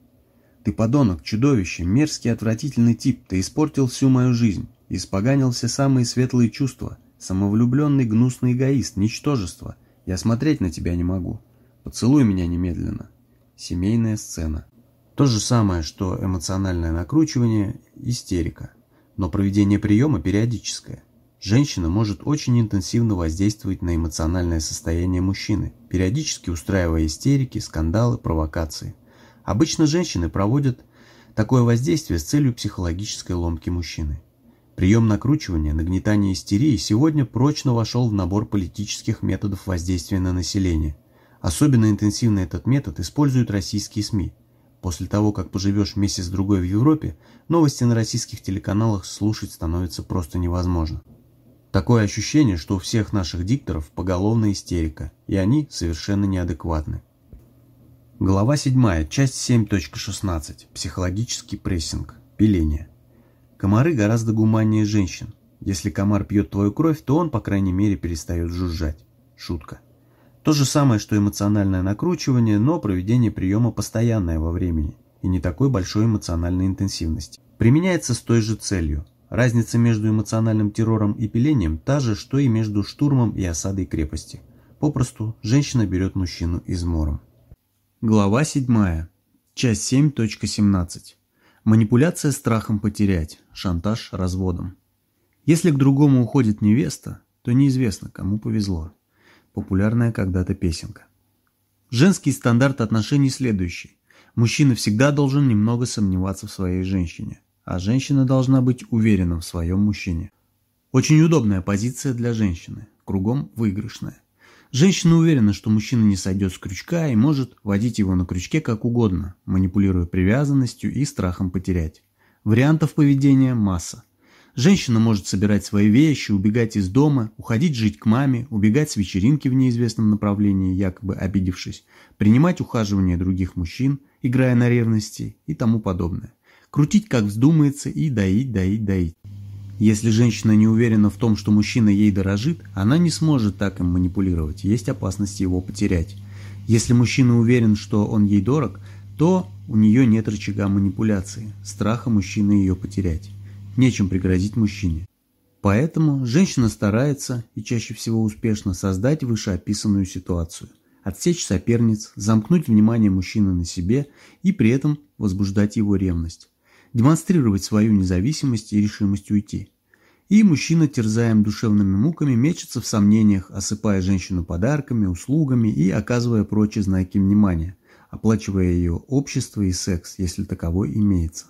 Ты подонок, чудовище, мерзкий, отвратительный тип, ты испортил всю мою жизнь, испоганил все самые светлые чувства, самовлюбленный гнусный эгоист, ничтожество, я смотреть на тебя не могу. Поцелуй меня немедленно. Семейная сцена. То же самое, что эмоциональное накручивание, истерика. Но проведение приема периодическое. Женщина может очень интенсивно воздействовать на эмоциональное состояние мужчины, периодически устраивая истерики, скандалы, провокации. Обычно женщины проводят такое воздействие с целью психологической ломки мужчины. Прием накручивания, нагнетания истерии сегодня прочно вошел в набор политических методов воздействия на население – Особенно интенсивно этот метод используют российские СМИ. После того, как поживешь месяц-другой в Европе, новости на российских телеканалах слушать становится просто невозможно. Такое ощущение, что у всех наших дикторов поголовная истерика, и они совершенно неадекватны. Глава 7, часть 7.16. Психологический прессинг. Пиление. Комары гораздо гуманнее женщин. Если комар пьет твою кровь, то он, по крайней мере, перестает жужжать. Шутка. То же самое, что эмоциональное накручивание, но проведение приема постоянное во времени и не такой большой эмоциональной интенсивности. Применяется с той же целью. Разница между эмоциональным террором и пилением та же, что и между штурмом и осадой крепости. Попросту, женщина берет мужчину измором. Глава 7. Часть 7.17. Манипуляция страхом потерять. Шантаж разводом. Если к другому уходит невеста, то неизвестно, кому повезло популярная когда-то песенка. Женский стандарт отношений следующий. Мужчина всегда должен немного сомневаться в своей женщине, а женщина должна быть уверена в своем мужчине. Очень удобная позиция для женщины, кругом выигрышная. Женщина уверена, что мужчина не сойдет с крючка и может водить его на крючке как угодно, манипулируя привязанностью и страхом потерять. Вариантов поведения масса. Женщина может собирать свои вещи, убегать из дома, уходить жить к маме, убегать с вечеринки в неизвестном направлении, якобы обидевшись, принимать ухаживание других мужчин, играя на ревности и тому подобное. крутить как вздумается и доить, доить, доить. Если женщина не уверена в том, что мужчина ей дорожит, она не сможет так им манипулировать, есть опасность его потерять. Если мужчина уверен, что он ей дорог, то у нее нет рычага манипуляции, страха мужчины ее потерять. Нечем пригрозить мужчине. Поэтому женщина старается, и чаще всего успешно, создать вышеописанную ситуацию. Отсечь соперниц, замкнуть внимание мужчины на себе и при этом возбуждать его ревность демонстрировать свою независимость и решимость уйти. И мужчина, терзаем душевными муками, мечется в сомнениях, осыпая женщину подарками, услугами и оказывая прочие знаки внимания, оплачивая ее общество и секс, если таковой имеется.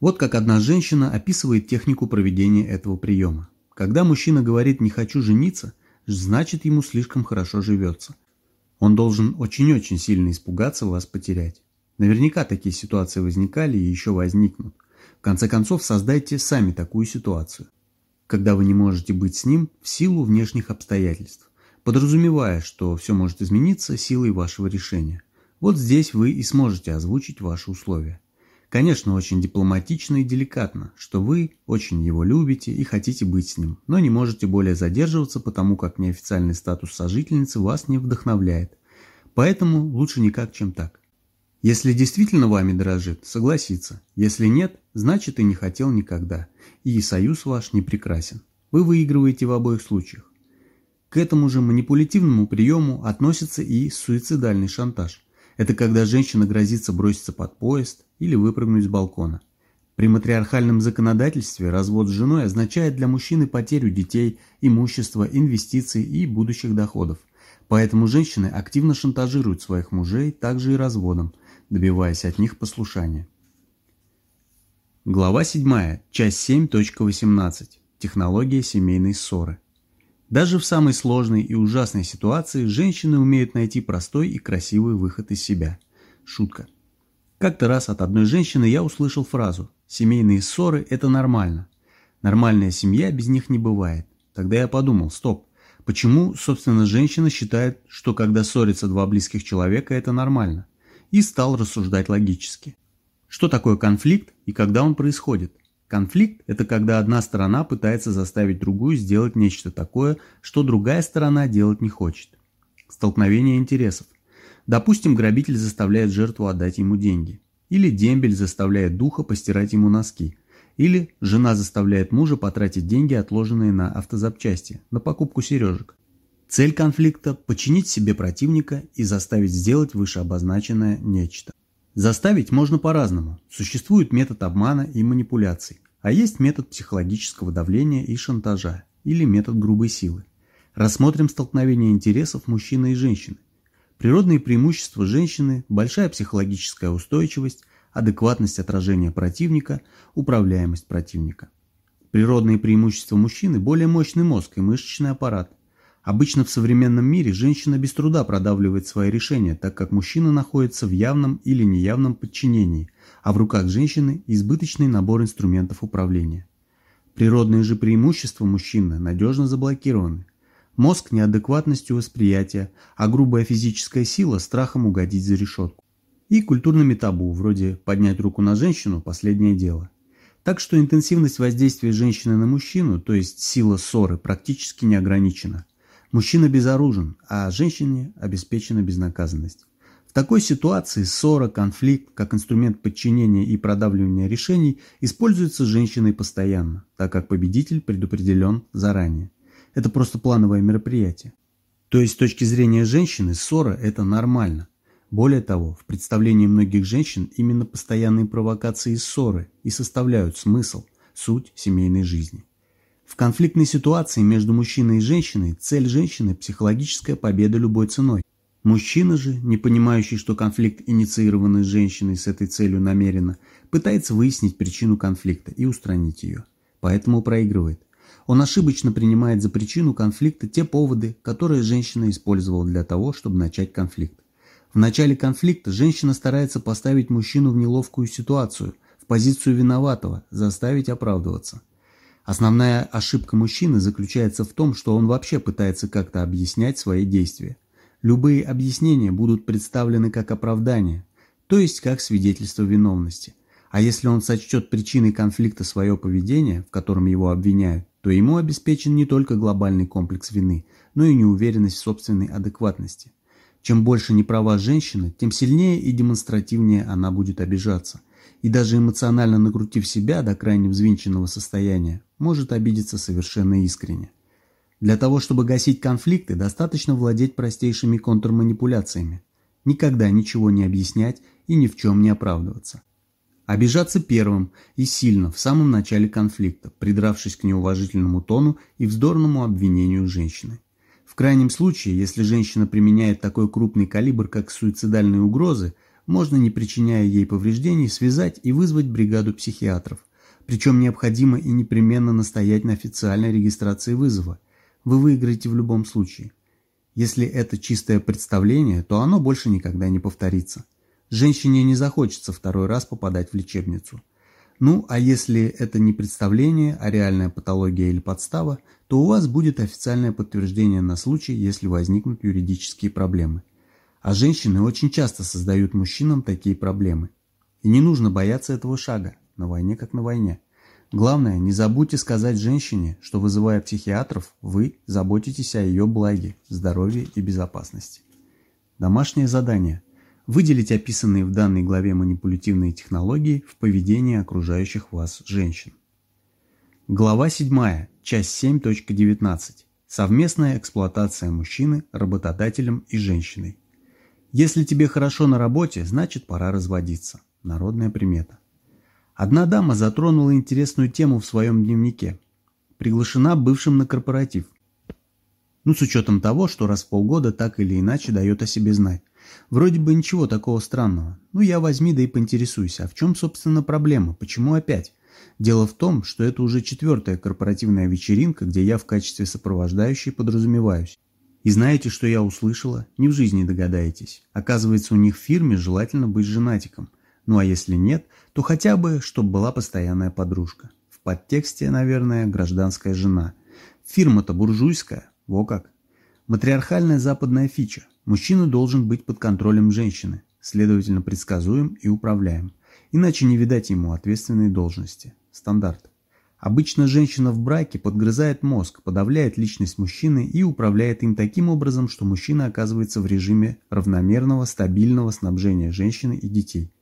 Вот как одна женщина описывает технику проведения этого приема. Когда мужчина говорит «не хочу жениться», значит ему слишком хорошо живется. Он должен очень-очень сильно испугаться вас потерять. Наверняка такие ситуации возникали и еще возникнут. В конце концов, создайте сами такую ситуацию, когда вы не можете быть с ним в силу внешних обстоятельств, подразумевая, что все может измениться силой вашего решения. Вот здесь вы и сможете озвучить ваши условия. Конечно, очень дипломатично и деликатно, что вы очень его любите и хотите быть с ним, но не можете более задерживаться, потому как неофициальный статус сожительницы вас не вдохновляет. Поэтому лучше никак, чем так. Если действительно вами дорожит, согласится. Если нет, значит и не хотел никогда. И союз ваш не прекрасен. Вы выигрываете в обоих случаях. К этому же манипулятивному приему относится и суицидальный шантаж. Это когда женщина грозится броситься под поезд или выпрыгнуть с балкона. При матриархальном законодательстве развод с женой означает для мужчины потерю детей, имущества, инвестиций и будущих доходов. Поэтому женщины активно шантажируют своих мужей также и разводом, добиваясь от них послушания. Глава 7, часть 7.18. Технология семейной ссоры. Даже в самой сложной и ужасной ситуации женщины умеют найти простой и красивый выход из себя. Шутка. Как-то раз от одной женщины я услышал фразу «семейные ссоры – это нормально». Нормальная семья без них не бывает. Тогда я подумал, стоп, почему, собственно, женщина считает, что когда ссорятся два близких человека, это нормально? И стал рассуждать логически. Что такое конфликт и когда он происходит? Конфликт – это когда одна сторона пытается заставить другую сделать нечто такое, что другая сторона делать не хочет. Столкновение интересов. Допустим, грабитель заставляет жертву отдать ему деньги. Или дембель заставляет духа постирать ему носки. Или жена заставляет мужа потратить деньги, отложенные на автозапчасти, на покупку сережек. Цель конфликта – починить себе противника и заставить сделать вышеобозначенное нечто. Заставить можно по-разному. Существует метод обмана и манипуляций, а есть метод психологического давления и шантажа, или метод грубой силы. Рассмотрим столкновение интересов мужчины и женщины. Природные преимущества женщины – большая психологическая устойчивость, адекватность отражения противника, управляемость противника. Природные преимущества мужчины – более мощный мозг и мышечный аппарат, Обычно в современном мире женщина без труда продавливает свои решения, так как мужчина находится в явном или неявном подчинении, а в руках женщины избыточный набор инструментов управления. Природные же преимущества мужчины надежно заблокированы. Мозг неадекватностью восприятия, а грубая физическая сила страхом угодить за решетку. И культурными табу, вроде поднять руку на женщину – последнее дело. Так что интенсивность воздействия женщины на мужчину, то есть сила ссоры, практически не ограничена. Мужчина безоружен, а женщине обеспечена безнаказанность. В такой ситуации ссора, конфликт, как инструмент подчинения и продавливания решений, используется женщиной постоянно, так как победитель предопределен заранее. Это просто плановое мероприятие. То есть с точки зрения женщины ссора – это нормально. Более того, в представлении многих женщин именно постоянные провокации и ссоры и составляют смысл, суть семейной жизни. В конфликтной ситуации между мужчиной и женщиной цель женщины – психологическая победа любой ценой. Мужчина же, не понимающий, что конфликт, инициированный женщиной с этой целью намеренно, пытается выяснить причину конфликта и устранить ее. Поэтому проигрывает. Он ошибочно принимает за причину конфликта те поводы, которые женщина использовала для того, чтобы начать конфликт. В начале конфликта женщина старается поставить мужчину в неловкую ситуацию, в позицию виноватого, заставить оправдываться. Основная ошибка мужчины заключается в том, что он вообще пытается как-то объяснять свои действия. Любые объяснения будут представлены как оправдание, то есть как свидетельство виновности. А если он сочтет причиной конфликта свое поведение, в котором его обвиняют, то ему обеспечен не только глобальный комплекс вины, но и неуверенность в собственной адекватности. Чем больше неправа женщины, тем сильнее и демонстративнее она будет обижаться. И даже эмоционально накрутив себя до крайне взвинченного состояния, может обидеться совершенно искренне. Для того, чтобы гасить конфликты, достаточно владеть простейшими контрманипуляциями. Никогда ничего не объяснять и ни в чем не оправдываться. Обижаться первым и сильно в самом начале конфликта, придравшись к неуважительному тону и вздорному обвинению женщины. В крайнем случае, если женщина применяет такой крупный калибр, как суицидальные угрозы, можно, не причиняя ей повреждений, связать и вызвать бригаду психиатров. Причем необходимо и непременно настоять на официальной регистрации вызова. Вы выиграете в любом случае. Если это чистое представление, то оно больше никогда не повторится. Женщине не захочется второй раз попадать в лечебницу. Ну, а если это не представление, а реальная патология или подстава, то у вас будет официальное подтверждение на случай, если возникнут юридические проблемы. А женщины очень часто создают мужчинам такие проблемы. И не нужно бояться этого шага, на войне как на войне. Главное, не забудьте сказать женщине, что вызывая психиатров, вы заботитесь о ее благе, здоровье и безопасности. Домашнее задание – Выделить описанные в данной главе манипулятивные технологии в поведении окружающих вас женщин. Глава 7, часть 7.19. Совместная эксплуатация мужчины, работодателем и женщиной. Если тебе хорошо на работе, значит пора разводиться. Народная примета. Одна дама затронула интересную тему в своем дневнике. Приглашена бывшим на корпоратив. Ну, с учетом того, что раз в полгода так или иначе дает о себе знать. Вроде бы ничего такого странного. Ну я возьми да и поинтересуйся, а в чем, собственно, проблема? Почему опять? Дело в том, что это уже четвертая корпоративная вечеринка, где я в качестве сопровождающей подразумеваюсь. И знаете, что я услышала? Не в жизни догадаетесь. Оказывается, у них в фирме желательно быть женатиком. Ну а если нет, то хотя бы, чтобы была постоянная подружка. В подтексте, наверное, гражданская жена. Фирма-то буржуйская, во как. Матриархальная западная фича. Мужчина должен быть под контролем женщины, следовательно предсказуем и управляем. Иначе не видать ему ответственной должности. Стандарт. Обычно женщина в браке подгрызает мозг, подавляет личность мужчины и управляет им таким образом, что мужчина оказывается в режиме равномерного, стабильного снабжения женщины и детей.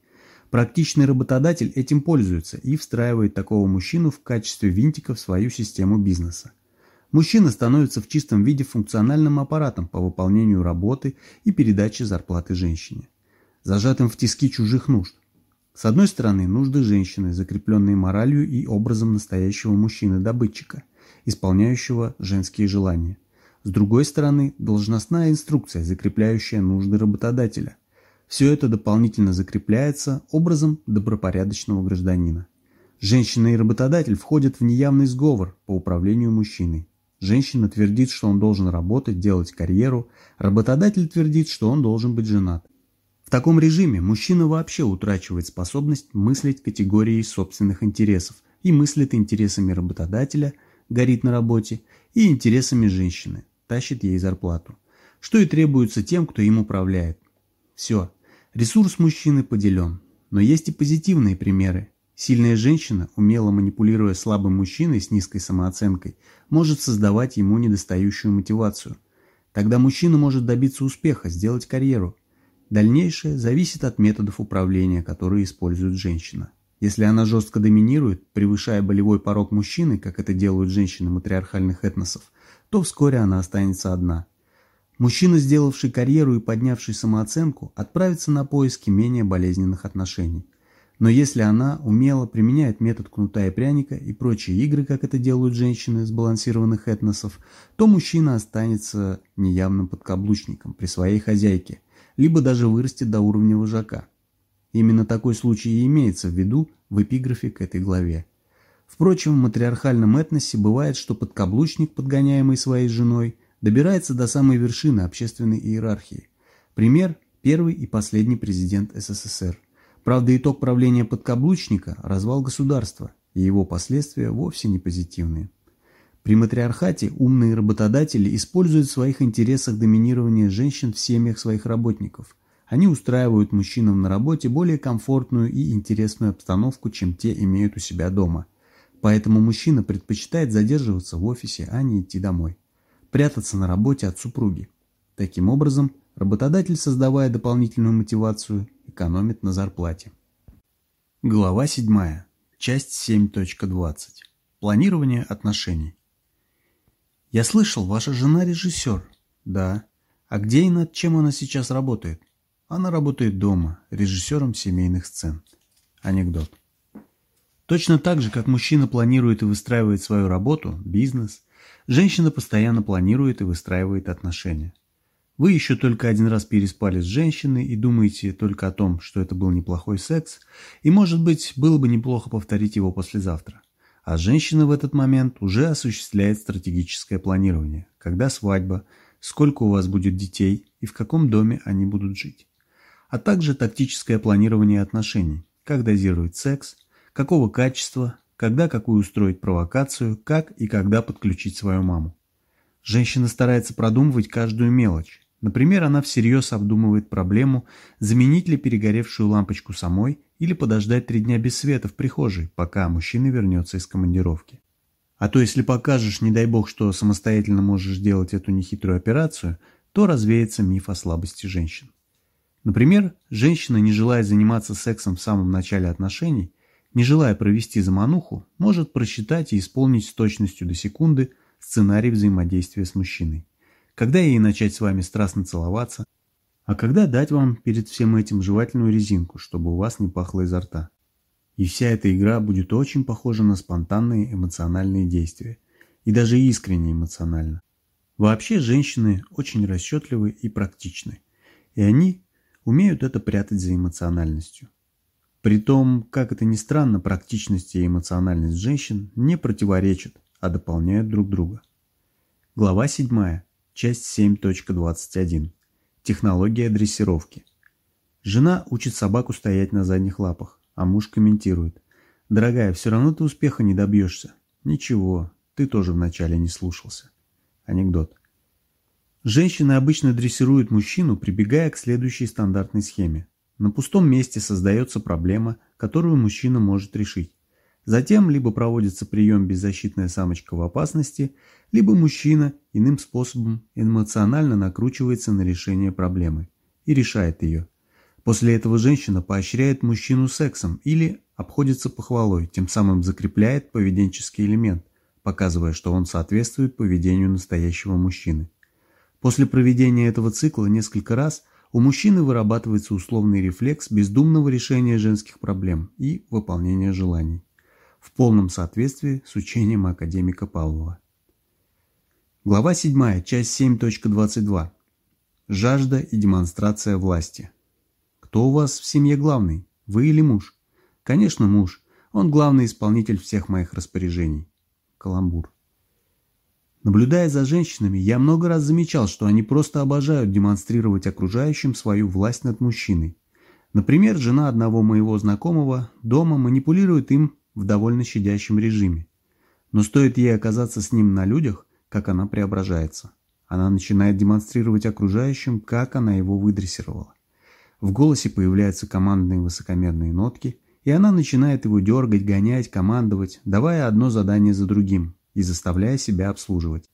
Практичный работодатель этим пользуется и встраивает такого мужчину в качестве винтика в свою систему бизнеса. Мужчина становится в чистом виде функциональным аппаратом по выполнению работы и передаче зарплаты женщине, зажатым в тиски чужих нужд. С одной стороны, нужды женщины, закрепленные моралью и образом настоящего мужчины-добытчика, исполняющего женские желания. С другой стороны, должностная инструкция, закрепляющая нужды работодателя. Все это дополнительно закрепляется образом добропорядочного гражданина. Женщина и работодатель входят в неявный сговор по управлению мужчиной. Женщина твердит, что он должен работать, делать карьеру, работодатель твердит, что он должен быть женат. В таком режиме мужчина вообще утрачивает способность мыслить категорией собственных интересов и мыслит интересами работодателя, горит на работе, и интересами женщины, тащит ей зарплату. Что и требуется тем, кто им управляет. Все, ресурс мужчины поделен. Но есть и позитивные примеры, Сильная женщина, умело манипулируя слабым мужчиной с низкой самооценкой, может создавать ему недостающую мотивацию. Тогда мужчина может добиться успеха, сделать карьеру. Дальнейшее зависит от методов управления, которые использует женщина. Если она жестко доминирует, превышая болевой порог мужчины, как это делают женщины матриархальных этносов, то вскоре она останется одна. Мужчина, сделавший карьеру и поднявший самооценку, отправится на поиски менее болезненных отношений. Но если она умело применяет метод кнута и пряника и прочие игры, как это делают женщины сбалансированных этносов, то мужчина останется неявным подкаблучником при своей хозяйке, либо даже вырастет до уровня вожака. Именно такой случай и имеется в виду в эпиграфе к этой главе. Впрочем, в матриархальном этносе бывает, что подкаблучник, подгоняемый своей женой, добирается до самой вершины общественной иерархии. Пример – первый и последний президент СССР. Правда, итог правления подкаблучника – развал государства, и его последствия вовсе не позитивные. При матриархате умные работодатели используют в своих интересах доминирование женщин в семьях своих работников. Они устраивают мужчинам на работе более комфортную и интересную обстановку, чем те имеют у себя дома. Поэтому мужчина предпочитает задерживаться в офисе, а не идти домой. Прятаться на работе от супруги. Таким образом, работодатель, создавая дополнительную мотивацию, экономит на зарплате. Глава 7. Часть 7.20. Планирование отношений. Я слышал, ваша жена режиссер. Да. А где и над чем она сейчас работает? Она работает дома, режиссером семейных сцен. Анекдот. Точно так же, как мужчина планирует и выстраивает свою работу, бизнес, женщина постоянно планирует и выстраивает отношения. Вы еще только один раз переспали с женщиной и думаете только о том, что это был неплохой секс, и, может быть, было бы неплохо повторить его послезавтра. А женщина в этот момент уже осуществляет стратегическое планирование. Когда свадьба, сколько у вас будет детей и в каком доме они будут жить а также тактическое планирование отношений, как дозировать секс, какого качества, когда какую устроить провокацию, как и когда подключить свою маму. Женщина старается продумывать каждую мелочь. Например, она всерьез обдумывает проблему, заменить ли перегоревшую лампочку самой или подождать три дня без света в прихожей, пока мужчина вернется из командировки. А то если покажешь, не дай бог, что самостоятельно можешь делать эту нехитрую операцию, то развеется миф о слабости женщин. Например, женщина, не желая заниматься сексом в самом начале отношений, не желая провести замануху, может просчитать и исполнить с точностью до секунды сценарий взаимодействия с мужчиной. Когда ей начать с вами страстно целоваться, а когда дать вам перед всем этим жевательную резинку, чтобы у вас не пахло изо рта. И вся эта игра будет очень похожа на спонтанные эмоциональные действия. И даже искренне эмоционально. Вообще женщины очень расчетливы и практичны. И они умеют это прятать за эмоциональностью. Притом, как это ни странно, практичность и эмоциональность женщин не противоречат, а дополняют друг друга. Глава 7, часть 7.21. Технология дрессировки. Жена учит собаку стоять на задних лапах, а муж комментирует. «Дорогая, все равно ты успеха не добьешься». «Ничего, ты тоже вначале не слушался». Анекдот. Женщины обычно дрессируют мужчину, прибегая к следующей стандартной схеме. На пустом месте создается проблема, которую мужчина может решить. Затем либо проводится прием «беззащитная самочка в опасности», либо мужчина иным способом эмоционально накручивается на решение проблемы и решает ее. После этого женщина поощряет мужчину сексом или обходится похвалой, тем самым закрепляет поведенческий элемент, показывая, что он соответствует поведению настоящего мужчины. После проведения этого цикла несколько раз у мужчины вырабатывается условный рефлекс бездумного решения женских проблем и выполнения желаний, в полном соответствии с учением академика Павлова. Глава 7, часть 7.22. Жажда и демонстрация власти. Кто у вас в семье главный, вы или муж? Конечно, муж. Он главный исполнитель всех моих распоряжений. Каламбур. Наблюдая за женщинами, я много раз замечал, что они просто обожают демонстрировать окружающим свою власть над мужчиной. Например, жена одного моего знакомого дома манипулирует им в довольно щадящем режиме. Но стоит ей оказаться с ним на людях, как она преображается. Она начинает демонстрировать окружающим, как она его выдрессировала. В голосе появляются командные высокомерные нотки, и она начинает его дергать, гонять, командовать, давая одно задание за другим, и заставляя себя обслуживать.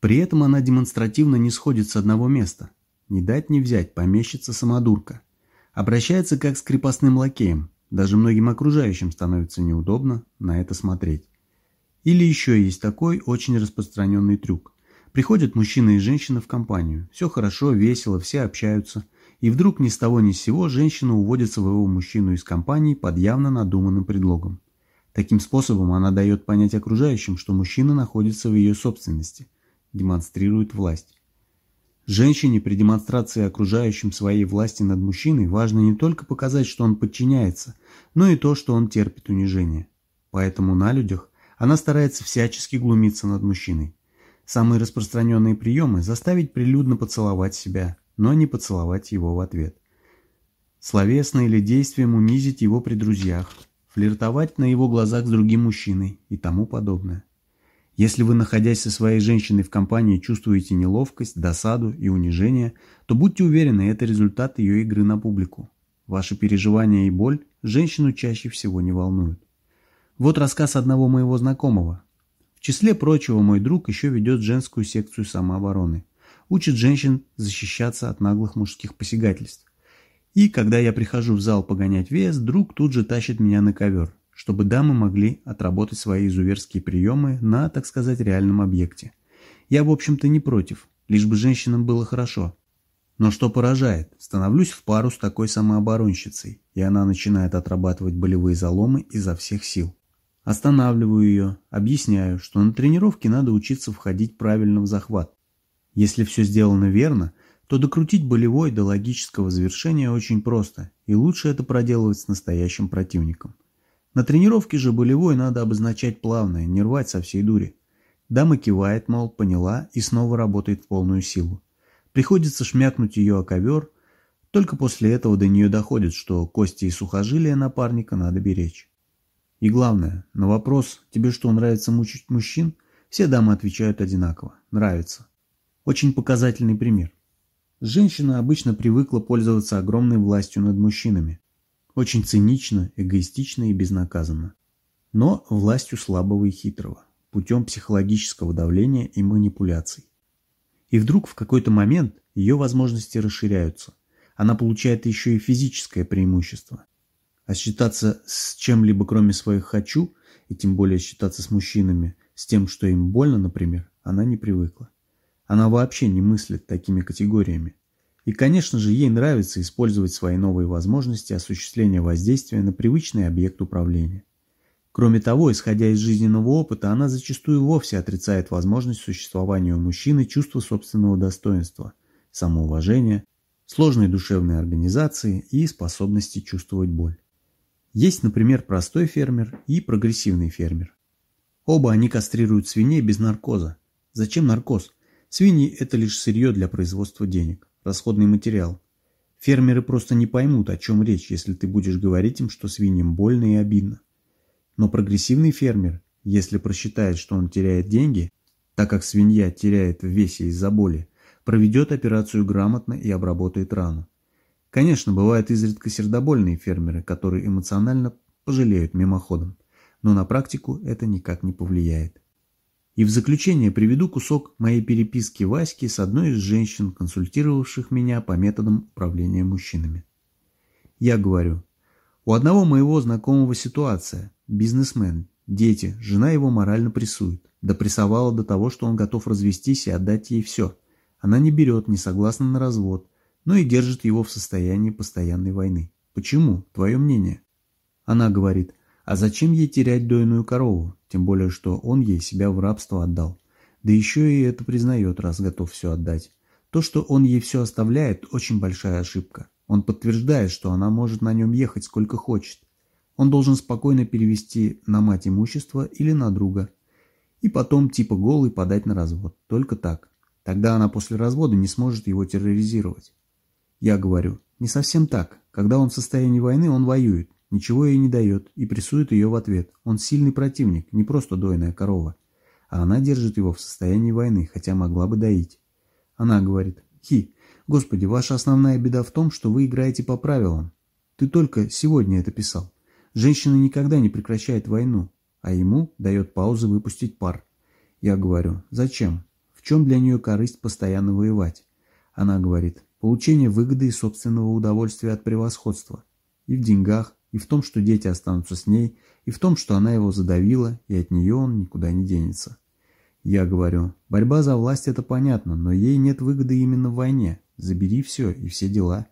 При этом она демонстративно не сходит с одного места. Не дать не взять, помещится самодурка. Обращается как с крепостным лакеем. Даже многим окружающим становится неудобно на это смотреть. Или еще есть такой очень распространенный трюк. Приходят мужчина и женщина в компанию. Все хорошо, весело, все общаются. И вдруг ни с того ни с сего женщина уводит своего мужчину из компании под явно надуманным предлогом. Таким способом она дает понять окружающим, что мужчина находится в ее собственности, демонстрирует власть. Женщине при демонстрации окружающим своей власти над мужчиной важно не только показать, что он подчиняется, но и то, что он терпит унижение. Поэтому на людях она старается всячески глумиться над мужчиной. Самые распространенные приемы – заставить прилюдно поцеловать себя, но не поцеловать его в ответ. Словесно или действием унизить его при друзьях – флиртовать на его глазах с другим мужчиной и тому подобное. Если вы, находясь со своей женщиной в компании, чувствуете неловкость, досаду и унижение, то будьте уверены, это результат ее игры на публику. Ваши переживания и боль женщину чаще всего не волнуют. Вот рассказ одного моего знакомого. В числе прочего, мой друг еще ведет женскую секцию самообороны. Учит женщин защищаться от наглых мужских посягательств. И когда я прихожу в зал погонять вес, друг тут же тащит меня на ковер, чтобы дамы могли отработать свои изуверские приемы на, так сказать, реальном объекте. Я, в общем-то, не против, лишь бы женщинам было хорошо. Но что поражает, становлюсь в пару с такой самооборонщицей, и она начинает отрабатывать болевые заломы изо всех сил. Останавливаю ее, объясняю, что на тренировке надо учиться входить правильно в захват. Если все сделано верно, то докрутить болевой до логического завершения очень просто, и лучше это проделывать с настоящим противником. На тренировке же болевой надо обозначать плавно, не рвать со всей дури. Дама кивает, мол, поняла, и снова работает в полную силу. Приходится шмякнуть ее о ковер, только после этого до нее доходит, что кости и сухожилия напарника надо беречь. И главное, на вопрос «Тебе что, нравится мучить мужчин?» все дамы отвечают одинаково «Нравится». Очень показательный пример. Женщина обычно привыкла пользоваться огромной властью над мужчинами. Очень цинично, эгоистично и безнаказанно. Но властью слабого и хитрого, путем психологического давления и манипуляций. И вдруг в какой-то момент ее возможности расширяются. Она получает еще и физическое преимущество. А считаться с чем-либо кроме своих «хочу», и тем более считаться с мужчинами, с тем, что им больно, например, она не привыкла. Она вообще не мыслит такими категориями. И, конечно же, ей нравится использовать свои новые возможности осуществления воздействия на привычный объект управления. Кроме того, исходя из жизненного опыта, она зачастую вовсе отрицает возможность существования у мужчины чувства собственного достоинства, самоуважения, сложной душевной организации и способности чувствовать боль. Есть, например, простой фермер и прогрессивный фермер. Оба они кастрируют свиней без наркоза. Зачем наркоз? Свиньи – это лишь сырье для производства денег, расходный материал. Фермеры просто не поймут, о чем речь, если ты будешь говорить им, что свиньям больно и обидно. Но прогрессивный фермер, если просчитает, что он теряет деньги, так как свинья теряет в весе из-за боли, проведет операцию грамотно и обработает рану. Конечно, бывают изредка сердобольные фермеры, которые эмоционально пожалеют мимоходом, но на практику это никак не повлияет. И в заключение приведу кусок моей переписки Васьки с одной из женщин, консультировавших меня по методам управления мужчинами. Я говорю, у одного моего знакомого ситуация, бизнесмен, дети, жена его морально прессует, допрессовала до того, что он готов развестись и отдать ей все. Она не берет, не согласна на развод, но и держит его в состоянии постоянной войны. Почему? Твое мнение? Она говорит, а зачем ей терять дойную корову? Тем более, что он ей себя в рабство отдал. Да еще и это признает, раз готов все отдать. То, что он ей все оставляет, очень большая ошибка. Он подтверждает, что она может на нем ехать сколько хочет. Он должен спокойно перевести на мать имущество или на друга. И потом типа голый подать на развод. Только так. Тогда она после развода не сможет его терроризировать. Я говорю, не совсем так. Когда он в состоянии войны, он воюет. Ничего ей не дает и прессует ее в ответ. Он сильный противник, не просто дойная корова. А она держит его в состоянии войны, хотя могла бы доить. Она говорит, «Хи, Господи, ваша основная беда в том, что вы играете по правилам. Ты только сегодня это писал. Женщина никогда не прекращает войну, а ему дает паузу выпустить пар. Я говорю, зачем? В чем для нее корысть постоянно воевать? Она говорит, получение выгоды и собственного удовольствия от превосходства. И в деньгах, и в том, что дети останутся с ней, и в том, что она его задавила, и от нее он никуда не денется. Я говорю, борьба за власть это понятно, но ей нет выгоды именно в войне. Забери все и все дела.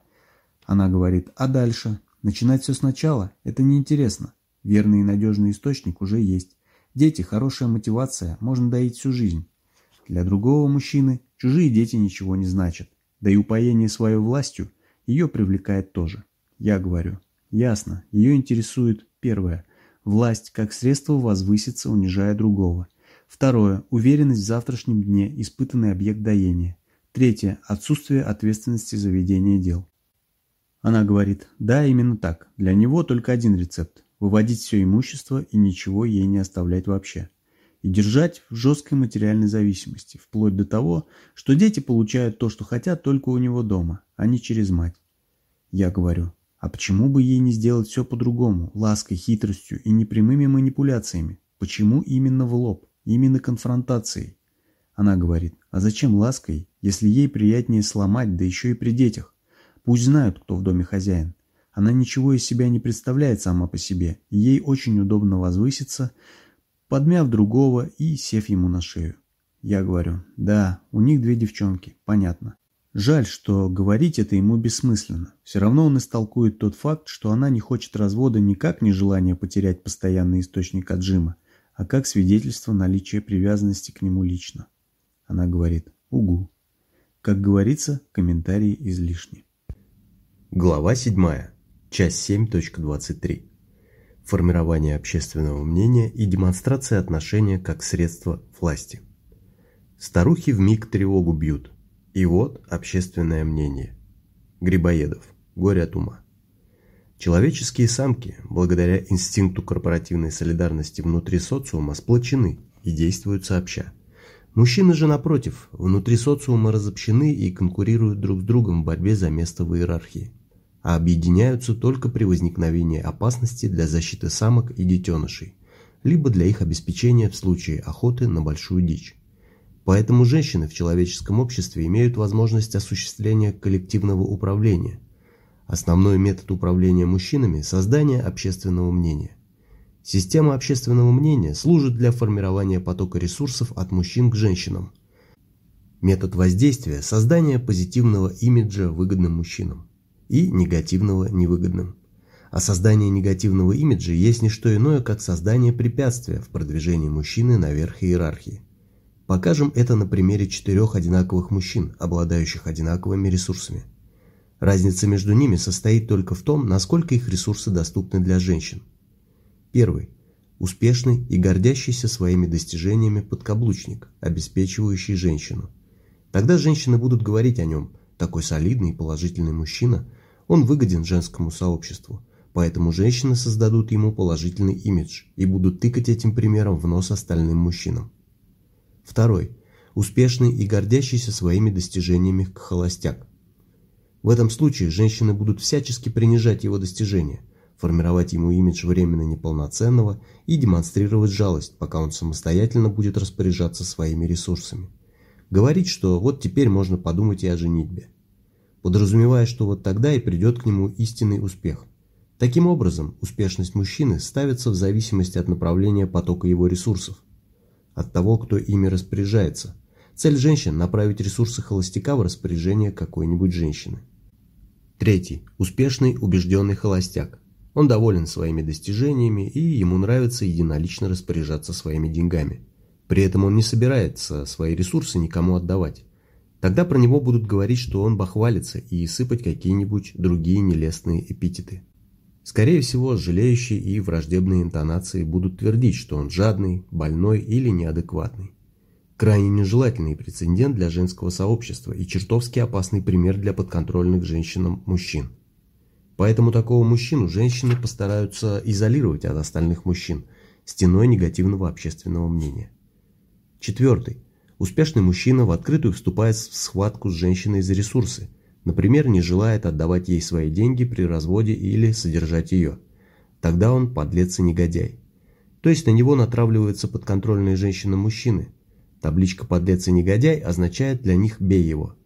Она говорит, а дальше? Начинать все сначала? Это неинтересно. Верный и надежный источник уже есть. Дети – хорошая мотивация, можно доить всю жизнь. Для другого мужчины чужие дети ничего не значат. Да и упоение своей властью ее привлекает тоже. Я говорю, Ясно, ее интересует первое – власть как средство возвыситься, унижая другого. Второе – уверенность в завтрашнем дне, испытанный объект доения. Третье – отсутствие ответственности за ведение дел. Она говорит, да, именно так. Для него только один рецепт – выводить все имущество и ничего ей не оставлять вообще. и держать в жесткой материальной зависимости, вплоть до того, что дети получают то, что хотят только у него дома, а не через мать. Я говорю, а почему бы ей не сделать все по-другому, лаской, хитростью и непрямыми манипуляциями? Почему именно в лоб, именно конфронтацией? Она говорит, а зачем лаской, если ей приятнее сломать, да еще и при детях? Пусть знают, кто в доме хозяин. Она ничего из себя не представляет сама по себе, и ей очень удобно возвыситься, подмяв другого и сев ему на шею. Я говорю, да, у них две девчонки, понятно. Жаль, что говорить это ему бессмысленно. Все равно он истолкует тот факт, что она не хочет развода не как нежелание потерять постоянный источник отжима, а как свидетельство наличия привязанности к нему лично. Она говорит «Угу». Как говорится, комментарии излишни. Глава 7. Часть 7.23. Формирование общественного мнения и демонстрация отношения как средство власти. Старухи в миг тревогу бьют. И вот общественное мнение. Грибоедов. Горе от ума. Человеческие самки, благодаря инстинкту корпоративной солидарности внутри социума, сплочены и действуют сообща. Мужчины же, напротив, внутри социума разобщены и конкурируют друг с другом в борьбе за место в иерархии, а объединяются только при возникновении опасности для защиты самок и детенышей, либо для их обеспечения в случае охоты на большую дичь. Поэтому женщины в человеческом обществе имеют возможность осуществления коллективного управления. Основной метод управления мужчинами – создание общественного мнения. Система общественного мнения служит для формирования потока ресурсов от мужчин к женщинам. Метод воздействия – создание позитивного имиджа выгодным мужчинам и негативного невыгодным. А создание негативного имиджа есть не что иное, как создание препятствия в продвижении мужчины наверх иерархии. Покажем это на примере четырех одинаковых мужчин, обладающих одинаковыми ресурсами. Разница между ними состоит только в том, насколько их ресурсы доступны для женщин. Первый. Успешный и гордящийся своими достижениями подкаблучник, обеспечивающий женщину. Тогда женщины будут говорить о нем, такой солидный и положительный мужчина, он выгоден женскому сообществу, поэтому женщины создадут ему положительный имидж и будут тыкать этим примером в нос остальным мужчинам. Второй. Успешный и гордящийся своими достижениями холостяк. В этом случае женщины будут всячески принижать его достижения, формировать ему имидж временно неполноценного и демонстрировать жалость, пока он самостоятельно будет распоряжаться своими ресурсами. Говорить, что вот теперь можно подумать и о женитьбе. Подразумевая, что вот тогда и придет к нему истинный успех. Таким образом, успешность мужчины ставится в зависимости от направления потока его ресурсов, от того, кто ими распоряжается. Цель женщин – направить ресурсы холостяка в распоряжение какой-нибудь женщины. Третий. Успешный, убежденный холостяк. Он доволен своими достижениями и ему нравится единолично распоряжаться своими деньгами. При этом он не собирается свои ресурсы никому отдавать. Тогда про него будут говорить, что он бахвалится и сыпать какие-нибудь другие нелестные эпитеты. Скорее всего, жалеющие и враждебные интонации будут твердить, что он жадный, больной или неадекватный. Крайне нежелательный прецедент для женского сообщества и чертовски опасный пример для подконтрольных женщинам мужчин. Поэтому такого мужчину женщины постараются изолировать от остальных мужчин стеной негативного общественного мнения. Четвертый. Успешный мужчина в открытую вступает в схватку с женщиной за ресурсы, например, не желает отдавать ей свои деньги при разводе или содержать ее. Тогда он подлец и негодяй. То есть на него натравливаются подконтрольные женщины-мужчины. Табличка «подлец и негодяй» означает для них «бей его».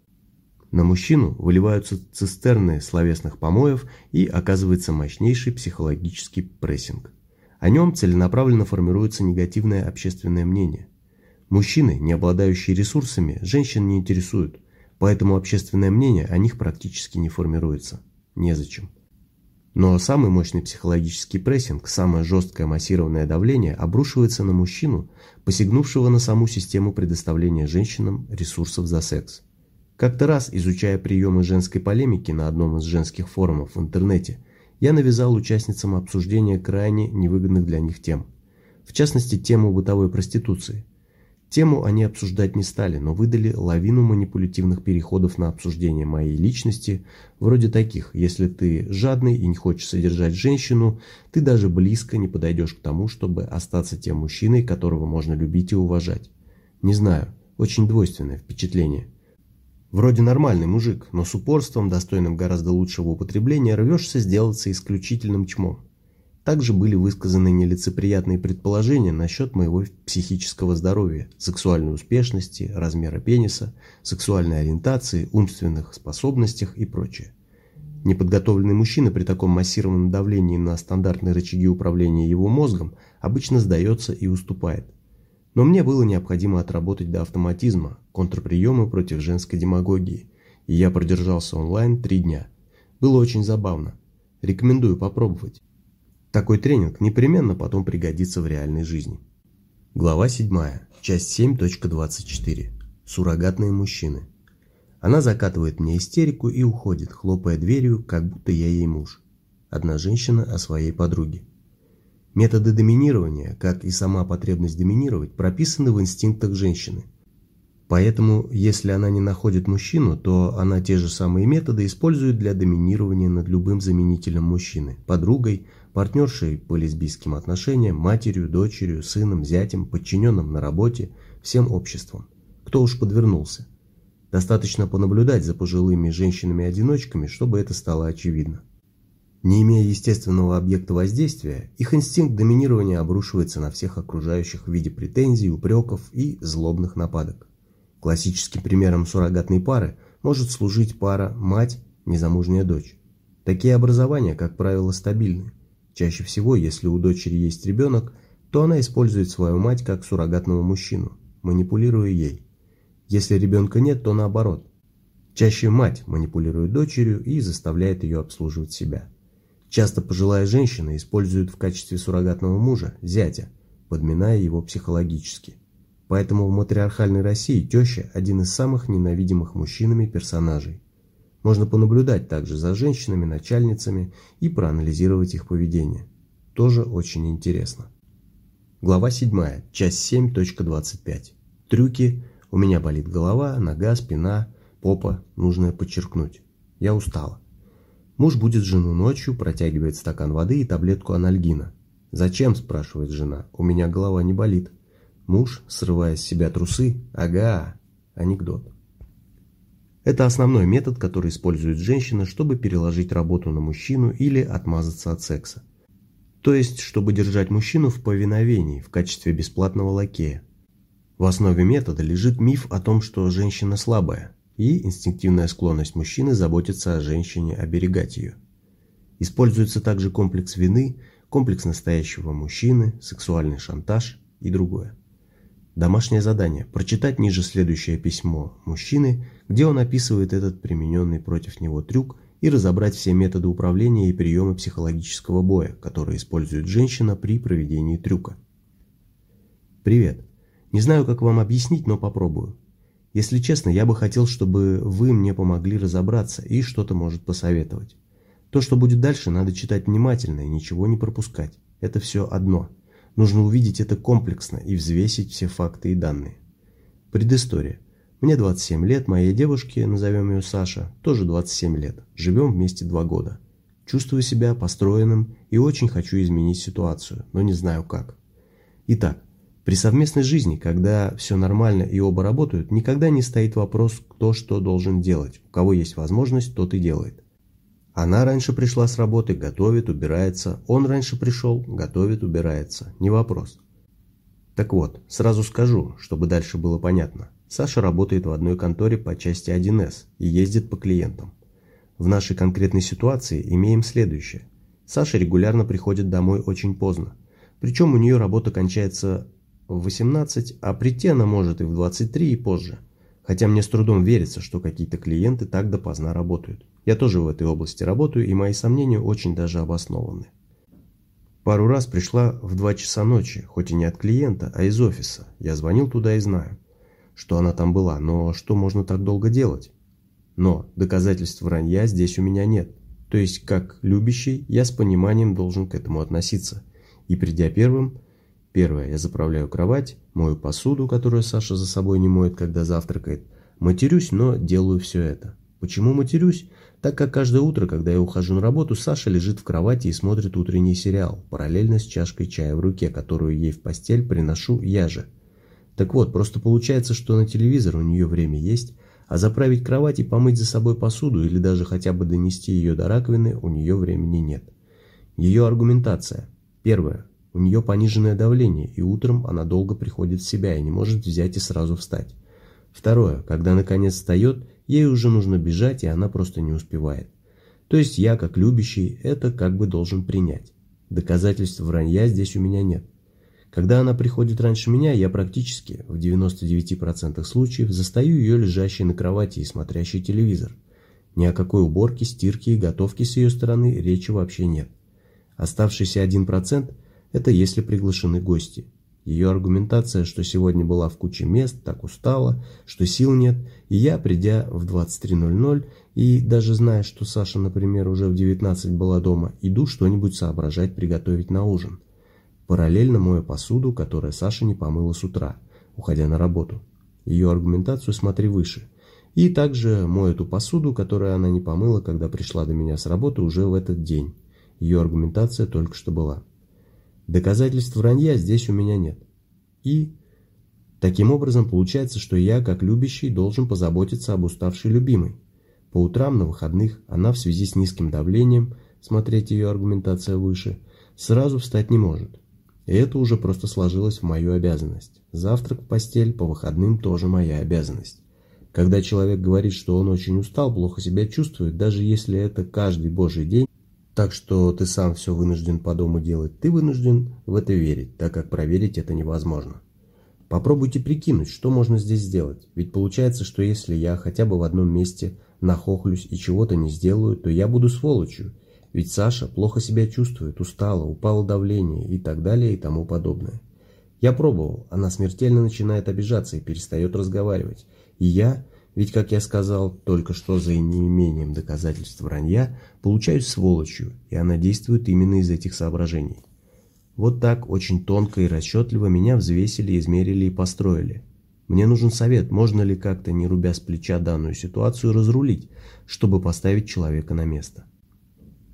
На мужчину выливаются цистерны словесных помоев и оказывается мощнейший психологический прессинг. О нем целенаправленно формируется негативное общественное мнение. Мужчины, не обладающие ресурсами, женщин не интересуют, поэтому общественное мнение о них практически не формируется. Незачем. Но самый мощный психологический прессинг, самое жесткое массированное давление обрушивается на мужчину, посягнувшего на саму систему предоставления женщинам ресурсов за секс. Как-то раз, изучая приемы женской полемики на одном из женских форумов в интернете, я навязал участницам обсуждения крайне невыгодных для них тем. В частности, тему бытовой проституции. Тему они обсуждать не стали, но выдали лавину манипулятивных переходов на обсуждение моей личности, вроде таких «если ты жадный и не хочешь содержать женщину, ты даже близко не подойдешь к тому, чтобы остаться тем мужчиной, которого можно любить и уважать». Не знаю, очень двойственное впечатление. Вроде нормальный мужик, но с упорством, достойным гораздо лучшего употребления, рвешься сделаться исключительным чмом. Также были высказаны нелицеприятные предположения насчет моего психического здоровья, сексуальной успешности, размера пениса, сексуальной ориентации, умственных способностях и прочее. Неподготовленный мужчина при таком массированном давлении на стандартные рычаги управления его мозгом обычно сдается и уступает. Но мне было необходимо отработать до автоматизма контрприемы против женской демагогии, и я продержался онлайн три дня. Было очень забавно. Рекомендую попробовать. Такой тренинг непременно потом пригодится в реальной жизни. Глава 7. Часть 7.24. Суррогатные мужчины. Она закатывает мне истерику и уходит, хлопая дверью, как будто я ей муж. Одна женщина о своей подруге. Методы доминирования, как и сама потребность доминировать, прописаны в инстинктах женщины. Поэтому, если она не находит мужчину, то она те же самые методы использует для доминирования над любым заменителем мужчины, подругой, партнершей по лесбийским отношениям, матерью, дочерью, сыном, зятем, подчиненным на работе, всем обществом. Кто уж подвернулся. Достаточно понаблюдать за пожилыми женщинами-одиночками, чтобы это стало очевидно. Не имея естественного объекта воздействия, их инстинкт доминирования обрушивается на всех окружающих в виде претензий, упреков и злобных нападок. Классическим примером суррогатной пары может служить пара мать-незамужняя дочь. Такие образования, как правило, стабильны. Чаще всего, если у дочери есть ребенок, то она использует свою мать как суррогатного мужчину, манипулируя ей. Если ребенка нет, то наоборот. Чаще мать манипулирует дочерью и заставляет ее обслуживать себя. Часто пожилая женщина использует в качестве суррогатного мужа зятя, подминая его психологически. Поэтому в матриархальной России теща – один из самых ненавидимых мужчинами персонажей. Можно понаблюдать также за женщинами-начальницами и проанализировать их поведение. Тоже очень интересно. Глава 7, часть 7.25. Трюки. У меня болит голова, нога, спина, попа. Нужно подчеркнуть. Я устала. Муж будет жену ночью, протягивает стакан воды и таблетку анальгина. «Зачем?» – спрашивает жена. «У меня голова не болит». Муж, срывая с себя трусы. «Ага!» Анекдот. Это основной метод, который использует женщина, чтобы переложить работу на мужчину или отмазаться от секса. То есть, чтобы держать мужчину в повиновении в качестве бесплатного лакея. В основе метода лежит миф о том, что женщина слабая, и инстинктивная склонность мужчины заботиться о женщине, оберегать ее. Используется также комплекс вины, комплекс настоящего мужчины, сексуальный шантаж и другое. Домашнее задание – прочитать ниже следующее письмо мужчины, где он описывает этот примененный против него трюк и разобрать все методы управления и приемы психологического боя, которые использует женщина при проведении трюка. Привет. Не знаю, как вам объяснить, но попробую. Если честно, я бы хотел, чтобы вы мне помогли разобраться и что-то может посоветовать. То, что будет дальше, надо читать внимательно и ничего не пропускать. Это все одно – Нужно увидеть это комплексно и взвесить все факты и данные. Предыстория. Мне 27 лет, моей девушке, назовем ее Саша, тоже 27 лет. Живем вместе два года. Чувствую себя построенным и очень хочу изменить ситуацию, но не знаю как. Итак, при совместной жизни, когда все нормально и оба работают, никогда не стоит вопрос, кто что должен делать. У кого есть возможность, тот и делает. Она раньше пришла с работы, готовит, убирается. Он раньше пришел, готовит, убирается. Не вопрос. Так вот, сразу скажу, чтобы дальше было понятно. Саша работает в одной конторе по части 1С и ездит по клиентам. В нашей конкретной ситуации имеем следующее. Саша регулярно приходит домой очень поздно. Причем у нее работа кончается в 18, а прийти она может и в 23 и позже. Хотя мне с трудом верится, что какие-то клиенты так допоздна работают. Я тоже в этой области работаю, и мои сомнения очень даже обоснованы. Пару раз пришла в 2 часа ночи, хоть и не от клиента, а из офиса. Я звонил туда и знаю, что она там была, но что можно так долго делать? Но доказательств вранья здесь у меня нет. То есть, как любящий, я с пониманием должен к этому относиться. И придя первым, Первое. Я заправляю кровать, мою посуду, которую Саша за собой не моет, когда завтракает. Матерюсь, но делаю все это. Почему матерюсь? Так как каждое утро, когда я ухожу на работу, Саша лежит в кровати и смотрит утренний сериал, параллельно с чашкой чая в руке, которую ей в постель приношу я же. Так вот, просто получается, что на телевизор у нее время есть, а заправить кровать и помыть за собой посуду или даже хотя бы донести ее до раковины у нее времени нет. Ее аргументация. Первое. У нее пониженное давление, и утром она долго приходит в себя и не может взять и сразу встать. Второе. Когда наконец встает, ей уже нужно бежать, и она просто не успевает. То есть я, как любящий, это как бы должен принять. Доказательств вранья здесь у меня нет. Когда она приходит раньше меня, я практически, в 99% случаев, застаю ее лежащей на кровати и смотрящей телевизор. Ни о какой уборке, стирке и готовке с ее стороны речи вообще нет. Оставшийся 1% – это если приглашены гости. Ее аргументация, что сегодня была в куче мест, так устала, что сил нет, и я, придя в 23.00 и даже зная, что Саша, например, уже в 19 была дома, иду что-нибудь соображать приготовить на ужин. Параллельно мою посуду, которую Саша не помыла с утра, уходя на работу. Ее аргументацию смотри выше. И также мою эту посуду, которую она не помыла, когда пришла до меня с работы уже в этот день. Ее аргументация только что была. Доказательств вранья здесь у меня нет. И таким образом получается, что я, как любящий, должен позаботиться об уставшей любимой. По утрам на выходных она в связи с низким давлением, смотреть ее аргументация выше, сразу встать не может. И это уже просто сложилось в мою обязанность. Завтрак в постель по выходным тоже моя обязанность. Когда человек говорит, что он очень устал, плохо себя чувствует, даже если это каждый божий день, так что ты сам все вынужден по дому делать. Ты вынужден в это верить, так как проверить это невозможно. Попробуйте прикинуть, что можно здесь сделать. Ведь получается, что если я хотя бы в одном месте нахохлюсь и чего-то не сделаю, то я буду сволочью. Ведь Саша плохо себя чувствует, устала, упало давление и так далее и тому подобное. Я пробовал, она смертельно начинает обижаться и перестает разговаривать. И я ведь, как я сказал, только что за неимением доказательств вранья получаюсь сволочью, и она действует именно из этих соображений. Вот так очень тонко и расчетливо меня взвесили, измерили и построили. Мне нужен совет, можно ли как-то, не рубя с плеча данную ситуацию, разрулить, чтобы поставить человека на место.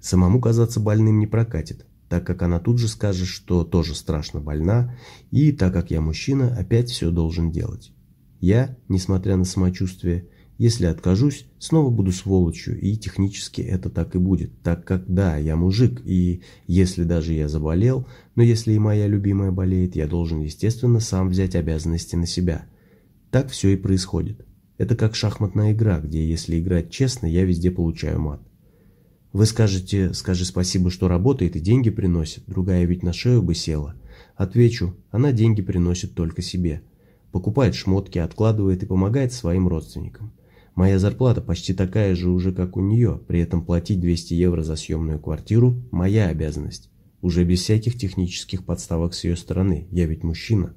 Самому казаться больным не прокатит, так как она тут же скажет, что тоже страшно больна, и, так как я мужчина, опять все должен делать. Я, несмотря на самочувствие, если откажусь, снова буду сволочью, и технически это так и будет, так как да, я мужик, и если даже я заболел, но если и моя любимая болеет, я должен, естественно, сам взять обязанности на себя. Так все и происходит. Это как шахматная игра, где если играть честно, я везде получаю мат. Вы скажете, скажи спасибо, что работает и деньги приносит, другая ведь на шею бы села. Отвечу, она деньги приносит только себе покупает шмотки, откладывает и помогает своим родственникам. Моя зарплата почти такая же уже, как у нее, при этом платить 200 евро за съемную квартиру – моя обязанность. Уже без всяких технических подставок с ее стороны, я ведь мужчина.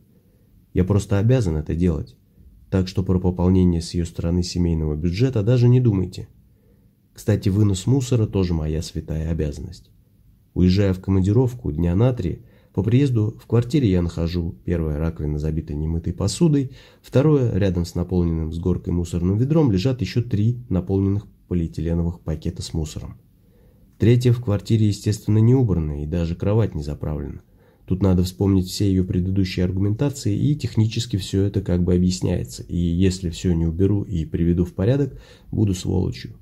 Я просто обязан это делать. Так что про пополнение с ее стороны семейного бюджета даже не думайте. Кстати, вынос мусора тоже моя святая обязанность. Уезжая в командировку дня на три – по приезду в квартире я нахожу первое раковина забитой немытой посудой, второе рядом с наполненным с горкой мусорным ведром лежат еще три наполненных полиэтиленовых пакета с мусором. Третье в квартире, естественно, не убрано и даже кровать не заправлена. Тут надо вспомнить все ее предыдущие аргументации и технически все это как бы объясняется. И если все не уберу и приведу в порядок, буду сволочью.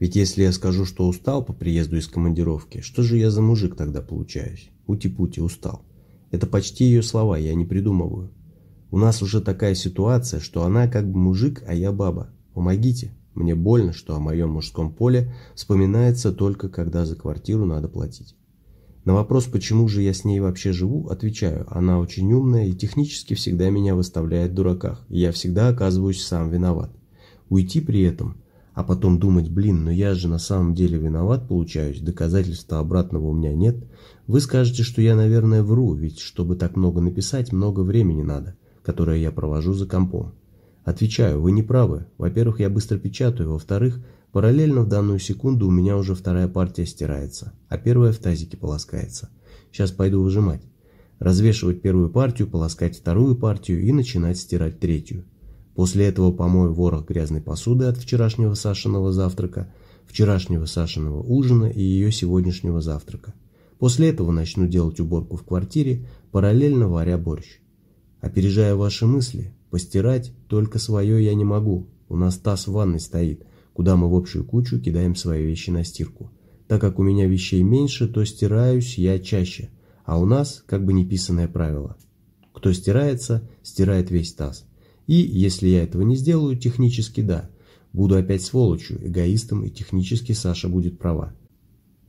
Ведь если я скажу, что устал по приезду из командировки, что же я за мужик тогда получаюсь? Ути-пути устал. Это почти ее слова, я не придумываю. У нас уже такая ситуация, что она как бы мужик, а я баба. Помогите. Мне больно, что о моем мужском поле вспоминается только, когда за квартиру надо платить. На вопрос, почему же я с ней вообще живу, отвечаю, она очень умная и технически всегда меня выставляет в дураках, и я всегда оказываюсь сам виноват. Уйти при этом, а потом думать, блин, но я же на самом деле виноват получаюсь, доказательства обратного у меня нет, вы скажете, что я, наверное, вру, ведь чтобы так много написать, много времени надо, которое я провожу за компом. Отвечаю, вы не правы. Во-первых, я быстро печатаю, во-вторых, параллельно в данную секунду у меня уже вторая партия стирается, а первая в тазике полоскается. Сейчас пойду выжимать. развешивать первую партию, полоскать вторую партию и начинать стирать третью. После этого помою ворох грязной посуды от вчерашнего Сашиного завтрака, вчерашнего Сашиного ужина и ее сегодняшнего завтрака. После этого начну делать уборку в квартире, параллельно варя борщ. Опережая ваши мысли, постирать только свое я не могу. У нас таз в ванной стоит, куда мы в общую кучу кидаем свои вещи на стирку. Так как у меня вещей меньше, то стираюсь я чаще, а у нас как бы неписанное правило. Кто стирается, стирает весь таз. И, если я этого не сделаю, технически да. Буду опять сволочью, эгоистом, и технически Саша будет права.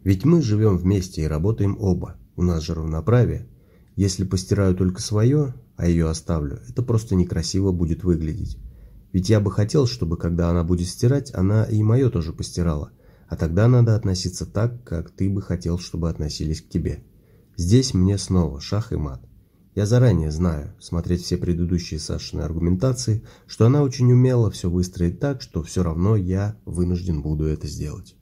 Ведь мы живем вместе и работаем оба. У нас же равноправие. Если постираю только свое, а ее оставлю, это просто некрасиво будет выглядеть. Ведь я бы хотел, чтобы когда она будет стирать, она и мое тоже постирала. А тогда надо относиться так, как ты бы хотел, чтобы относились к тебе. Здесь мне снова шах и мат. Я заранее знаю, смотреть все предыдущие Сашины аргументации, что она очень умело все выстроит так, что все равно я вынужден буду это сделать.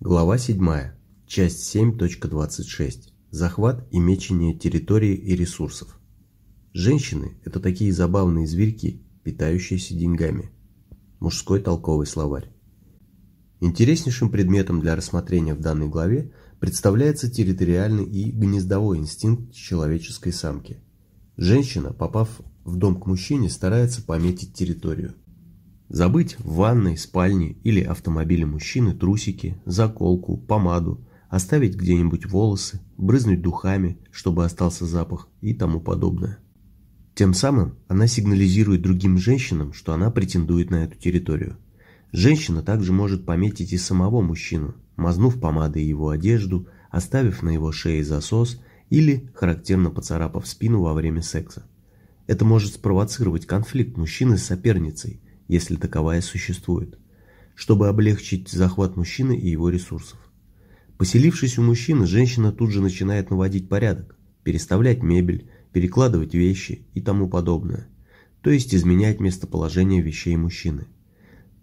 Глава 7. Часть 7.26. Захват и мечение территории и ресурсов. Женщины – это такие забавные зверьки, питающиеся деньгами. Мужской толковый словарь. Интереснейшим предметом для рассмотрения в данной главе представляется территориальный и гнездовой инстинкт человеческой самки. Женщина, попав в дом к мужчине, старается пометить территорию. Забыть в ванной, спальне или автомобиле мужчины трусики, заколку, помаду, оставить где-нибудь волосы, брызнуть духами, чтобы остался запах и тому подобное. Тем самым она сигнализирует другим женщинам, что она претендует на эту территорию. Женщина также может пометить и самого мужчину, мазнув помадой его одежду, оставив на его шее засос или характерно поцарапав спину во время секса. Это может спровоцировать конфликт мужчины с соперницей, если таковая существует, чтобы облегчить захват мужчины и его ресурсов. Поселившись у мужчины, женщина тут же начинает наводить порядок, переставлять мебель, перекладывать вещи и тому подобное, то есть изменять местоположение вещей мужчины.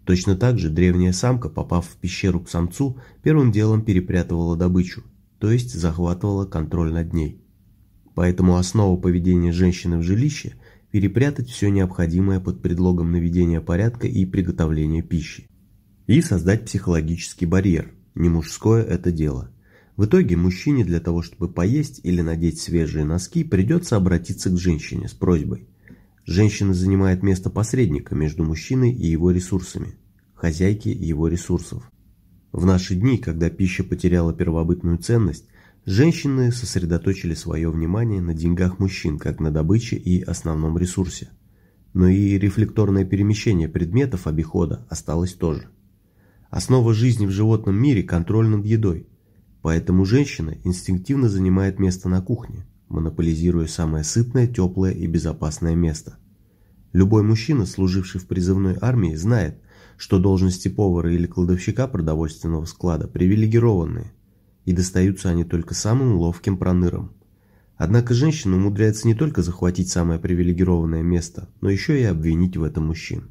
Точно так же древняя самка, попав в пещеру к самцу, первым делом перепрятывала добычу, то есть захватывала контроль над ней. Поэтому основа поведения женщины в жилище – перепрятать все необходимое под предлогом наведения порядка и приготовления пищи. И создать психологический барьер, не мужское это дело. В итоге мужчине для того, чтобы поесть или надеть свежие носки, придется обратиться к женщине с просьбой – Женщина занимает место посредника между мужчиной и его ресурсами, хозяйки его ресурсов. В наши дни, когда пища потеряла первобытную ценность, женщины сосредоточили свое внимание на деньгах мужчин, как на добыче и основном ресурсе. Но и рефлекторное перемещение предметов обихода осталось тоже. Основа жизни в животном мире – контроль над едой. Поэтому женщина инстинктивно занимает место на кухне – монополизируя самое сытное, теплое и безопасное место. Любой мужчина, служивший в призывной армии, знает, что должности повара или кладовщика продовольственного склада привилегированные, и достаются они только самым ловким пронырам. Однако женщина умудряется не только захватить самое привилегированное место, но еще и обвинить в этом мужчин.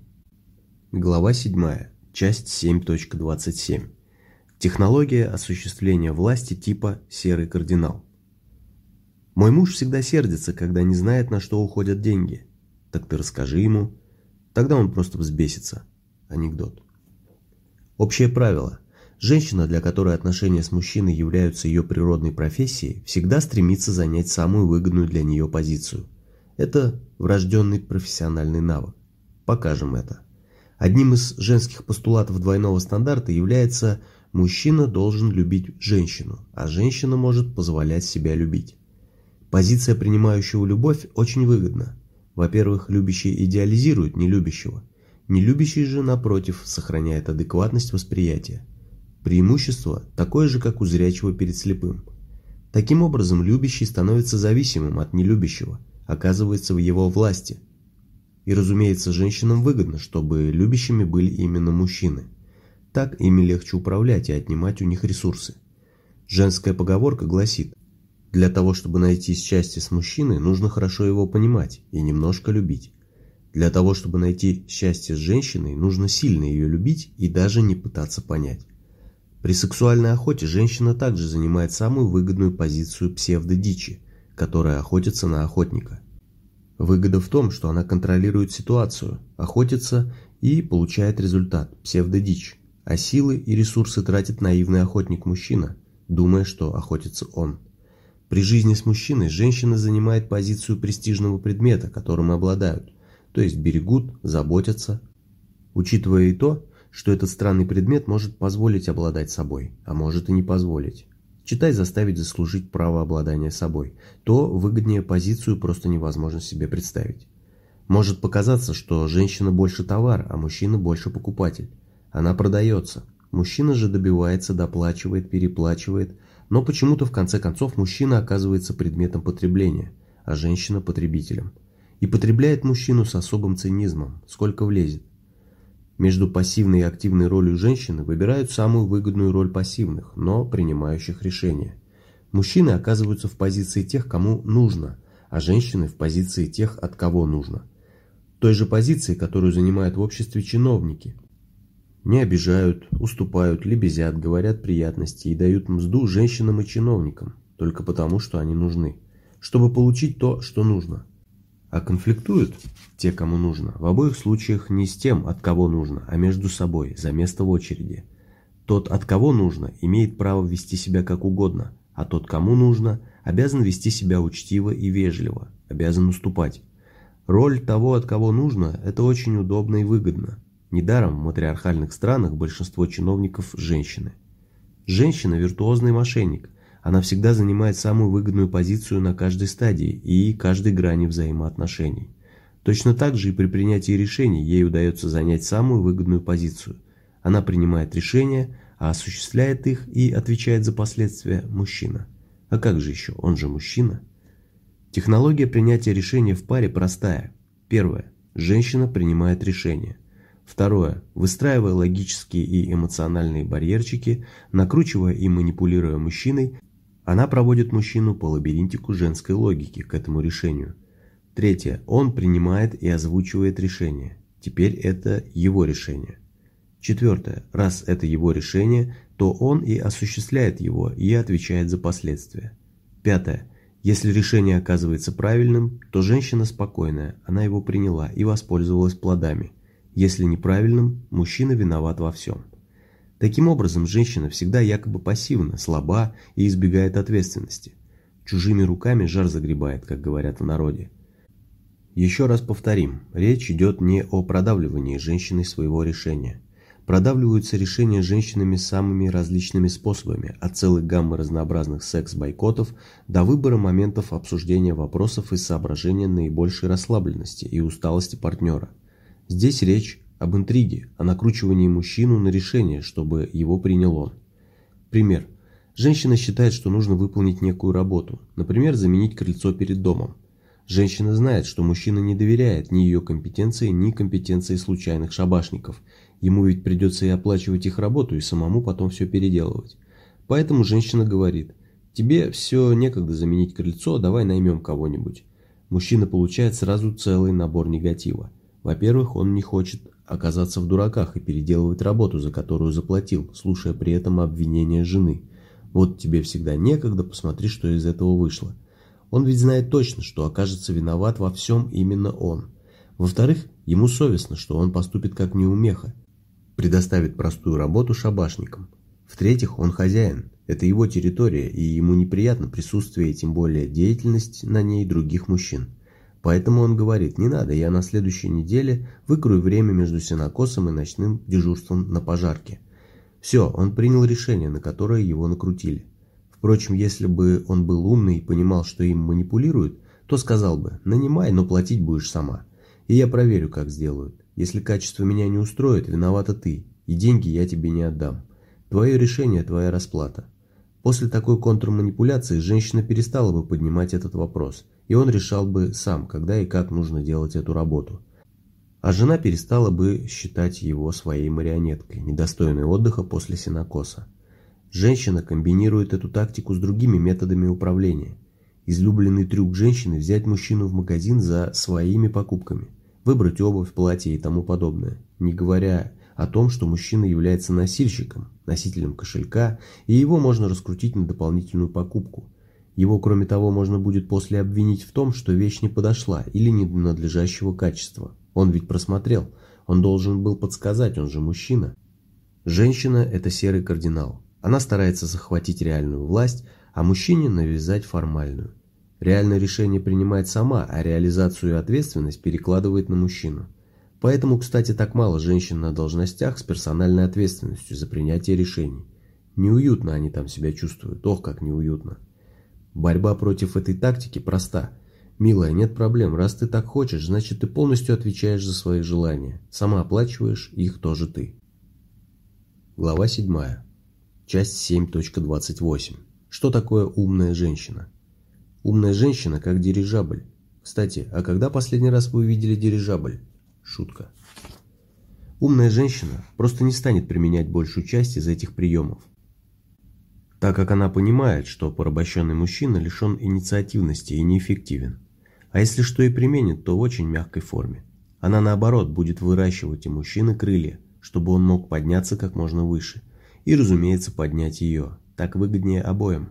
Глава 7. Часть 7.27. Технология осуществления власти типа «серый кардинал». Мой муж всегда сердится, когда не знает, на что уходят деньги. Так ты расскажи ему. Тогда он просто взбесится. Анекдот. Общее правило. Женщина, для которой отношения с мужчиной являются ее природной профессией, всегда стремится занять самую выгодную для нее позицию. Это врожденный профессиональный навык. Покажем это. Одним из женских постулатов двойного стандарта является «мужчина должен любить женщину, а женщина может позволять себя любить». Позиция принимающего любовь очень выгодна. Во-первых, любящий идеализирует нелюбящего. Нелюбящий же, напротив, сохраняет адекватность восприятия. Преимущество такое же, как у зрячего перед слепым. Таким образом, любящий становится зависимым от нелюбящего, оказывается в его власти. И, разумеется, женщинам выгодно, чтобы любящими были именно мужчины. Так ими легче управлять и отнимать у них ресурсы. Женская поговорка гласит для того, чтобы найти счастье с мужчиной, нужно хорошо его понимать и немножко любить. Для того, чтобы найти счастье с женщиной, нужно сильно ее любить и даже не пытаться понять. При сексуальной охоте женщина также занимает самую выгодную позицию псевдодичи, которая охотится на охотника. Выгода в том, что она контролирует ситуацию, охотится и получает результат – псевдодичь, а силы и ресурсы тратит наивный охотник-мужчина, думая, что охотится он. При жизни с мужчиной женщина занимает позицию престижного предмета, которым обладают, то есть берегут, заботятся. Учитывая и то, что этот странный предмет может позволить обладать собой, а может и не позволить. Читай заставить заслужить право обладания собой, то выгоднее позицию просто невозможно себе представить. Может показаться, что женщина больше товар, а мужчина больше покупатель. Она продается. Мужчина же добивается, доплачивает, переплачивает, но почему-то в конце концов мужчина оказывается предметом потребления, а женщина потребителем. И потребляет мужчину с особым цинизмом, сколько влезет. Между пассивной и активной ролью женщины выбирают самую выгодную роль пассивных, но принимающих решения. Мужчины оказываются в позиции тех, кому нужно, а женщины в позиции тех, от кого нужно. Той же позиции, которую занимают в обществе чиновники. Не обижают, уступают, лебезят, говорят приятности и дают мзду женщинам и чиновникам, только потому, что они нужны, чтобы получить то, что нужно – а конфликтуют те, кому нужно, в обоих случаях не с тем, от кого нужно, а между собой, за место в очереди. Тот, от кого нужно, имеет право вести себя как угодно, а тот, кому нужно, обязан вести себя учтиво и вежливо, обязан уступать. Роль того, от кого нужно, это очень удобно и выгодно. Недаром в матриархальных странах большинство чиновников – женщины. Женщина – виртуозный мошенник, она всегда занимает самую выгодную позицию на каждой стадии и каждой грани взаимоотношений. Точно так же и при принятии решений ей удается занять самую выгодную позицию. Она принимает решения, а осуществляет их и отвечает за последствия мужчина. А как же еще, он же мужчина? Технология принятия решения в паре простая. Первое. Женщина принимает решение. Второе. Выстраивая логические и эмоциональные барьерчики, накручивая и манипулируя мужчиной, она проводит мужчину по лабиринтику женской логики к этому решению. Третье. Он принимает и озвучивает решение. Теперь это его решение. Четвертое. Раз это его решение, то он и осуществляет его и отвечает за последствия. Пятое. Если решение оказывается правильным, то женщина спокойная, она его приняла и воспользовалась плодами. Если неправильным, мужчина виноват во всем. Таким образом, женщина всегда якобы пассивна, слаба и избегает ответственности. Чужими руками жар загребает, как говорят в народе. Еще раз повторим, речь идет не о продавливании женщины своего решения. Продавливаются решения женщинами самыми различными способами, от целой гаммы разнообразных секс-бойкотов до выбора моментов обсуждения вопросов и соображения наибольшей расслабленности и усталости партнера. Здесь речь об интриге, о накручивании мужчину на решение, чтобы его принял он. Пример. Женщина считает, что нужно выполнить некую работу, например, заменить крыльцо перед домом. Женщина знает, что мужчина не доверяет ни ее компетенции, ни компетенции случайных шабашников. Ему ведь придется и оплачивать их работу, и самому потом все переделывать. Поэтому женщина говорит, тебе все некогда заменить крыльцо, давай наймем кого-нибудь. Мужчина получает сразу целый набор негатива. Во-первых, он не хочет оказаться в дураках и переделывать работу, за которую заплатил, слушая при этом обвинения жены. Вот тебе всегда некогда, посмотри, что из этого вышло. Он ведь знает точно, что окажется виноват во всем именно он. Во-вторых, ему совестно, что он поступит как неумеха, предоставит простую работу шабашникам. В-третьих, он хозяин, это его территория, и ему неприятно присутствие и тем более деятельность на ней других мужчин. Поэтому он говорит, не надо, я на следующей неделе выкрою время между сенокосом и ночным дежурством на пожарке. Все, он принял решение, на которое его накрутили. Впрочем, если бы он был умный и понимал, что им манипулируют, то сказал бы, нанимай, но платить будешь сама. И я проверю, как сделают. Если качество меня не устроит, виновата ты, и деньги я тебе не отдам. Твое решение – твоя расплата. После такой контрманипуляции женщина перестала бы поднимать этот вопрос – и он решал бы сам, когда и как нужно делать эту работу. А жена перестала бы считать его своей марионеткой, недостойной отдыха после синокоса. Женщина комбинирует эту тактику с другими методами управления. Излюбленный трюк женщины – взять мужчину в магазин за своими покупками, выбрать обувь, платье и тому подобное, не говоря о том, что мужчина является носильщиком, носителем кошелька, и его можно раскрутить на дополнительную покупку – Его, кроме того, можно будет после обвинить в том, что вещь не подошла или ненадлежащего качества. Он ведь просмотрел, он должен был подсказать, он же мужчина. Женщина – это серый кардинал. Она старается захватить реальную власть, а мужчине навязать формальную. Реальное решение принимает сама, а реализацию и ответственность перекладывает на мужчину. Поэтому, кстати, так мало женщин на должностях с персональной ответственностью за принятие решений. Неуютно они там себя чувствуют, ох, как неуютно. Борьба против этой тактики проста. Милая, нет проблем, раз ты так хочешь, значит ты полностью отвечаешь за свои желания. Сама оплачиваешь их тоже ты. Глава 7. Часть 7.28. Что такое умная женщина? Умная женщина как дирижабль. Кстати, а когда последний раз вы увидели дирижабль? Шутка. Умная женщина просто не станет применять большую часть из этих приемов так как она понимает, что порабощенный мужчина лишен инициативности и неэффективен. А если что и применит, то в очень мягкой форме. Она наоборот будет выращивать у мужчины крылья, чтобы он мог подняться как можно выше. И, разумеется, поднять ее. Так выгоднее обоим.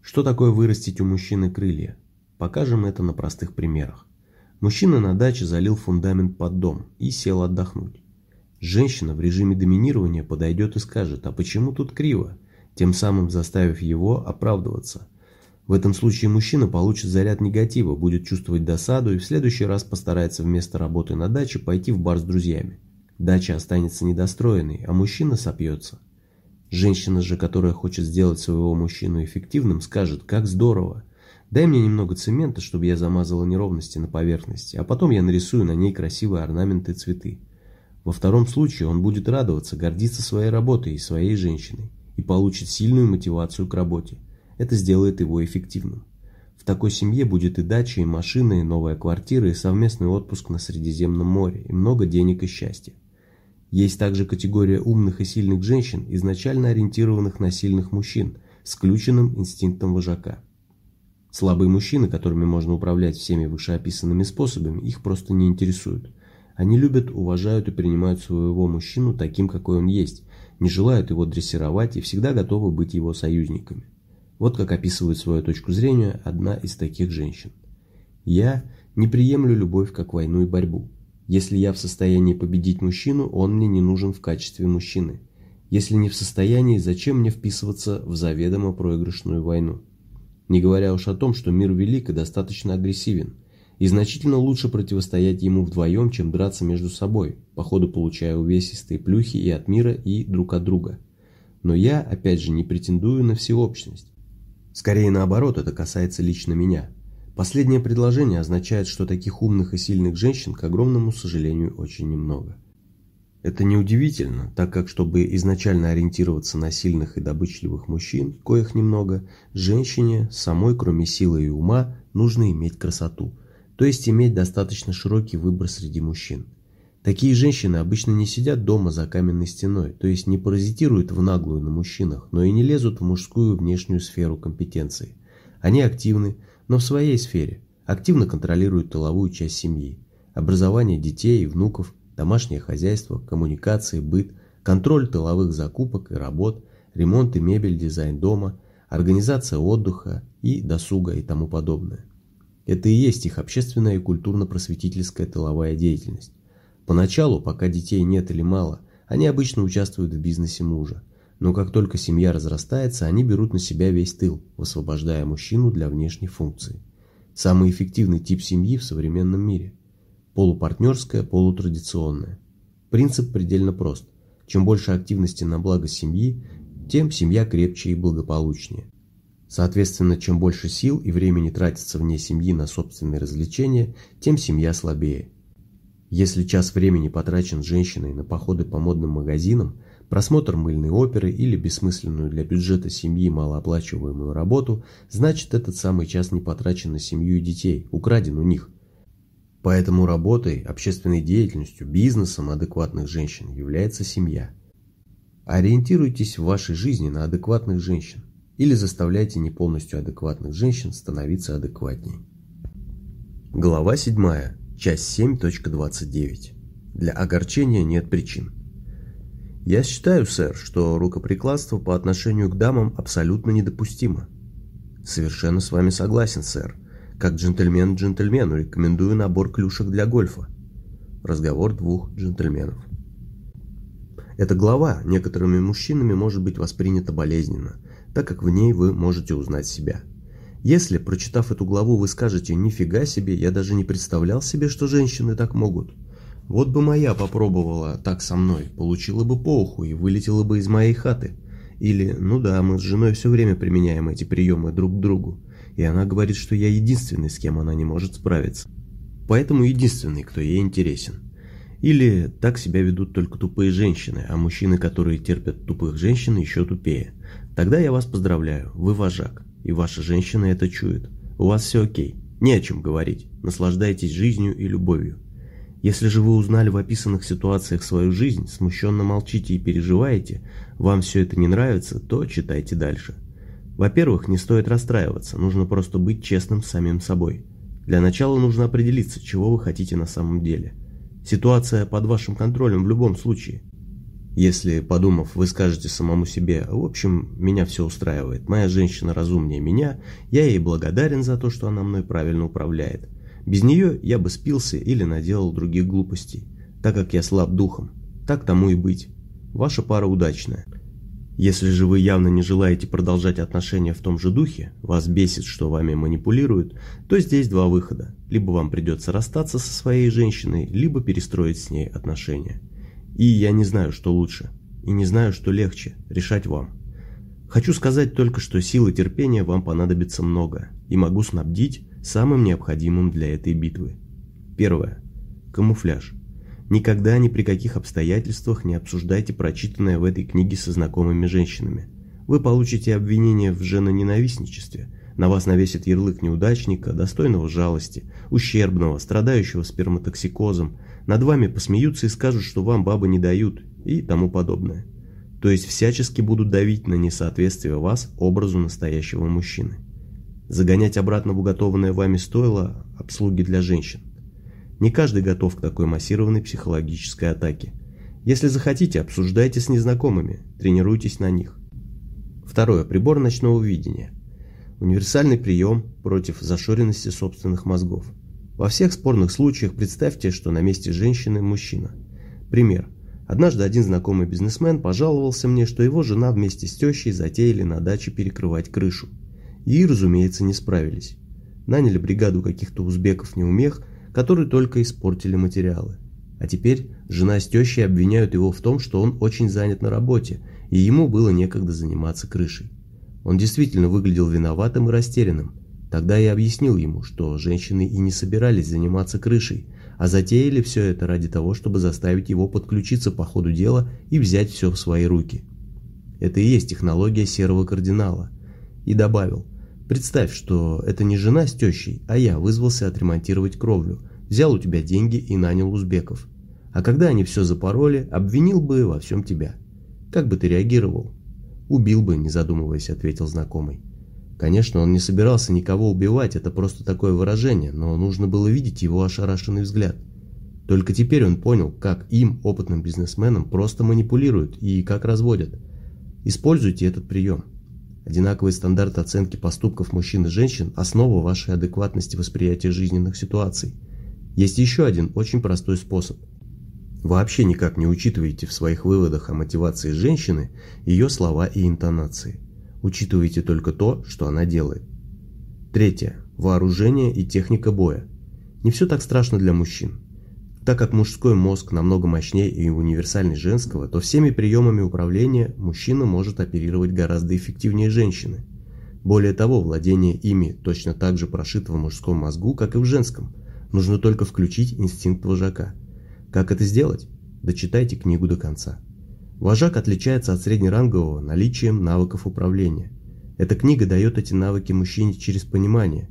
Что такое вырастить у мужчины крылья? Покажем это на простых примерах. Мужчина на даче залил фундамент под дом и сел отдохнуть. Женщина в режиме доминирования подойдет и скажет, а почему тут криво? Тем самым заставив его оправдываться. В этом случае мужчина получит заряд негатива, будет чувствовать досаду и в следующий раз постарается вместо работы на даче пойти в бар с друзьями. Дача останется недостроенной, а мужчина сопьется. Женщина же, которая хочет сделать своего мужчину эффективным, скажет «как здорово». Дай мне немного цемента, чтобы я замазала неровности на поверхности, а потом я нарисую на ней красивые орнаменты и цветы. Во втором случае он будет радоваться, гордиться своей работой и своей женщиной и получит сильную мотивацию к работе. Это сделает его эффективным. В такой семье будет и дача, и машина, и новая квартира, и совместный отпуск на Средиземном море, и много денег и счастья. Есть также категория умных и сильных женщин, изначально ориентированных на сильных мужчин, с включенным инстинктом вожака. Слабые мужчины, которыми можно управлять всеми вышеописанными способами, их просто не интересуют. Они любят, уважают и принимают своего мужчину таким, какой он есть, не желают его дрессировать и всегда готовы быть его союзниками. Вот как описывает свою точку зрения одна из таких женщин. «Я не приемлю любовь как войну и борьбу. Если я в состоянии победить мужчину, он мне не нужен в качестве мужчины. Если не в состоянии, зачем мне вписываться в заведомо проигрышную войну? Не говоря уж о том, что мир велик и достаточно агрессивен – и значительно лучше противостоять ему вдвоем, чем драться между собой, по ходу получая увесистые плюхи и от мира, и друг от друга. Но я, опять же, не претендую на всеобщность. Скорее наоборот, это касается лично меня. Последнее предложение означает, что таких умных и сильных женщин, к огромному сожалению, очень немного. Это неудивительно, так как, чтобы изначально ориентироваться на сильных и добычливых мужчин, коих немного, женщине, самой кроме силы и ума, нужно иметь красоту – то есть иметь достаточно широкий выбор среди мужчин. Такие женщины обычно не сидят дома за каменной стеной, то есть не паразитируют в наглую на мужчинах, но и не лезут в мужскую внешнюю сферу компетенции. Они активны, но в своей сфере, активно контролируют тыловую часть семьи, образование детей и внуков, домашнее хозяйство, коммуникации, быт, контроль тыловых закупок и работ, ремонт и мебель, дизайн дома, организация отдыха и досуга и тому подобное. Это и есть их общественная и культурно-просветительская тыловая деятельность. Поначалу, пока детей нет или мало, они обычно участвуют в бизнесе мужа. Но как только семья разрастается, они берут на себя весь тыл, высвобождая мужчину для внешней функции. Самый эффективный тип семьи в современном мире. Полупартнерская, полутрадиционная. Принцип предельно прост. Чем больше активности на благо семьи, тем семья крепче и благополучнее. Соответственно, чем больше сил и времени тратится вне семьи на собственные развлечения, тем семья слабее. Если час времени потрачен женщиной на походы по модным магазинам, просмотр мыльной оперы или бессмысленную для бюджета семьи малооплачиваемую работу, значит этот самый час не потрачен на семью и детей, украден у них. Поэтому работой, общественной деятельностью, бизнесом адекватных женщин является семья. Ориентируйтесь в вашей жизни на адекватных женщин или заставляйте не полностью адекватных женщин становиться адекватней. Глава 7, часть 7.29. Для огорчения нет причин. Я считаю, сэр, что рукоприкладство по отношению к дамам абсолютно недопустимо. Совершенно с вами согласен, сэр. Как джентльмен джентльмену рекомендую набор клюшек для гольфа. Разговор двух джентльменов. Эта глава некоторыми мужчинами может быть воспринята болезненно, так как в ней вы можете узнать себя. Если, прочитав эту главу, вы скажете «нифига себе, я даже не представлял себе, что женщины так могут», вот бы моя попробовала так со мной, получила бы по уху и вылетела бы из моей хаты. Или, ну да, мы с женой все время применяем эти приемы друг к другу, и она говорит, что я единственный, с кем она не может справиться. Поэтому единственный, кто ей интересен. Или так себя ведут только тупые женщины, а мужчины, которые терпят тупых женщин, еще тупее. Тогда я вас поздравляю, вы вожак, и ваша женщина это чует. У вас все окей, не о чем говорить, наслаждайтесь жизнью и любовью. Если же вы узнали в описанных ситуациях свою жизнь, смущенно молчите и переживаете, вам все это не нравится, то читайте дальше. Во-первых, не стоит расстраиваться, нужно просто быть честным с самим собой. Для начала нужно определиться, чего вы хотите на самом деле. Ситуация под вашим контролем в любом случае. Если, подумав, вы скажете самому себе, в общем, меня все устраивает, моя женщина разумнее меня, я ей благодарен за то, что она мной правильно управляет. Без нее я бы спился или наделал других глупостей, так как я слаб духом. Так тому и быть. Ваша пара удачная. Если же вы явно не желаете продолжать отношения в том же духе, вас бесит, что вами манипулируют, то здесь два выхода. Либо вам придется расстаться со своей женщиной, либо перестроить с ней отношения. И я не знаю, что лучше. И не знаю, что легче. Решать вам. Хочу сказать только, что силы терпения вам понадобится много, и могу снабдить самым необходимым для этой битвы. Первое. Камуфляж. Никогда ни при каких обстоятельствах не обсуждайте прочитанное в этой книге со знакомыми женщинами. Вы получите обвинение в женоненавистничестве, на вас навесит ярлык неудачника, достойного жалости, ущербного, страдающего сперматоксикозом, над вами посмеются и скажут, что вам бабы не дают и тому подобное. То есть всячески будут давить на несоответствие вас образу настоящего мужчины. Загонять обратно в уготованное вами стоило обслуги для женщин. Не каждый готов к такой массированной психологической атаке. Если захотите, обсуждайте с незнакомыми, тренируйтесь на них. Второе. Прибор ночного видения. Универсальный прием против зашоренности собственных мозгов. Во всех спорных случаях представьте, что на месте женщины мужчина. Пример. Однажды один знакомый бизнесмен пожаловался мне, что его жена вместе с тещей затеяли на даче перекрывать крышу. И, разумеется, не справились. Наняли бригаду каких-то узбеков-неумех, которые только испортили материалы. А теперь жена с тещей обвиняют его в том, что он очень занят на работе, и ему было некогда заниматься крышей. Он действительно выглядел виноватым и растерянным. Тогда я объяснил ему, что женщины и не собирались заниматься крышей, а затеяли все это ради того, чтобы заставить его подключиться по ходу дела и взять все в свои руки. Это и есть технология серого кардинала. И добавил, представь, что это не жена с тещей, а я вызвался отремонтировать кровлю, взял у тебя деньги и нанял узбеков. А когда они все запороли, обвинил бы во всем тебя. Как бы ты реагировал? Убил бы, не задумываясь, ответил знакомый. Конечно, он не собирался никого убивать, это просто такое выражение, но нужно было видеть его ошарашенный взгляд. Только теперь он понял, как им, опытным бизнесменам, просто манипулируют и как разводят. Используйте этот прием. Одинаковый стандарт оценки поступков мужчин и женщин – основа вашей адекватности восприятия жизненных ситуаций – есть еще один очень простой способ. Вообще никак не учитывайте в своих выводах о мотивации женщины ее слова и интонации. Учитывайте только то, что она делает. Третье. Вооружение и техника боя. Не все так страшно для мужчин. Так как мужской мозг намного мощнее и универсальней женского, то всеми приемами управления мужчина может оперировать гораздо эффективнее женщины. Более того, владение ими точно так же прошито в мужском мозгу, как и в женском – Нужно только включить инстинкт вожака. Как это сделать? Дочитайте книгу до конца. Вожак отличается от среднерангового наличием навыков управления. Эта книга дает эти навыки мужчине через понимание.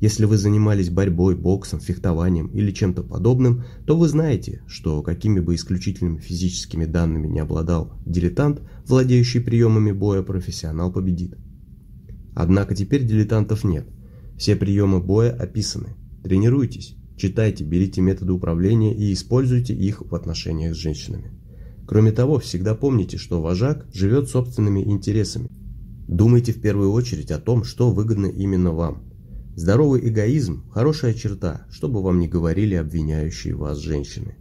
Если вы занимались борьбой, боксом, фехтованием или чем-то подобным, то вы знаете, что какими бы исключительными физическими данными не обладал дилетант, владеющий приемами боя, профессионал победит. Однако теперь дилетантов нет. Все приемы боя описаны. Тренируйтесь. Читайте, берите методы управления и используйте их в отношениях с женщинами. Кроме того, всегда помните, что вожак живет собственными интересами. Думайте в первую очередь о том, что выгодно именно вам. Здоровый эгоизм – хорошая черта, чтобы вам не говорили обвиняющие вас женщины.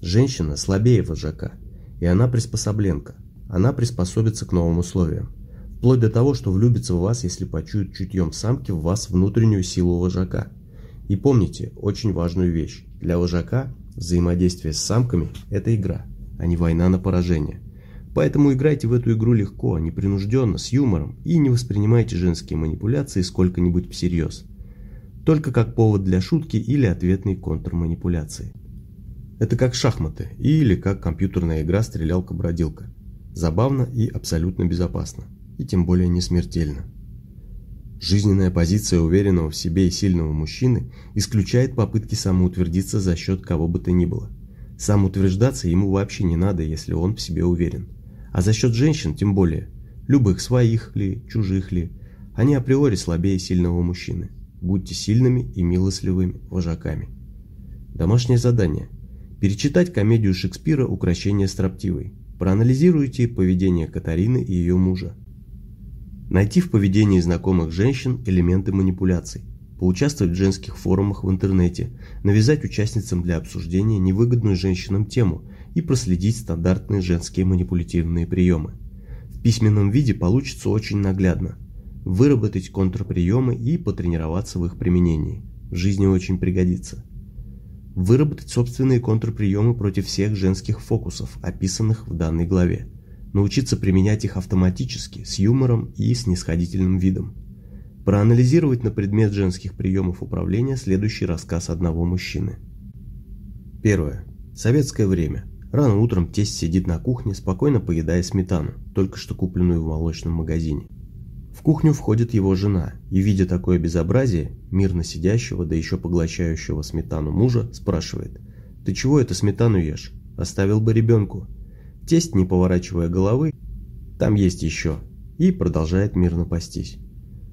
Женщина слабее вожака, и она приспособленка. Она приспособится к новым условиям. Вплоть до того, что влюбится в вас, если почует чутьем самки в вас внутреннюю силу вожака. И помните очень важную вещь. Для вожака взаимодействие с самками – это игра, а не война на поражение. Поэтому играйте в эту игру легко, непринужденно, с юмором и не воспринимайте женские манипуляции сколько-нибудь всерьез. Только как повод для шутки или ответной контрманипуляции. Это как шахматы или как компьютерная игра «Стрелялка-бродилка». Забавно и абсолютно безопасно и тем более не смертельно. Жизненная позиция уверенного в себе и сильного мужчины исключает попытки самоутвердиться за счет кого бы то ни было. Самоутверждаться ему вообще не надо, если он в себе уверен. А за счет женщин тем более. Любых своих ли, чужих ли. Они априори слабее сильного мужчины. Будьте сильными и милостливыми вожаками. Домашнее задание. Перечитать комедию Шекспира «Укращение строптивой». Проанализируйте поведение Катарины и ее мужа. Найти в поведении знакомых женщин элементы манипуляций, поучаствовать в женских форумах в интернете, навязать участницам для обсуждения невыгодную женщинам тему и проследить стандартные женские манипулятивные приемы. В письменном виде получится очень наглядно. Выработать контрприемы и потренироваться в их применении. В жизни очень пригодится. Выработать собственные контрприемы против всех женских фокусов, описанных в данной главе научиться применять их автоматически, с юмором и снисходительным видом. Проанализировать на предмет женских приемов управления следующий рассказ одного мужчины. Первое. Советское время. Рано утром тесть сидит на кухне, спокойно поедая сметану, только что купленную в молочном магазине. В кухню входит его жена, и, видя такое безобразие, мирно сидящего, да еще поглощающего сметану мужа, спрашивает, «Ты чего это сметану ешь? Оставил бы ребенку». Тесть, не поворачивая головы, там есть еще, и продолжает мирно пастись.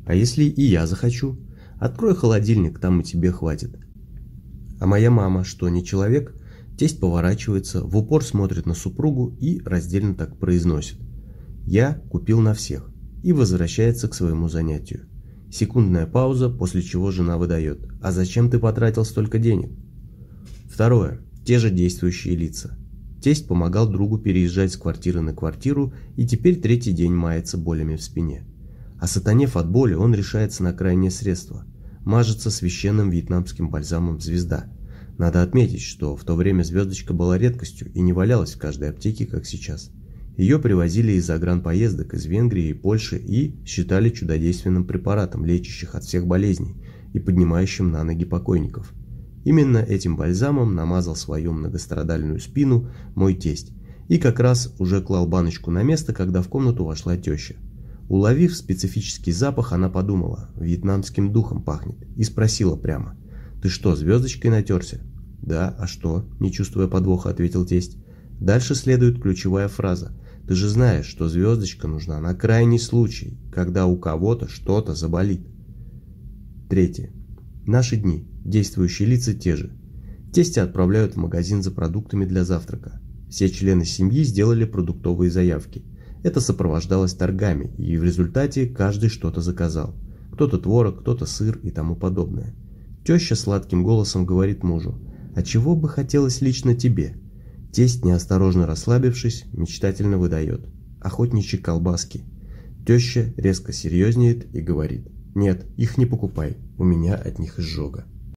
А если и я захочу? Открой холодильник, там и тебе хватит. А моя мама, что не человек? Тесть поворачивается, в упор смотрит на супругу и раздельно так произносит. Я купил на всех. И возвращается к своему занятию. Секундная пауза, после чего жена выдает. А зачем ты потратил столько денег? Второе. Те же действующие лица. Тесть помогал другу переезжать с квартиры на квартиру и теперь третий день мается болями в спине. А сатанев от боли, он решается на крайнее средство – мажется священным вьетнамским бальзамом «Звезда». Надо отметить, что в то время звездочка была редкостью и не валялась в каждой аптеке, как сейчас. Ее привозили из загранпоездок из Венгрии и Польши и считали чудодейственным препаратом, лечащих от всех болезней и поднимающим на ноги покойников – Именно этим бальзамом намазал свою многострадальную спину мой тесть и как раз уже клал баночку на место, когда в комнату вошла теща. Уловив специфический запах, она подумала, вьетнамским духом пахнет, и спросила прямо, «Ты что, звездочкой натерся?» «Да, а что?» – не чувствуя подвоха, ответил тесть. Дальше следует ключевая фраза. «Ты же знаешь, что звездочка нужна на крайний случай, когда у кого-то что-то заболит». Третье. Наши дни. Действующие лица те же. Тестя отправляют в магазин за продуктами для завтрака. Все члены семьи сделали продуктовые заявки. Это сопровождалось торгами, и в результате каждый что-то заказал. Кто-то творог, кто-то сыр и тому подобное. Теща сладким голосом говорит мужу, «А чего бы хотелось лично тебе?» Тесть, неосторожно расслабившись, мечтательно выдает, «Охотничьи колбаски». Теща резко серьезнеет и говорит, «Нет, их не покупай, у меня от них изжога».